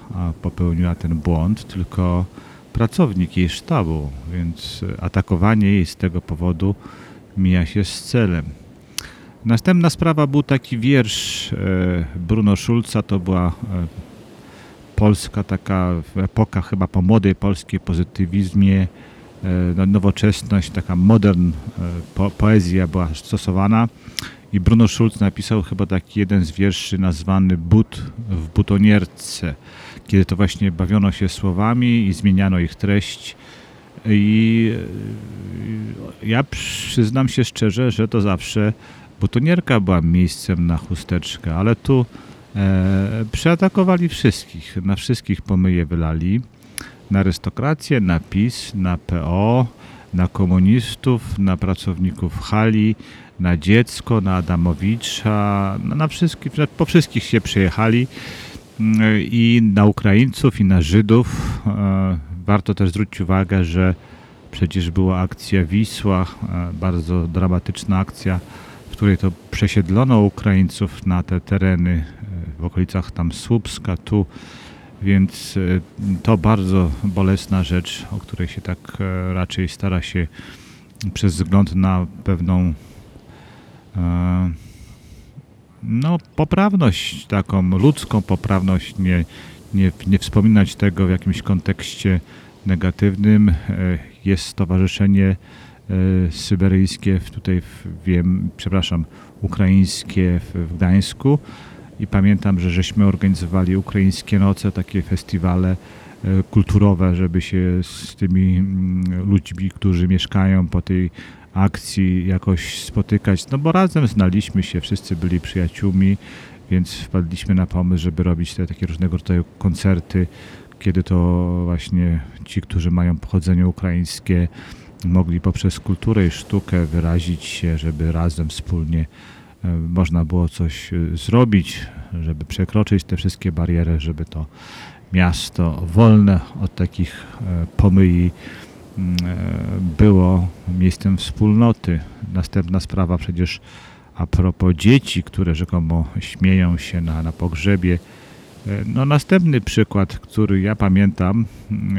popełniła ten błąd, tylko pracownik jej sztabu, więc e, atakowanie jej z tego powodu mija się z celem. Następna sprawa był taki wiersz e, Bruno Schulza, to była e, polska taka epoka chyba po młodej polskiej pozytywizmie, e, no, nowoczesność, taka modern e, po, poezja była stosowana i Bruno Schulz napisał chyba taki jeden z wierszy nazwany But w butonierce, kiedy to właśnie bawiono się słowami i zmieniano ich treść. I e, ja przyznam się szczerze, że to zawsze butonierka była miejscem na chusteczkę, ale tu e, przeatakowali wszystkich, na wszystkich pomyje wylali, na arystokrację, na PiS, na PO, na komunistów, na pracowników hali, na dziecko, na Adamowicza, na, na wszystkich, po wszystkich się przejechali mm, i na Ukraińców, i na Żydów. E, Warto też zwrócić uwagę, że przecież była akcja Wisła, e, bardzo dramatyczna akcja, w której to przesiedlono Ukraińców na te tereny e, w okolicach tam Słupska, tu, więc e, to bardzo bolesna rzecz, o której się tak e, raczej stara się przez wzgląd na pewną e, no, poprawność, taką ludzką poprawność, nie, nie, nie wspominać tego w jakimś kontekście negatywnym. Jest stowarzyszenie syberyjskie, tutaj wiem, przepraszam, ukraińskie w Gdańsku i pamiętam, że żeśmy organizowali ukraińskie noce, takie festiwale e, kulturowe, żeby się z tymi mm, ludźmi, którzy mieszkają po tej akcji jakoś spotykać, no bo razem znaliśmy się, wszyscy byli przyjaciółmi, więc wpadliśmy na pomysł, żeby robić te takie różnego rodzaju koncerty, kiedy to właśnie ci, którzy mają pochodzenie ukraińskie, mogli poprzez kulturę i sztukę wyrazić się, żeby razem wspólnie można było coś e, zrobić, żeby przekroczyć te wszystkie bariery, żeby to miasto wolne od takich e, pomyli mm, e, było miejscem wspólnoty. Następna sprawa przecież a propos dzieci, które rzekomo śmieją się na, na pogrzebie. E, No następny przykład, który ja pamiętam, mm,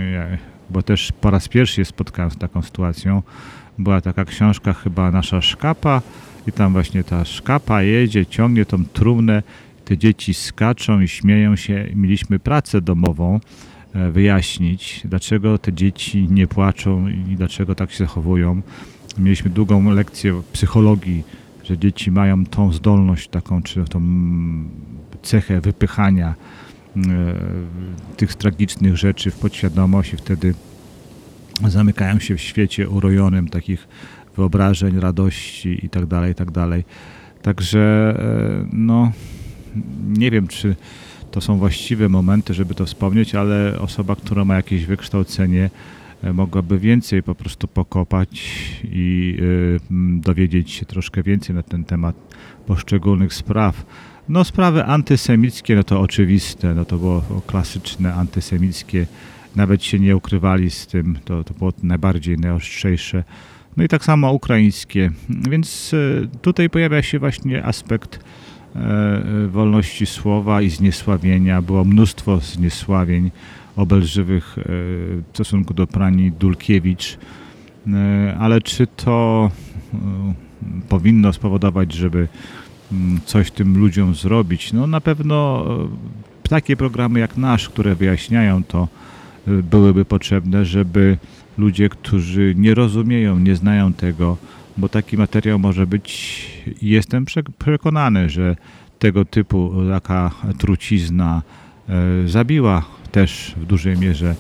bo też po raz pierwszy się spotkałem z taką sytuacją, była taka książka chyba Nasza Szkapa i tam właśnie ta szkapa jedzie, ciągnie tą trumnę, te dzieci skaczą i śmieją się. Mieliśmy pracę domową e, wyjaśnić, dlaczego te dzieci nie płaczą i dlaczego tak się zachowują. Mieliśmy długą lekcję psychologii, że dzieci mają tą zdolność taką, czy tą cechę wypychania e, tych tragicznych rzeczy w podświadomość i wtedy zamykają się w świecie urojonym takich wyobrażeń, radości i tak dalej, tak dalej. Także e, no nie wiem, czy to są właściwe momenty, żeby to wspomnieć, ale osoba, która ma jakieś wykształcenie, e, mogłaby więcej po prostu pokopać i m, dowiedzieć się troszkę więcej na ten temat poszczególnych spraw. No sprawy antysemickie, no to oczywiste, no to było klasyczne antysemickie, nawet się nie ukrywali z tym, to, to było najbardziej najostrzejsze. No i tak samo ukraińskie, więc y, tutaj pojawia się właśnie aspekt e, wolności słowa i zniesławienia. Było mnóstwo zniesławień obelżywych e, w stosunku do pani Dulkiewicz, E, ale czy to e, powinno spowodować, żeby mm, coś tym ludziom zrobić? No na pewno e, takie programy jak nasz, które wyjaśniają to, e, byłyby potrzebne, żeby ludzie, którzy nie rozumieją, nie znają tego, bo taki materiał może być, jestem prze- przekonany, że tego typu taka trucizna e, zabiła też w dużej mierze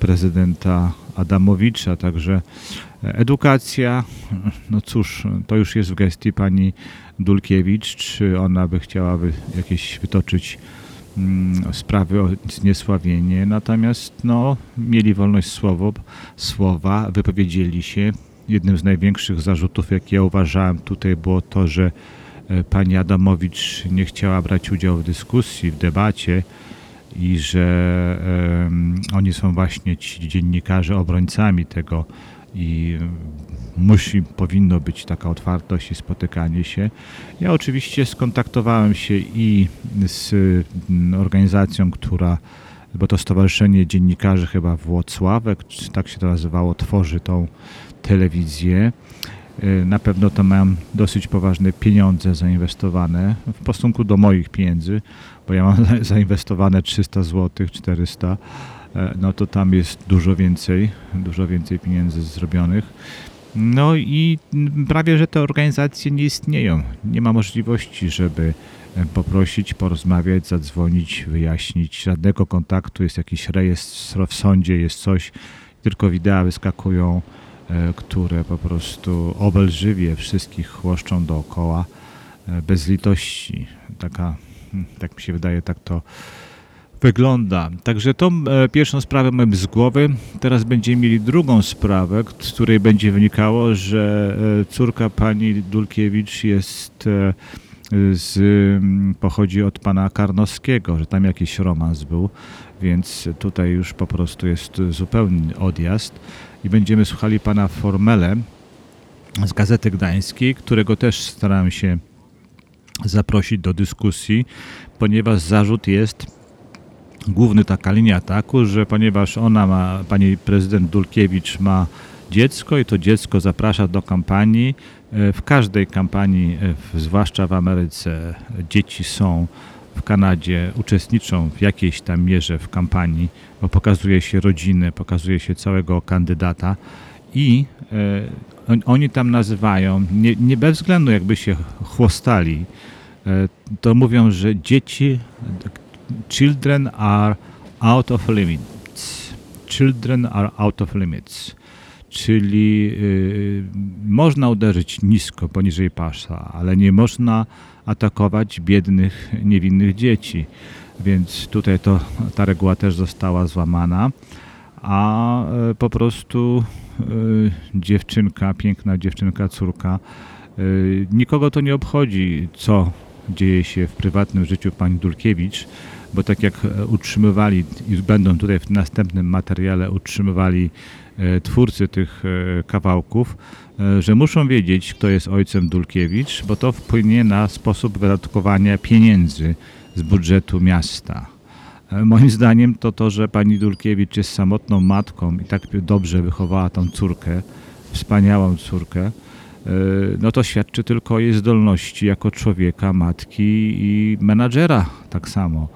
prezydenta Adamowicza, także edukacja, no cóż, to już jest w gestii pani Dulkiewicz, czy ona by chciała jakieś wytoczyć sprawy o zniesławienie, natomiast no, mieli wolność słowo, słowa, wypowiedzieli się. Jednym z największych zarzutów, jakie ja uważałem tutaj było to, że e, pani Adamowicz nie chciała brać udziału w dyskusji, w debacie i że em, oni są właśnie ci dziennikarze obrońcami tego i musi, powinno być taka otwartość i spotykanie się. Ja oczywiście skontaktowałem się i z mm, organizacją, która, bo to Stowarzyszenie Dziennikarzy chyba Włocławek, tak się to nazywało, tworzy tą telewizję. Y, Na pewno to mają dosyć poważne pieniądze zainwestowane w stosunku do moich pieniędzy, bo ja mam za- zainwestowane 300 zł, 400, e, no to tam jest dużo więcej, dużo więcej pieniędzy zrobionych. No i prawie, że te organizacje nie istnieją. Nie ma możliwości, żeby e, poprosić, porozmawiać, zadzwonić, wyjaśnić. Żadnego kontaktu, jest jakiś rejestr w sądzie, jest coś, tylko wideo wyskakują, e, które po prostu obelżywie wszystkich chłoszczą dookoła, e, bez litości. Taka, mm, tak mi się wydaje, tak to wygląda. Także tą e, pierwszą sprawę mamy z głowy. Teraz będziemy mieli drugą sprawę, z której będzie wynikało, że e, córka pani Dulkiewicz jest e, z, pochodzi od pana Karnowskiego, że tam jakiś romans był, więc tutaj już po prostu jest zupełny odjazd i będziemy słuchali pana Formele z Gazety Gdańskiej, którego też starałem się zaprosić do dyskusji, ponieważ zarzut jest główny taka linia ataku, że ponieważ ona ma, pani prezydent Dulkiewicz ma dziecko i to dziecko zaprasza do kampanii. E, W każdej kampanii, e, zwłaszcza w Ameryce, dzieci są w Kanadzie, uczestniczą w jakiejś tam mierze w kampanii, bo pokazuje się rodzinę, pokazuje się całego kandydata i e, on, oni tam nazywają, nie, nie bez względu jakby się chłostali, to mówią, że dzieci, children are out of limits. Children are out of limits. Czyli y, można uderzyć nisko poniżej pasa, ale nie można atakować biednych, niewinnych dzieci. Więc tutaj to, ta reguła też została złamana. A y, po prostu y, dziewczynka, piękna dziewczynka, córka, nikogo to nie obchodzi, co dzieje się w prywatnym życiu pani Dulkiewicz, bo tak jak e, utrzymywali i będą tutaj w następnym materiale utrzymywali e, twórcy tych e, kawałków, że muszą wiedzieć, kto jest ojcem Dulkiewicz, bo to wpłynie na sposób wydatkowania pieniędzy z budżetu miasta. Moim zdaniem to to, że pani Dulkiewicz jest samotną matką i tak dobrze wychowała tą córkę, wspaniałą córkę, no to świadczy tylko o jej zdolności jako człowieka, matki i menadżera tak samo.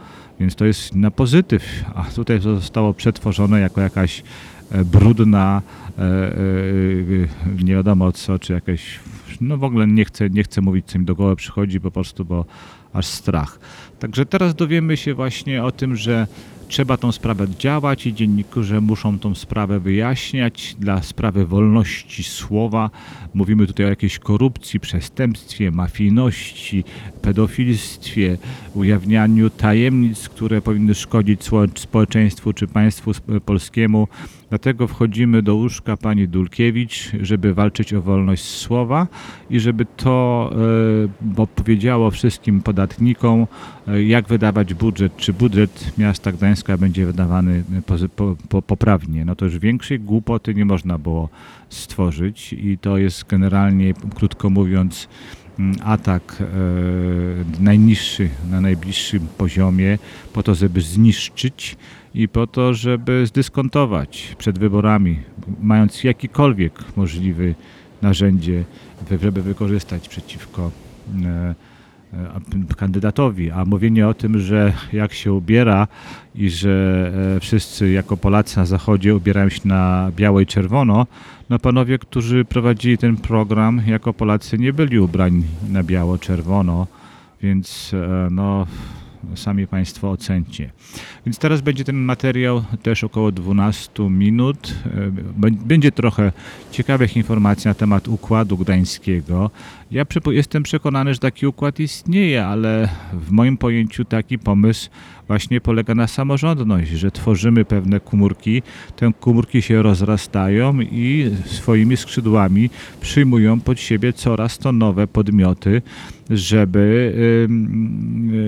Więc to jest na pozytyw, a tutaj zostało przetworzone jako jakaś e, brudna, e, e, nie wiadomo co, czy jakaś, no w ogóle nie chcę, nie chcę mówić, co mi do głowy przychodzi po prostu, bo aż strach. Także teraz dowiemy się właśnie o tym, że trzeba tą sprawę działać i dziennikarze muszą tą sprawę wyjaśniać dla sprawy wolności słowa. Mówimy tutaj o jakiejś korupcji, przestępstwie, mafijności, pedofilstwie, ujawnianiu tajemnic, które powinny szkodzić społeczeństwu czy państwu polskiemu. Dlatego wchodzimy do łóżka pani Dulkiewicz, żeby walczyć o wolność słowa i żeby to e, bo powiedziało wszystkim podatnikom, e, jak wydawać budżet, czy budżet miasta Gdańska będzie wydawany pozy- po, po, poprawnie. No to już większej głupoty nie można było stworzyć i to jest generalnie, krótko mówiąc, mm, atak e, najniższy, na najbliższym poziomie, po to, żeby zniszczyć i po to, żeby zdyskontować przed wyborami, mając jakikolwiek możliwy narzędzie, żeby wykorzystać przeciwko e, kandydatowi, a mówienie o tym, że jak się ubiera i że e, wszyscy jako Polacy na Zachodzie ubierają się na biało i czerwono, no panowie, którzy prowadzili ten program jako Polacy nie byli ubrani na biało, czerwono, więc e, no sami Państwo ocencie. Więc teraz będzie ten materiał też około 12 minut. E, bę- Będzie trochę ciekawych informacji na temat Układu Gdańskiego. Ja jestem przekonany, że taki układ istnieje, ale w moim pojęciu taki pomysł właśnie polega na samorządność, że tworzymy pewne komórki, te komórki się rozrastają i swoimi skrzydłami przyjmują pod siebie coraz to nowe podmioty, żeby,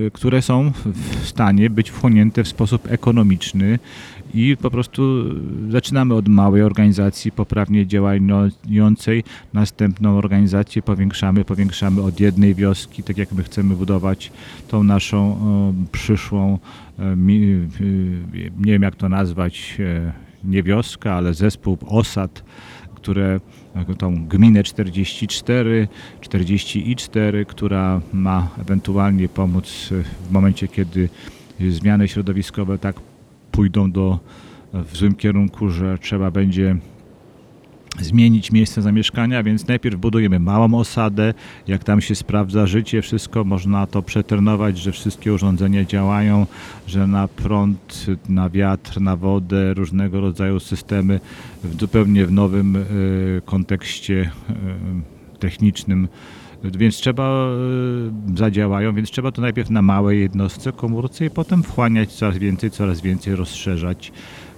y, które są w stanie być wchłonięte w sposób ekonomiczny i po prostu zaczynamy od małej organizacji poprawnie działającej, następną organizację powiększamy, powiększamy od jednej wioski, tak jak my chcemy budować tą naszą e, przyszłą, e, mi- y, nie wiem jak to nazwać, e, nie wioskę, ale zespół osad, które tą gminę 44, 40i4, która ma ewentualnie pomóc w momencie, kiedy zmiany środowiskowe tak pójdą do, w złym kierunku, że trzeba będzie zmienić miejsce zamieszkania, więc najpierw budujemy małą osadę, jak tam się sprawdza życie, wszystko można to przetrenować, że wszystkie urządzenia działają, że na prąd, na wiatr, na wodę, różnego rodzaju systemy w zupełnie w nowym e, kontekście e, technicznym więc trzeba, e, zadziałają, więc trzeba to najpierw na małej jednostce, komórce i potem wchłaniać coraz więcej, coraz więcej, rozszerzać.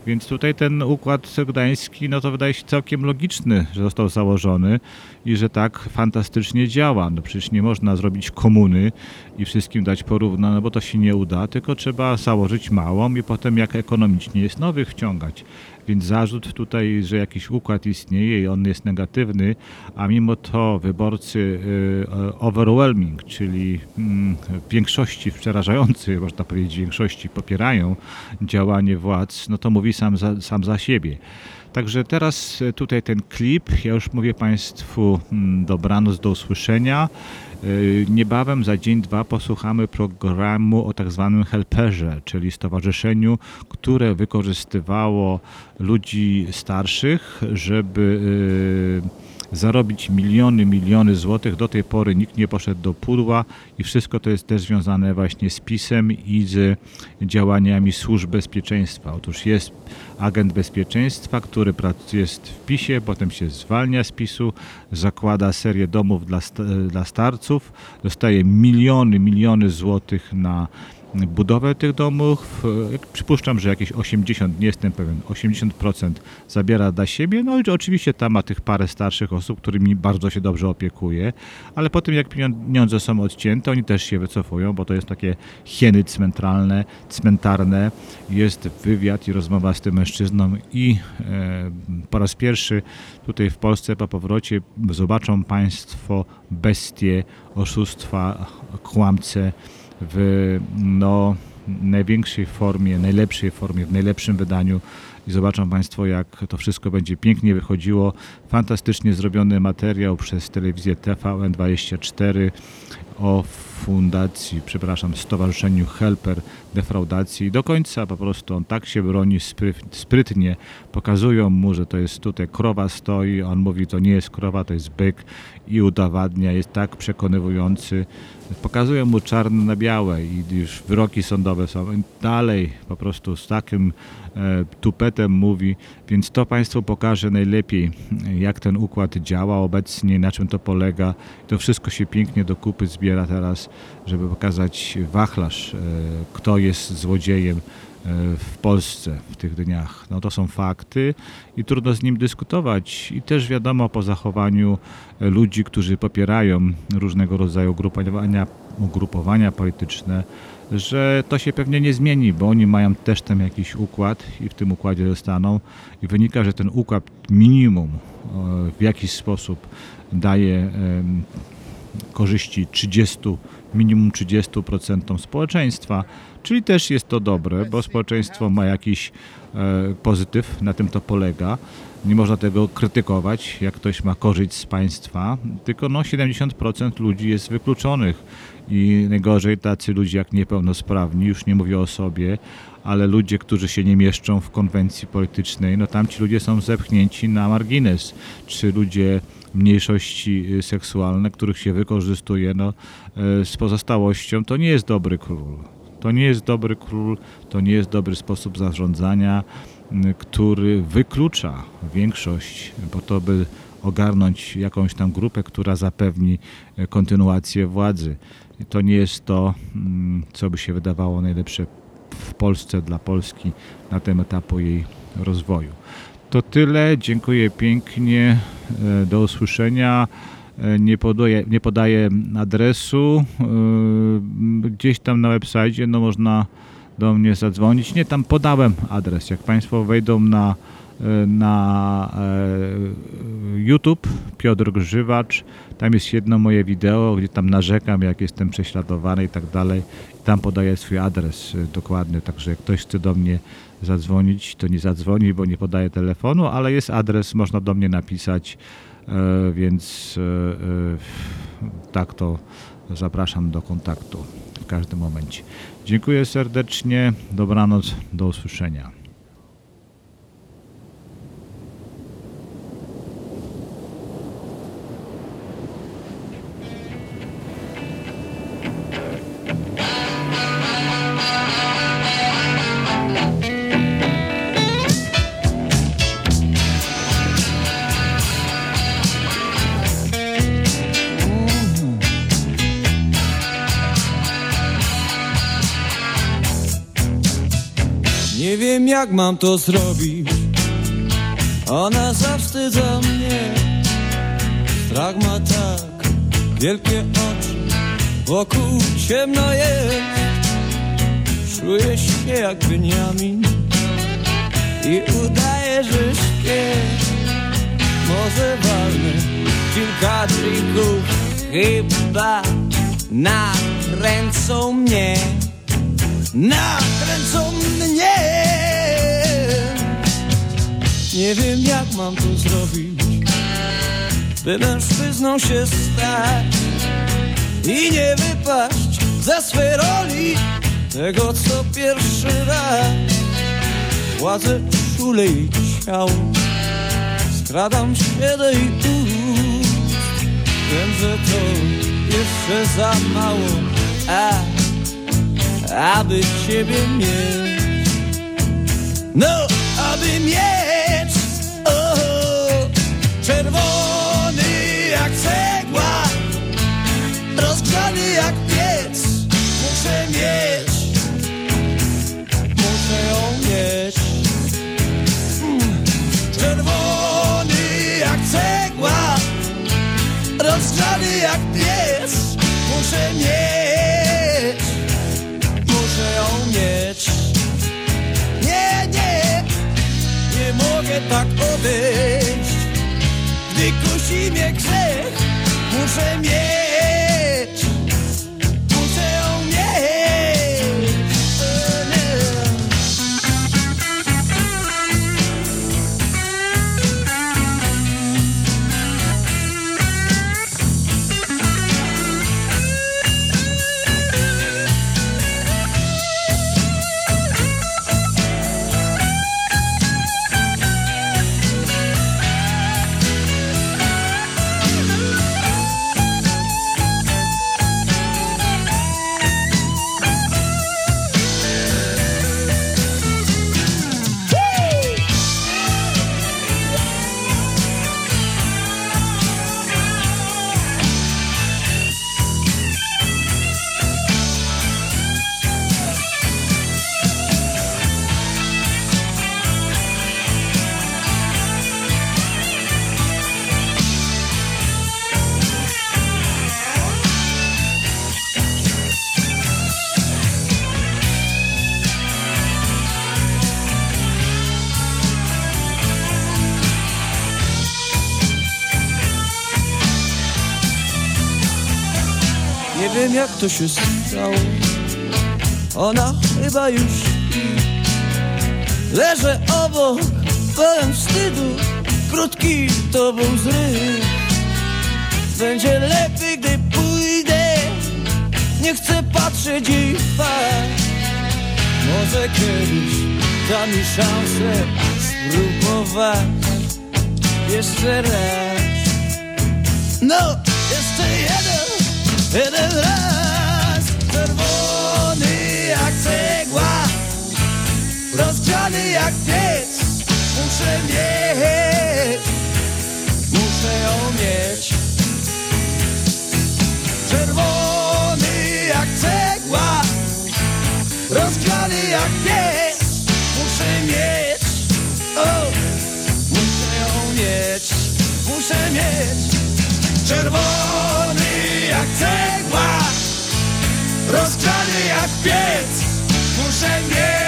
Więc tutaj ten układ gdański, no to wydaje się całkiem logiczny, że został założony i że tak fantastycznie działa. No przecież nie można zrobić komuny i wszystkim dać porówno, no bo to się nie uda, tylko trzeba założyć małą i potem jak ekonomicznie jest nowych wciągać. Więc zarzut tutaj, że jakiś układ istnieje i on jest negatywny, a mimo to wyborcy y, overwhelming, czyli mm, w większości, w przerażającej, można powiedzieć, większości popierają działanie władz, no to mówi sam za, sam za siebie. Także teraz e, tutaj ten klip, ja już mówię Państwu mm, dobranoc, do usłyszenia. Y, Niebawem za dzień, dwa posłuchamy programu o tak zwanym helperze, czyli stowarzyszeniu, które wykorzystywało ludzi starszych, żeby y, zarobić miliony, miliony złotych. Do tej pory nikt nie poszedł do pudła i wszystko to jest też związane właśnie z PiSem i z działaniami służb bezpieczeństwa. Otóż jest agent bezpieczeństwa, który jest w PiSie, potem się zwalnia z PiSu, zakłada serię domów dla, dla starców, dostaje miliony, miliony złotych na budowę tych domów. Przypuszczam, że jakieś 80, nie jestem pewien, 80% zabiera dla siebie. No i oczywiście tam ma tych parę starszych osób, którymi bardzo się dobrze opiekuje, ale po tym jak pieniądze są odcięte, oni też się wycofują, bo to jest takie hieny cmentralne, cmentarne. Jest wywiad i rozmowa z tym mężczyzną i e, po raz pierwszy tutaj w Polsce po powrocie zobaczą Państwo bestie, oszustwa, kłamce w no, największej formie, najlepszej formie, w najlepszym wydaniu i zobaczą Państwo, jak to wszystko będzie pięknie wychodziło. Fantastycznie zrobiony materiał przez telewizję TVN24 o fundacji, przepraszam, Stowarzyszeniu Helper Defraudacji. Do końca po prostu on tak się broni spry- sprytnie. Pokazują mu, że to jest tutaj krowa stoi, on mówi, to nie jest krowa, to jest byk i udowadnia, jest tak przekonywujący. Pokazują mu czarne na białe i już wyroki sądowe są. Dalej po prostu z takim e, tupetem mówi, więc to Państwu pokaże najlepiej, jak ten układ działa obecnie, na czym to polega. To wszystko się pięknie do kupy zbiera teraz, żeby pokazać wachlarz, e, kto jest złodziejem w Polsce w tych dniach. No to są fakty i trudno z nim dyskutować. I też wiadomo po zachowaniu e, ludzi, którzy popierają różnego rodzaju ugrupowania, ugrupowania polityczne, że to się pewnie nie zmieni, bo oni mają też tam jakiś układ i w tym układzie zostaną. I wynika, że ten układ minimum w jakiś sposób daje korzyści 30, minimum 30% społeczeństwa, czyli też jest to dobre, bo społeczeństwo ma jakiś e, pozytyw, na tym to polega. Nie można tego krytykować, jak ktoś ma korzyść z państwa, tylko no 70% ludzi jest wykluczonych i najgorzej tacy ludzie jak niepełnosprawni, już nie mówię o sobie, ale ludzie, którzy się nie mieszczą w konwencji politycznej, no tamci ludzie są zepchnięci na margines, czy ludzie mniejszości y, seksualne, których się wykorzystuje no, y, z pozostałością, to nie jest dobry król. To nie jest dobry król, to nie jest dobry sposób zarządzania, który wyklucza większość po to, by ogarnąć jakąś tam grupę, która zapewni y, kontynuację władzy. To nie jest to, co by się wydawało najlepsze w Polsce dla Polski na tym etapie jej rozwoju. To tyle. Dziękuję pięknie. E, Do usłyszenia. E, Nie podaję, nie podaję adresu. E, Gdzieś tam na website no można do mnie zadzwonić. Nie, tam podałem adres. Jak Państwo wejdą na, e, na YouTube Piotr Grzywacz, tam jest jedno moje wideo, gdzie tam narzekam, jak jestem prześladowany i tak dalej. Tam podaję swój adres dokładny, także jak ktoś chce do mnie zadzwonić, to nie zadzwoni, bo nie podaję telefonu, ale jest adres, można do mnie napisać, więc e, e, tak to zapraszam do kontaktu w każdym momencie. Dziękuję serdecznie, dobranoc, do usłyszenia. Wiem jak mam to zrobić. Ona zawstydza mnie. Strach ma tak wielkie oczy Wokół ciemno jest. Czuję się jak Beniamin I udaję, że śpię. Może walnę kilka drinków Chyba nakręcą mnie. Nakręcą mnie Nie wiem jak mam to zrobić By mężczyzną się stać. I nie wypaść ze swej roli Tego co pierwszy raz. Władzę czule i ciało Skradam się do ust Wiem, że to jeszcze za mało A aby ciebie mieć. No, aby mieć oh, czerwony jak cegła, rozgrzany jak piec. Muszę mieć, muszę ją mieć. Mm, Czerwony jak cegła, rozgrzany jak piec. Grzech, muszę mieć. To się stało. Ona chyba już Leżę obok, pełen wstydu Krótki to był zryw. Będzie lepiej, gdy pójdę. Nie chcę patrzeć jej w twarz Może kiedyś da mi szansę Spróbować Jeszcze raz. No, jeszcze jeden Jeden raz Rozgrzany jak piec Muszę mieć. Muszę ją mieć. Czerwony jak cegła Rozgrzany jak piec Muszę mieć. O, Muszę ją mieć Muszę mieć. Czerwony jak cegła Rozgrzany jak piec Muszę mieć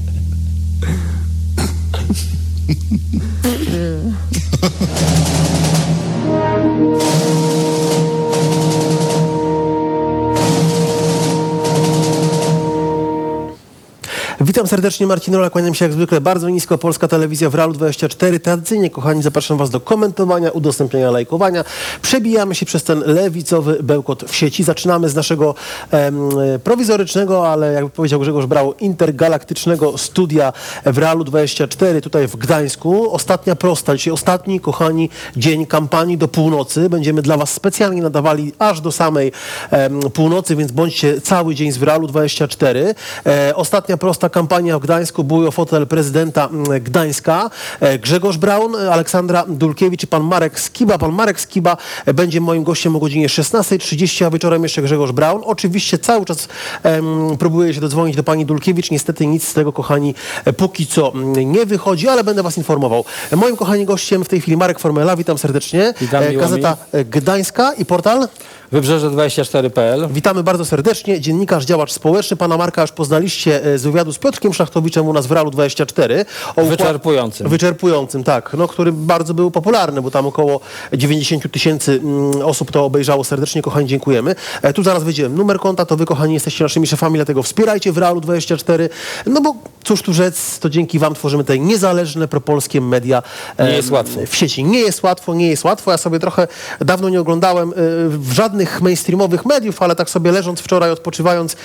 serdecznie, Marcin Rola, kłaniam się jak zwykle bardzo nisko. Polska Telewizja w Realu 24. Tradycyjnie, kochani, zapraszam Was do komentowania, udostępniania, lajkowania. Przebijamy się przez ten lewicowy bełkot w sieci. Zaczynamy z naszego em, prowizorycznego, ale jakby powiedział Grzegorz Brał, intergalaktycznego studia w Realu 24 tutaj w Gdańsku. Ostatnia prosta, dzisiaj ostatni, kochani, dzień kampanii do północy. Będziemy dla Was specjalnie nadawali aż do samej em, północy, więc bądźcie cały dzień z Realu 24. E, ostatnia prosta kampania w Gdańsku, były o fotel prezydenta mm, Gdańska. E, Grzegorz Braun, Aleksandra Dulkiewicz i pan Marek Skiba. Pan Marek Skiba e, będzie moim gościem o godzinie 16.30, a wieczorem jeszcze Grzegorz Braun. Oczywiście cały czas em, próbuję się dodzwonić do pani Dulkiewicz. Niestety nic z tego, kochani, e, póki co mm, nie wychodzi, ale będę was informował. Moim, kochani, gościem w tej chwili Marek Formela. Witam serdecznie. Witam, Gazeta Gdańska i portal? Wybrzeże24.pl. Witamy bardzo serdecznie. Dziennikarz, działacz społeczny. Pana Marka już poznaliście e, z wywiadu z Piotrkiem Szachtowiczem u nas w Realu 24. O Wyczerpującym. Wyczerpującym, tak. No, który bardzo był popularny, bo tam około 90 tysięcy mm, osób to obejrzało. Serdecznie, kochani, dziękujemy. E, tu zaraz wyjdzie numer konta, to wy, kochani, jesteście naszymi szefami, dlatego wspierajcie w Realu 24. No bo cóż tu rzec, to dzięki wam tworzymy te niezależne, propolskie media Nie jest łatwo. w sieci. Nie jest łatwo, nie jest łatwo. Ja sobie trochę dawno nie oglądałem e, w żadnych mainstreamowych mediów, ale tak sobie leżąc wczoraj, odpoczywając e,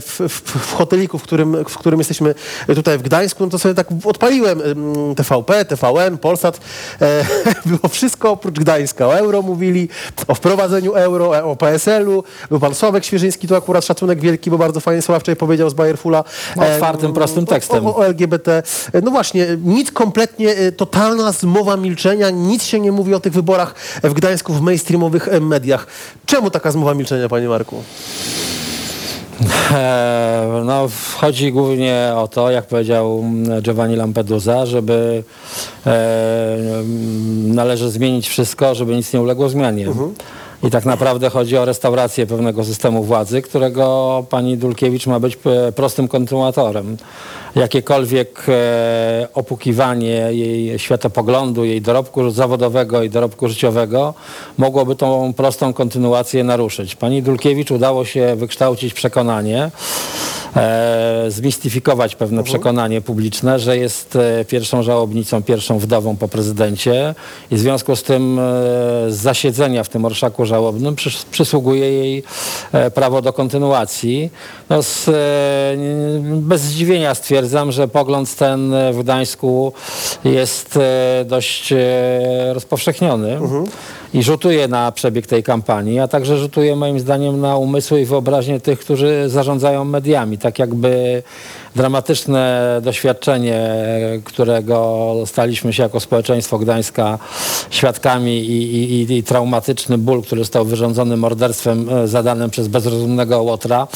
w, w, w hoteliku, w którym, w którym jesteśmy tutaj w Gdańsku, no to sobie tak odpaliłem em, TVP, TVN, Polsat. E, Było wszystko oprócz Gdańska. O euro mówili, o wprowadzeniu euro, e, o PSL-u. Był pan Sławek Świeżyński, tu akurat szacunek wielki, bo bardzo fajnie słowa wczoraj powiedział z Bayerfula. Otwartym, prostym tekstem. O, o LGBT. E, No właśnie, nic kompletnie, totalna zmowa milczenia, nic się nie mówi o tych wyborach w Gdańsku w mainstreamowych mediach. Czemu taka zmowa milczenia, panie Marku? E, No, chodzi głównie o to, jak powiedział mm, Giovanni Lampedusa, żeby e, należy zmienić wszystko, żeby nic nie uległo zmianie. I tak naprawdę chodzi o restaurację pewnego systemu władzy, którego pani Dulkiewicz ma być e, prostym kontynuatorem. Jakiekolwiek e, opukiwanie jej światopoglądu, jej dorobku zawodowego i dorobku życiowego mogłoby tą prostą kontynuację naruszyć. Pani Dulkiewicz udało się wykształcić przekonanie, e, zmistyfikować pewne przekonanie publiczne, że jest e, pierwszą żałobnicą, pierwszą wdową po prezydencie i w związku z tym z zasiedzenia w tym orszaku żałobnym przys- przysługuje jej prawo do kontynuacji. No z, bez zdziwienia stwierdzam, że pogląd ten w Gdańsku jest e, dość e, rozpowszechniony. i rzutuje na przebieg tej kampanii, a także rzutuje moim zdaniem na umysły i wyobraźnię tych, którzy zarządzają mediami. Tak jakby dramatyczne doświadczenie, którego staliśmy się jako społeczeństwo Gdańska świadkami i, i, i, traumatyczny ból, który został wyrządzony morderstwem e, zadanym przez bezrozumnego Łotra,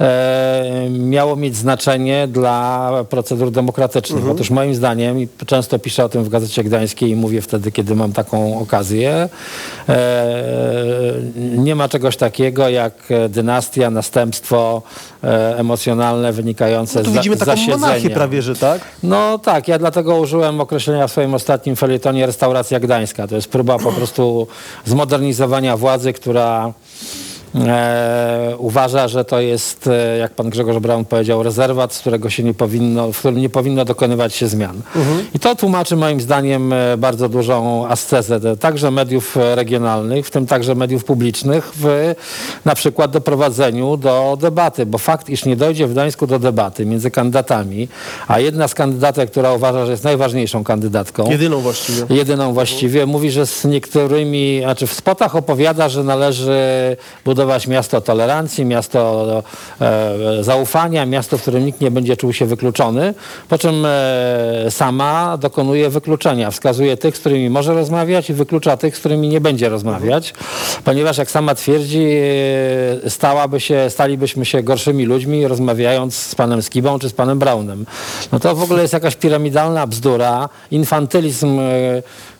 e, miało mieć znaczenie dla procedur demokratycznych. Mhm. Otóż moim zdaniem, i często piszę o tym w Gazecie Gdańskiej i mówię wtedy, kiedy mam taką okazję, e, nie ma czegoś takiego jak dynastia, następstwo e, emocjonalne wynikające No tu widzimy taką zasiedzenia. prawie, że tak? No tak, ja dlatego użyłem określenia w swoim ostatnim felietonie restauracja gdańska. To jest próba po prostu zmodernizowania władzy, która e, uważa, że to jest, e, jak pan Grzegorz Braun powiedział, rezerwat, z którego się nie powinno, w którym nie powinno dokonywać się zmian. I to tłumaczy moim zdaniem e, bardzo dużą ascezę także mediów regionalnych, w tym także mediów publicznych w na przykład doprowadzeniu do debaty, bo fakt, iż nie dojdzie w Gdańsku do debaty między kandydatami, a jedna z kandydatek, która uważa, że jest najważniejszą kandydatką, Jedyną właściwie. jedyną właściwie, mówi, że z niektórymi, znaczy w spotach opowiada, że należy budować miasto tolerancji, miasto e, zaufania, miasto, w którym nikt nie będzie czuł się wykluczony, po czym e, sama dokonuje wykluczenia. Wskazuje tych, z którymi może rozmawiać i wyklucza tych, z którymi nie będzie rozmawiać, ponieważ jak sama twierdzi, e, stałaby się, stalibyśmy się gorszymi ludźmi rozmawiając z panem Skibą czy z panem Braunem. No to w ogóle jest jakaś piramidalna bzdura, infantylizm,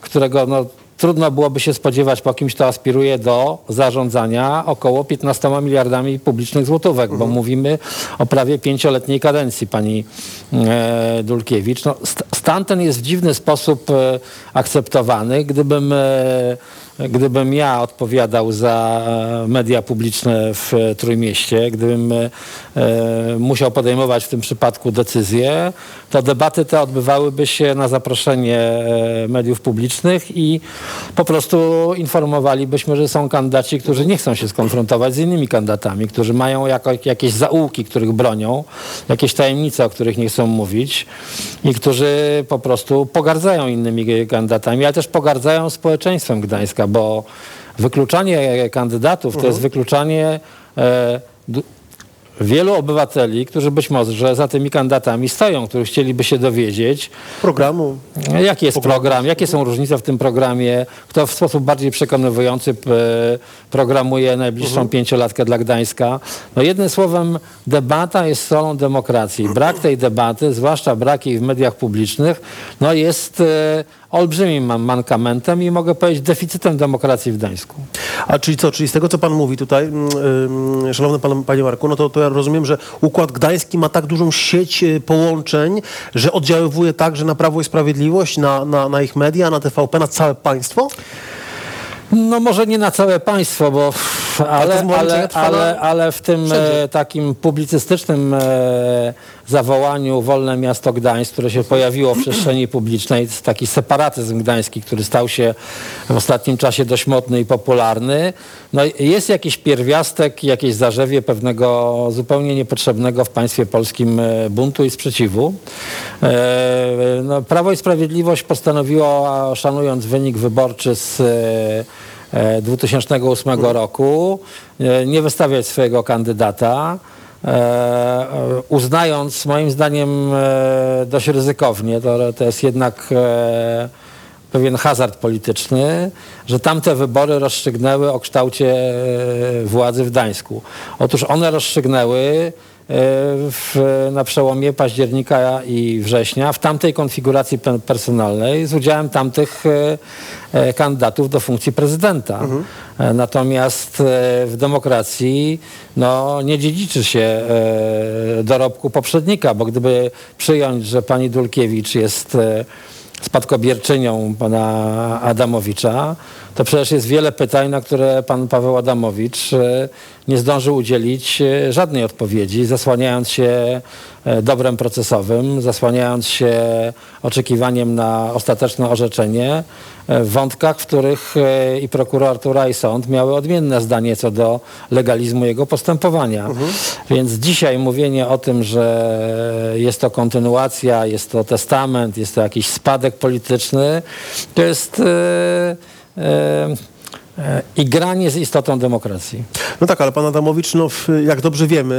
którego no, trudno byłoby się spodziewać po kimś, kto aspiruje do zarządzania około 15 miliardami publicznych złotówek, bo mówimy o prawie pięcioletniej kadencji pani e, Dulkiewicz. No, st- stan ten jest w dziwny sposób e, akceptowany. Gdybym, e, gdybym ja odpowiadał za e, media publiczne w e, Trójmieście, gdybym e, musiał podejmować w tym przypadku decyzje, to debaty te odbywałyby się na zaproszenie e, mediów publicznych i po prostu informowalibyśmy, że są kandydaci, którzy nie chcą się skonfrontować z innymi kandydatami, którzy mają jako, jakieś zaułki, których bronią, jakieś tajemnice, o których nie chcą mówić i którzy po prostu pogardzają innymi kandydatami, ale też pogardzają społeczeństwem Gdańska, bo wykluczanie kandydatów to jest wykluczanie e, wielu obywateli, którzy być może za tymi kandydatami stoją, którzy chcieliby się dowiedzieć, Programu. Jaki jest program? Jakie są różnice w tym programie? Kto w sposób bardziej przekonywujący programuje najbliższą pięciolatkę dla Gdańska? No jednym słowem, debata jest solą demokracji. Brak tej debaty, zwłaszcza brak jej w mediach publicznych, no jest e, olbrzymim man- mankamentem i mogę powiedzieć deficytem demokracji w Gdańsku. A czyli co, czyli z tego, co pan mówi tutaj, ym, szanowny pan, panie Marku, no to, to ja rozumiem, że Układ Gdański ma tak dużą sieć y, połączeń, że oddziaływuje także na Prawo i Sprawiedliwość, na, na, na ich media, na TVP, na całe państwo? No może nie na całe państwo, bo ale, ale, ale, ale w tym e, takim publicystycznym e, zawołaniu Wolne Miasto Gdańsk, które się pojawiło w przestrzeni publicznej, taki separatyzm gdański, który stał się w ostatnim czasie dość modny i popularny, no jest jakiś pierwiastek, jakieś zarzewie pewnego zupełnie niepotrzebnego w państwie polskim e, buntu i sprzeciwu. E, no, Prawo i Sprawiedliwość postanowiło, szanując wynik wyborczy z e, e, 2008 roku, nie wystawiać swojego kandydata, uznając moim zdaniem e, dość ryzykownie, to, to jest jednak e, pewien hazard polityczny, że tamte wybory rozstrzygnęły o kształcie e, władzy w Gdańsku. Otóż one rozstrzygnęły e, w, na przełomie października i września w tamtej konfiguracji pe- personalnej z udziałem tamtych e, e, kandydatów do funkcji prezydenta. E, Natomiast w demokracji no, nie dziedziczy się dorobku poprzednika, bo gdyby przyjąć, że pani Dulkiewicz jest spadkobierczynią pana Adamowicza, to przecież jest wiele pytań, na które pan Paweł Adamowicz e, nie zdążył udzielić e, żadnej odpowiedzi, zasłaniając się e, dobrem procesowym, zasłaniając się oczekiwaniem na ostateczne orzeczenie w wątkach, w których i prokuratura i sąd miały odmienne zdanie co do legalizmu jego postępowania. Więc dzisiaj mówienie o tym, że jest to kontynuacja, jest to testament, jest to jakiś spadek polityczny, to jest e, i granie z istotą demokracji. No tak, ale pan Adamowicz, no, jak dobrze wiemy, y,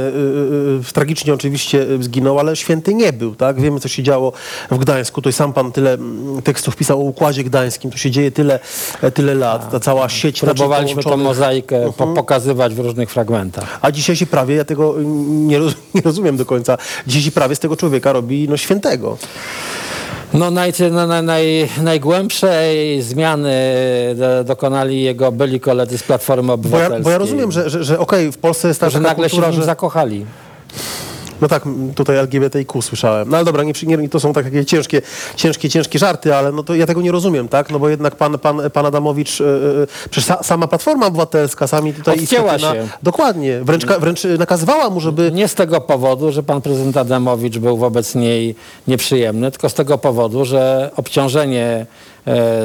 y, y, tragicznie oczywiście zginął, ale święty nie był, tak? Wiemy, co się działo w Gdańsku. Tutaj sam pan tyle tekstów pisał o Układzie Gdańskim. To się dzieje tyle, e, tyle lat. Ta cała sieć naczyń Próbowaliśmy tą połączonych. mozaikę po, Mhm. pokazywać w różnych fragmentach. A dzisiaj się prawie, ja tego nie rozumiem do końca, dzisiaj się prawie z tego człowieka robi no, świętego. No naj, naj, naj, najgłębszej zmiany do, dokonali jego byli koledzy z Platformy Bo Obywatelskiej. ja, bo ja rozumiem, że, że, że okej, w Polsce jest ta że nagle się kultura, nim że... zakochali. No tak, tutaj LGBTIQ słyszałem. No ale dobra, nie, nie, to są takie ciężkie, ciężkie, ciężkie żarty, ale no to ja tego nie rozumiem, tak? No bo jednak pan, pan, pan Adamowicz, yy, przecież sa, sama Platforma Obywatelska, sami tutaj... Odcięła się. Dokładnie, wręcz, wręcz nakazywała mu, żeby... Nie z tego powodu, że pan prezydent Adamowicz był wobec niej nieprzyjemny, tylko z tego powodu, że obciążenie e,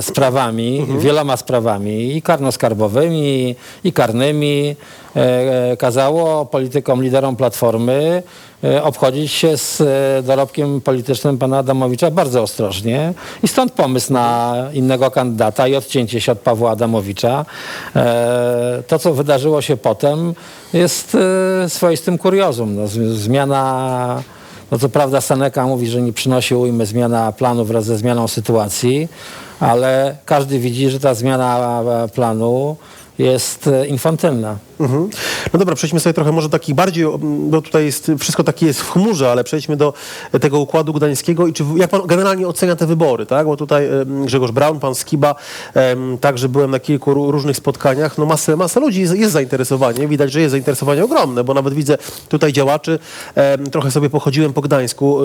sprawami, Mhm. wieloma sprawami i karnoskarbowymi, i karnymi e, e, kazało politykom, liderom Platformy e, obchodzić się z e, dorobkiem politycznym pana Adamowicza bardzo ostrożnie i stąd pomysł na innego kandydata i odcięcie się od Pawła Adamowicza. E, To, co wydarzyło się potem, jest e, swoistym kuriozum. No, zmiana, no co prawda Seneca mówi, że nie przynosi ujmy zmiana planu wraz ze zmianą sytuacji, ale każdy widzi, że ta zmiana planu jest e, infantylna. Mhm. No dobra, przejdźmy sobie trochę może takich bardziej, o, m, bo tutaj jest, wszystko takie jest w chmurze, ale przejdźmy do tego układu gdańskiego i czy, jak pan generalnie ocenia te wybory, tak? Bo tutaj Grzegorz Braun, pan Skiba, także byłem na kilku ró- różnych spotkaniach, no masę, masę ludzi jest, jest zainteresowanie, widać, że jest zainteresowanie ogromne, bo nawet widzę tutaj działaczy, trochę sobie pochodziłem po Gdańsku,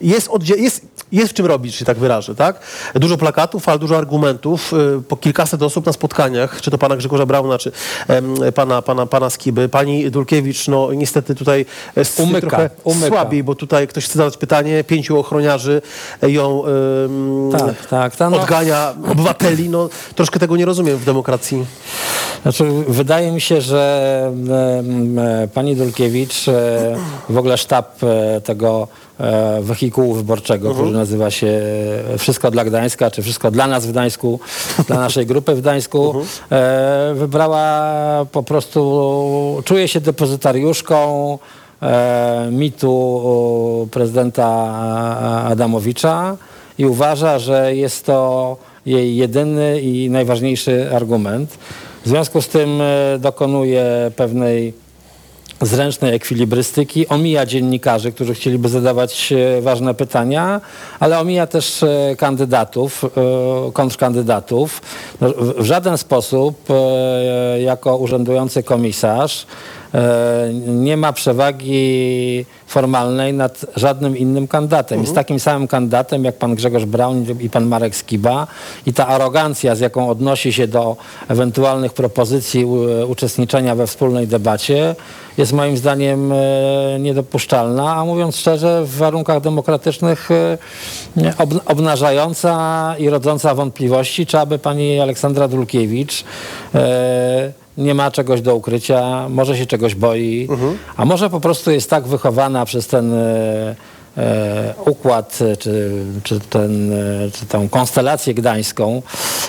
jest, jest, jest w czym robić, się tak wyrażę, tak? Dużo plakatów, ale dużo argumentów, y, po kilkaset osób na spotkaniach, czy to pana Grzegorza Brauna, czy pana, pana, pana Skiby. Pani Dulkiewicz, no niestety tutaj jest Umyka, trochę umyka. słabiej, bo tutaj ktoś chce zadać pytanie, pięciu ochroniarzy ją em, Tak, tak. ta, no, odgania obywateli, no troszkę tego nie rozumiem w demokracji. Znaczy, wydaje mi się, że em, e, pani Dulkiewicz, e, w ogóle sztab e, tego wehikułu wyborczego, który nazywa się e, Wszystko dla Gdańska, czy Wszystko dla nas w Gdańsku, dla naszej grupy w Gdańsku, e, wybrała po prostu, czuje się depozytariuszką e, mitu prezydenta Adamowicza i uważa, że jest to jej jedyny i najważniejszy argument. W związku z tym e, dokonuje pewnej zręcznej ekwilibrystyki, omija dziennikarzy, którzy chcieliby zadawać e, ważne pytania, ale omija też e, kandydatów, e, kontrkandydatów. No, w- żaden sposób jako urzędujący komisarz nie ma przewagi formalnej nad żadnym innym kandydatem. Jest takim samym kandydatem jak pan Grzegorz Braun i pan Marek Skiba. I ta arogancja, z jaką odnosi się do ewentualnych propozycji uczestniczenia we wspólnej debacie jest moim zdaniem e, niedopuszczalna, a mówiąc szczerze w warunkach demokratycznych e, ob, obnażająca i rodząca wątpliwości, czy aby pani Aleksandra Dulkiewicz e, nie ma czegoś do ukrycia, może się czegoś boi, a może po prostu jest tak wychowana przez ten e, układ, e, czy, czy, ten, e, czy tą konstelację gdańską,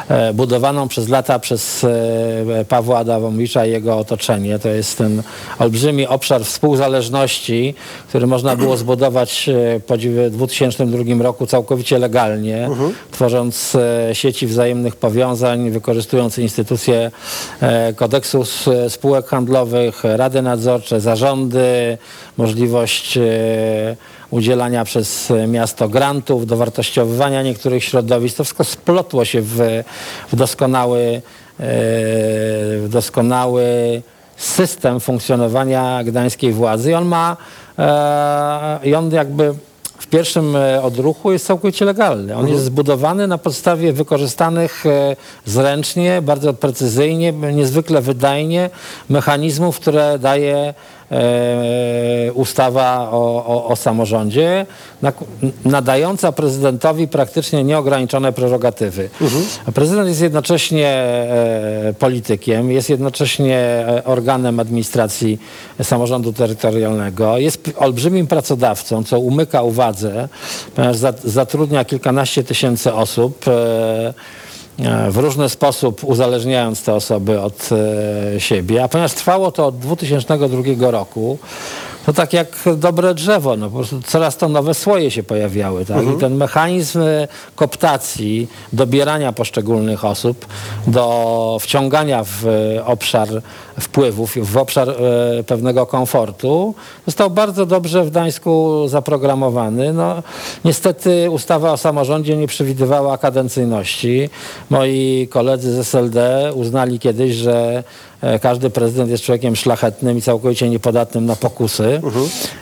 e, budowaną przez lata przez e, Pawła Adamowicza i jego otoczenie. To jest ten olbrzymi obszar współzależności, który można było zbudować e, po 2002 roku całkowicie legalnie, tworząc e, sieci wzajemnych powiązań, wykorzystując instytucje e, kodeksu spółek handlowych, rady nadzorcze, zarządy, możliwość e, udzielania przez miasto grantów, dowartościowywania niektórych środowisk. To wszystko splotło się w, w doskonały, e, w doskonały system funkcjonowania gdańskiej władzy i on ma e, i on jakby w pierwszym e, odruchu jest całkowicie legalny. On jest zbudowany na podstawie wykorzystanych zręcznie, bardzo precyzyjnie, niezwykle wydajnie mechanizmów, które daje ustawa o, o, o samorządzie, nadająca prezydentowi praktycznie nieograniczone prerogatywy. Prezydent jest jednocześnie e, politykiem, jest jednocześnie e, organem administracji samorządu terytorialnego, jest olbrzymim pracodawcą, co umyka uwadze, ponieważ za- zatrudnia kilkanaście tysięcy osób. E, w różny sposób uzależniając te osoby od e, siebie. A ponieważ trwało to od 2002 roku, to tak jak dobre drzewo, no po coraz to nowe słoje się pojawiały. Tak? I ten mechanizm e, koptacji, dobierania poszczególnych osób do wciągania w e, obszar wpływów, w obszar e, pewnego komfortu, został bardzo dobrze w Gdańsku zaprogramowany. No, niestety ustawa o samorządzie nie przewidywała kadencyjności. Moi koledzy z SLD uznali kiedyś, że każdy prezydent jest człowiekiem szlachetnym i całkowicie niepodatnym na pokusy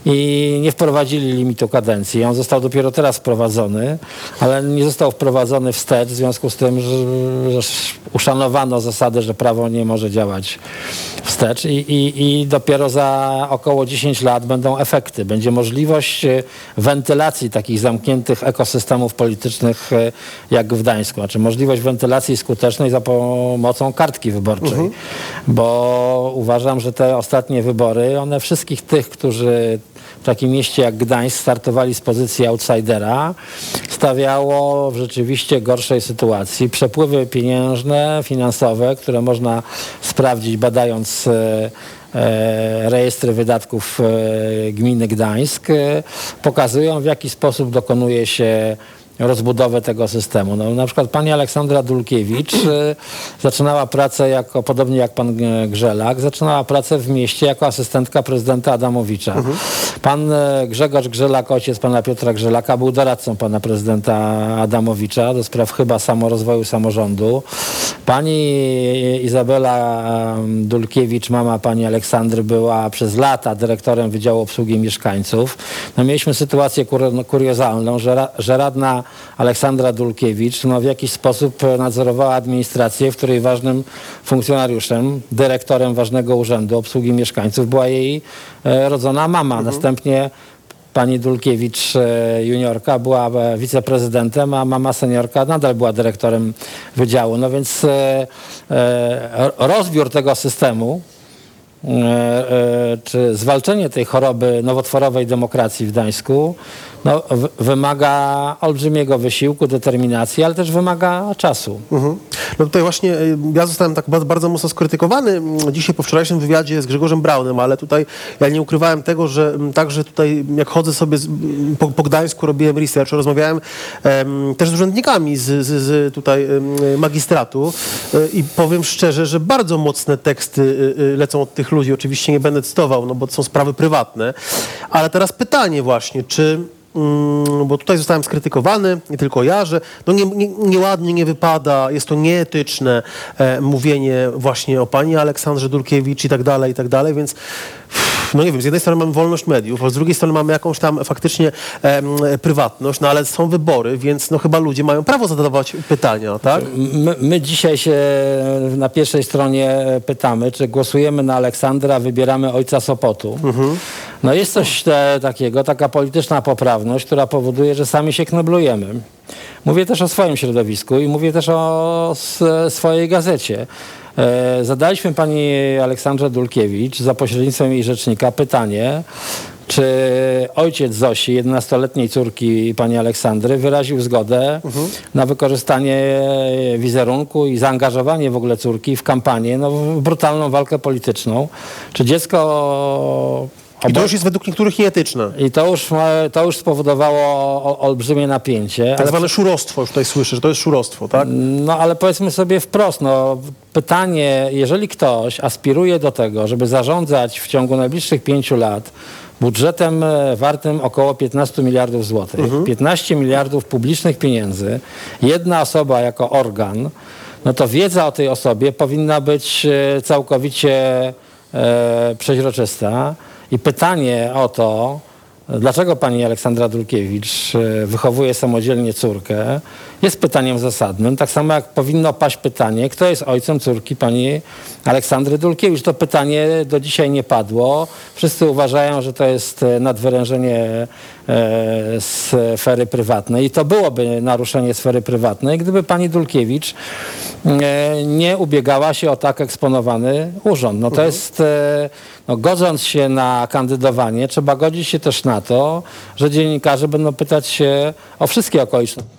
i nie wprowadzili limitu kadencji. On został dopiero teraz wprowadzony, ale nie został wprowadzony wstecz w związku z tym, że, że uszanowano zasadę, że prawo nie może działać wstecz i, i, i dopiero za około 10 lat będą efekty. Będzie możliwość e, wentylacji takich zamkniętych ekosystemów politycznych e, jak w Gdańsku. Znaczy możliwość wentylacji skutecznej za pomocą kartki wyborczej. Bo uważam, że te ostatnie wybory, one wszystkich tych, którzy w takim mieście jak Gdańsk startowali z pozycji outsidera, stawiało w rzeczywiście gorszej sytuacji. Przepływy pieniężne, finansowe, które można sprawdzić badając e, e, rejestry wydatków e, gminy Gdańsk, pokazują w jaki sposób dokonuje się rozbudowę tego systemu. No, na przykład pani Aleksandra Dulkiewicz e, zaczynała pracę jako, podobnie jak pan e, Grzelak, zaczynała pracę w mieście jako asystentka prezydenta Adamowicza. Pan e, Grzegorz Grzelak, ojciec pana Piotra Grzelaka, był doradcą pana prezydenta Adamowicza do spraw chyba samorozwoju samorządu. Pani Izabela Dulkiewicz, mama pani Aleksandry, była przez lata dyrektorem Wydziału Obsługi Mieszkańców. No, mieliśmy sytuację kur, kuriozalną, że, ra, że radna Aleksandra Dulkiewicz no, w jakiś sposób e, nadzorowała administrację, w której ważnym funkcjonariuszem, dyrektorem ważnego urzędu obsługi mieszkańców była jej e, rodzona mama. Następnie pani Dulkiewicz e, juniorka była wiceprezydentem, a mama seniorka nadal była dyrektorem wydziału. No więc rozbiór tego systemu czy zwalczenie tej choroby nowotworowej demokracji w Gdańsku no, wymaga olbrzymiego wysiłku, determinacji, ale też wymaga czasu. Mhm. No tutaj właśnie y, ja zostałem tak bardzo, mocno skrytykowany mm, dzisiaj po wczorajszym wywiadzie z Grzegorzem Braunem, ale tutaj ja nie ukrywałem tego, że mm, także tutaj jak chodzę sobie z, mm, po, po Gdańsku, robiłem research, rozmawiałem em, też z urzędnikami z, z, z tutaj em, magistratu y, i powiem szczerze, że bardzo mocne teksty y, lecą od tych ludzi. Oczywiście nie będę cytował, no bo to są sprawy prywatne, ale teraz pytanie właśnie, czy Mm, bo tutaj zostałem skrytykowany, nie tylko ja, że no nie, nie, nieładnie nie wypada, jest to nieetyczne e, mówienie właśnie o pani Aleksandrze Dulkiewicz i tak dalej, i tak dalej, więc no nie wiem, z jednej strony mamy wolność mediów, a z drugiej strony mamy jakąś tam faktycznie em, prywatność, no ale są wybory, więc no chyba ludzie mają prawo zadawać pytania, tak? My, my dzisiaj się na pierwszej stronie pytamy, czy głosujemy na Aleksandra, wybieramy ojca Sopotu. No jest coś te, takiego, taka polityczna poprawność, która powoduje, że sami się kneblujemy. Mówię też o swoim środowisku i mówię też o s- swojej gazecie. E, zadaliśmy pani Aleksandrze Dulkiewicz za pośrednictwem jej rzecznika pytanie, czy ojciec Zosi, 11-letniej córki pani Aleksandry, wyraził zgodę na wykorzystanie wizerunku i zaangażowanie w ogóle córki w kampanię, no, w brutalną walkę polityczną? Czy dziecko... I to już jest według niektórych nieetyczne. I to już, to już spowodowało olbrzymie napięcie. Tak zwane szurostwo, już tutaj słyszę, że to jest szurostwo, tak? No ale powiedzmy sobie wprost, no, pytanie, jeżeli ktoś aspiruje do tego, żeby zarządzać w ciągu najbliższych pięciu lat budżetem e, wartym około 15 miliardów złotych, 15 miliardów publicznych pieniędzy, jedna osoba jako organ, no to wiedza o tej osobie powinna być e, całkowicie e, przeźroczysta. I pytanie o to, Dlaczego pani Aleksandra Dulkiewicz e, wychowuje samodzielnie córkę? Jest pytaniem zasadnym. Tak samo jak powinno paść pytanie, kto jest ojcem córki pani Aleksandry Dulkiewicz. To pytanie do dzisiaj nie padło. Wszyscy uważają, że to jest e, nadwyrężenie sfery prywatnej. I to byłoby naruszenie sfery prywatnej, gdyby pani Dulkiewicz e, nie ubiegała się o tak eksponowany urząd. No to jest, e, no, godząc się na kandydowanie, trzeba godzić się też na to, że dziennikarze będą pytać się o wszystkie okoliczności.